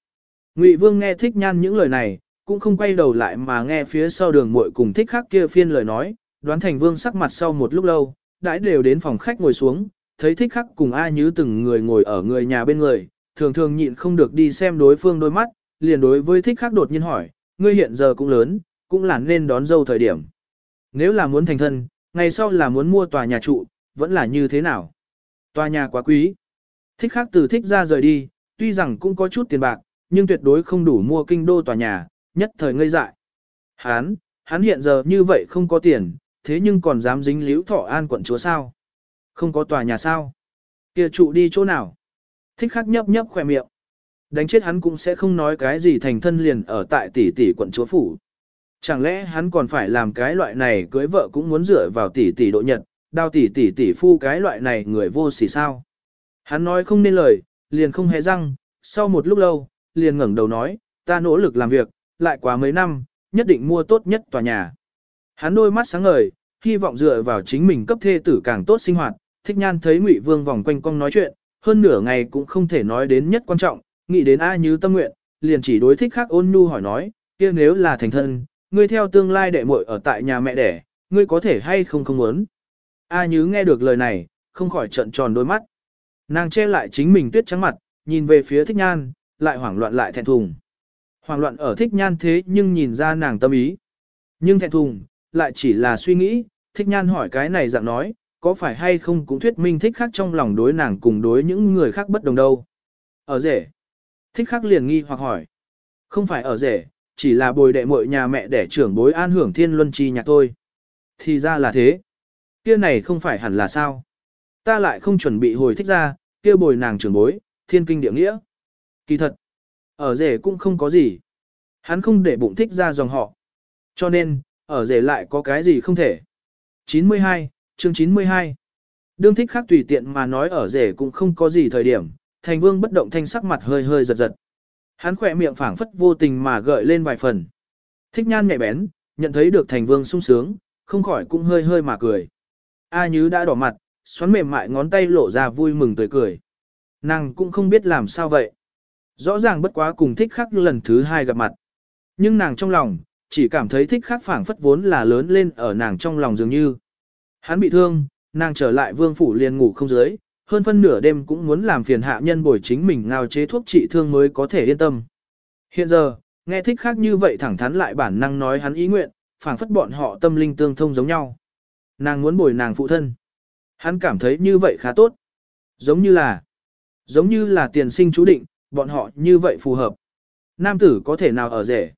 Ngụy vương nghe thích nhan những lời này, cũng không quay đầu lại mà nghe phía sau đường muội cùng thích khác kia phiên lời nói, đoán thành vương sắc mặt sau một lúc lâu, đãi đều đến phòng khách ngồi xuống, thấy thích khắc cùng A như từng người ngồi ở người nhà bên người, thường thường nhịn không được đi xem đối phương đôi mắt, liền đối với thích khắc đột nhiên hỏi, ngươi hiện giờ cũng lớn, cũng là nên đón dâu thời điểm. Nếu là muốn thành thân, ngày sau là muốn mua tòa nhà trụ, vẫn là như thế nào? Tòa nhà quá quý. Thích khắc từ thích ra rời đi, tuy rằng cũng có chút tiền bạc, nhưng tuyệt đối không đủ mua kinh đô tòa nhà, nhất thời ngây dại. Hán, hắn hiện giờ như vậy không có tiền, thế nhưng còn dám dính liễu thọ an quận chúa sao? Không có tòa nhà sao? Kia trụ đi chỗ nào? Thích khắc nhấp nhấp khỏe miệng. Đánh chết hắn cũng sẽ không nói cái gì thành thân liền ở tại tỷ tỷ quận chúa phủ. Chẳng lẽ hắn còn phải làm cái loại này cưới vợ cũng muốn dựa vào tỷ tỷ độ nhật, đào tỷ tỷ tỷ phu cái loại này người vô sỉ sao? Hắn nói không nên lời, liền không hề răng, sau một lúc lâu, liền ngẩng đầu nói, ta nỗ lực làm việc, lại quá mấy năm, nhất định mua tốt nhất tòa nhà. Hắn đôi mắt sáng ngời, hy vọng dựa vào chính mình cấp thê tử càng tốt sinh hoạt, thích nhan thấy Ngụy Vương vòng quanh cong nói chuyện, hơn nửa ngày cũng không thể nói đến nhất quan trọng, nghĩ đến A Như tâm nguyện, liền chỉ đối thích khác ôn nhu hỏi nói, kia nếu là thành thân, ngươi theo tương lai đệ muội ở tại nhà mẹ đẻ, ngươi có thể hay không không muốn. A Nhứ nghe được lời này, không khỏi trận tròn đôi mắt. Nàng che lại chính mình tuyết trắng mặt, nhìn về phía thích nhan, lại hoảng loạn lại thẹn thùng. Hoảng loạn ở thích nhan thế nhưng nhìn ra nàng tâm ý. Nhưng thẹn thùng, lại chỉ là suy nghĩ, thích nhan hỏi cái này dạng nói, có phải hay không cũng thuyết minh thích khác trong lòng đối nàng cùng đối những người khác bất đồng đâu. Ở rể. Thích khác liền nghi hoặc hỏi. Không phải ở rể, chỉ là bồi đệ muội nhà mẹ để trưởng bối an hưởng thiên luân chi nhạc thôi. Thì ra là thế. Kia này không phải hẳn là sao. Ta lại không chuẩn bị hồi thích ra, kia bồi nàng trưởng bối, thiên kinh địa nghĩa. Kỳ thật, ở rể cũng không có gì. Hắn không để bụng thích ra dòng họ. Cho nên, ở rể lại có cái gì không thể. 92, chương 92. Đương thích khác tùy tiện mà nói ở rể cũng không có gì thời điểm, thành vương bất động thanh sắc mặt hơi hơi giật giật. Hắn khỏe miệng phảng phất vô tình mà gợi lên vài phần. Thích nhan nhạy bén, nhận thấy được thành vương sung sướng, không khỏi cũng hơi hơi mà cười. A Nhứ đã đỏ mặt, xoắn mềm mại ngón tay lộ ra vui mừng tươi cười. Nàng cũng không biết làm sao vậy. Rõ ràng bất quá cùng thích khắc lần thứ hai gặp mặt. Nhưng nàng trong lòng, chỉ cảm thấy thích khắc phảng phất vốn là lớn lên ở nàng trong lòng dường như. Hắn bị thương, nàng trở lại vương phủ liền ngủ không dưới, hơn phân nửa đêm cũng muốn làm phiền hạ nhân bồi chính mình ngao chế thuốc trị thương mới có thể yên tâm. Hiện giờ, nghe thích khác như vậy thẳng thắn lại bản năng nói hắn ý nguyện, phảng phất bọn họ tâm linh tương thông giống nhau. Nàng muốn bồi nàng phụ thân. Hắn cảm thấy như vậy khá tốt. Giống như là, giống như là tiền sinh chú định, bọn họ như vậy phù hợp. Nam tử có thể nào ở rể.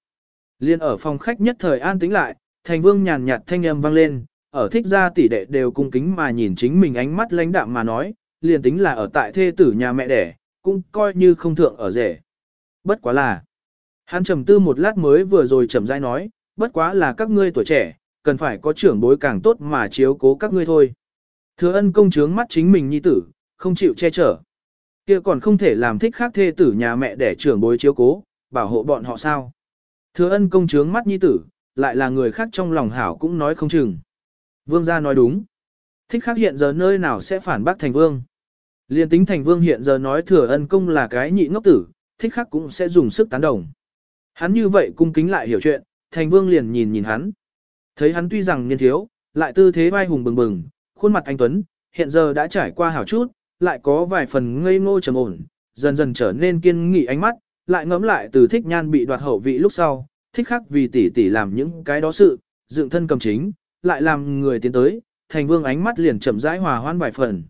Liên ở phòng khách nhất thời an tĩnh lại, thành vương nhàn nhạt thanh âm vang lên, ở thích gia tỷ đệ đều cung kính mà nhìn chính mình ánh mắt lãnh đạm mà nói, liền tính là ở tại thê tử nhà mẹ đẻ, cũng coi như không thượng ở rể. Bất quá là, hắn trầm tư một lát mới vừa rồi chậm rãi nói, bất quá là các ngươi tuổi trẻ, cần phải có trưởng bối càng tốt mà chiếu cố các ngươi thôi. Thừa ân công trướng mắt chính mình nhi tử, không chịu che chở. kia còn không thể làm thích khác thê tử nhà mẹ để trưởng bối chiếu cố, bảo hộ bọn họ sao. Thừa ân công trướng mắt nhi tử, lại là người khác trong lòng hảo cũng nói không chừng. Vương gia nói đúng. Thích khác hiện giờ nơi nào sẽ phản bác thành vương. Liên tính thành vương hiện giờ nói thừa ân công là cái nhị ngốc tử, thích khác cũng sẽ dùng sức tán đồng. Hắn như vậy cung kính lại hiểu chuyện, thành vương liền nhìn nhìn hắn. Thấy hắn tuy rằng niên thiếu, lại tư thế vai hùng bừng bừng, khuôn mặt anh Tuấn, hiện giờ đã trải qua hảo chút, lại có vài phần ngây ngô trầm ổn, dần dần trở nên kiên nghị ánh mắt, lại ngẫm lại từ thích nhan bị đoạt hậu vị lúc sau, thích khắc vì tỷ tỷ làm những cái đó sự, dựng thân cầm chính, lại làm người tiến tới, thành vương ánh mắt liền chậm rãi hòa hoan vài phần.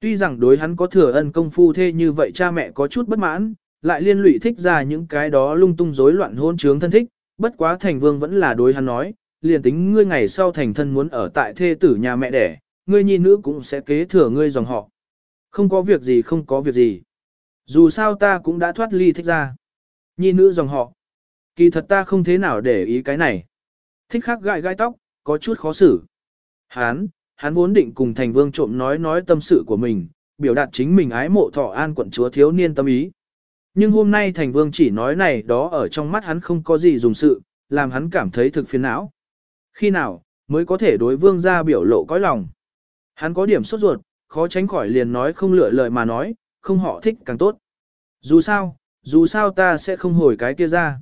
Tuy rằng đối hắn có thừa ân công phu thê như vậy cha mẹ có chút bất mãn, lại liên lụy thích ra những cái đó lung tung rối loạn hôn trướng thân thích, bất quá thành vương vẫn là đối hắn nói, liền tính ngươi ngày sau thành thân muốn ở tại thê tử nhà mẹ đẻ, ngươi nhi nữ cũng sẽ kế thừa ngươi dòng họ. Không có việc gì không có việc gì. Dù sao ta cũng đã thoát ly thích ra. Nhi nữ dòng họ. Kỳ thật ta không thế nào để ý cái này. Thích khắc gãi gai tóc, có chút khó xử. Hán, hắn vốn định cùng thành vương trộm nói nói tâm sự của mình, biểu đạt chính mình ái mộ thọ an quận chúa thiếu niên tâm ý. Nhưng hôm nay thành vương chỉ nói này đó ở trong mắt hắn không có gì dùng sự, làm hắn cảm thấy thực phiền não. Khi nào, mới có thể đối vương ra biểu lộ cõi lòng. Hắn có điểm sốt ruột, khó tránh khỏi liền nói không lựa lời mà nói, không họ thích càng tốt. Dù sao, dù sao ta sẽ không hồi cái kia ra.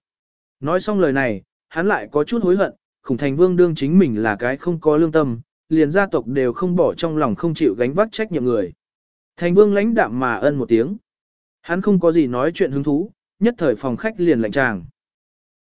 Nói xong lời này, hắn lại có chút hối hận, khủng thành vương đương chính mình là cái không có lương tâm, liền gia tộc đều không bỏ trong lòng không chịu gánh vác trách nhiệm người. Thành vương lãnh đạm mà ân một tiếng. Hắn không có gì nói chuyện hứng thú, nhất thời phòng khách liền lạnh tràng.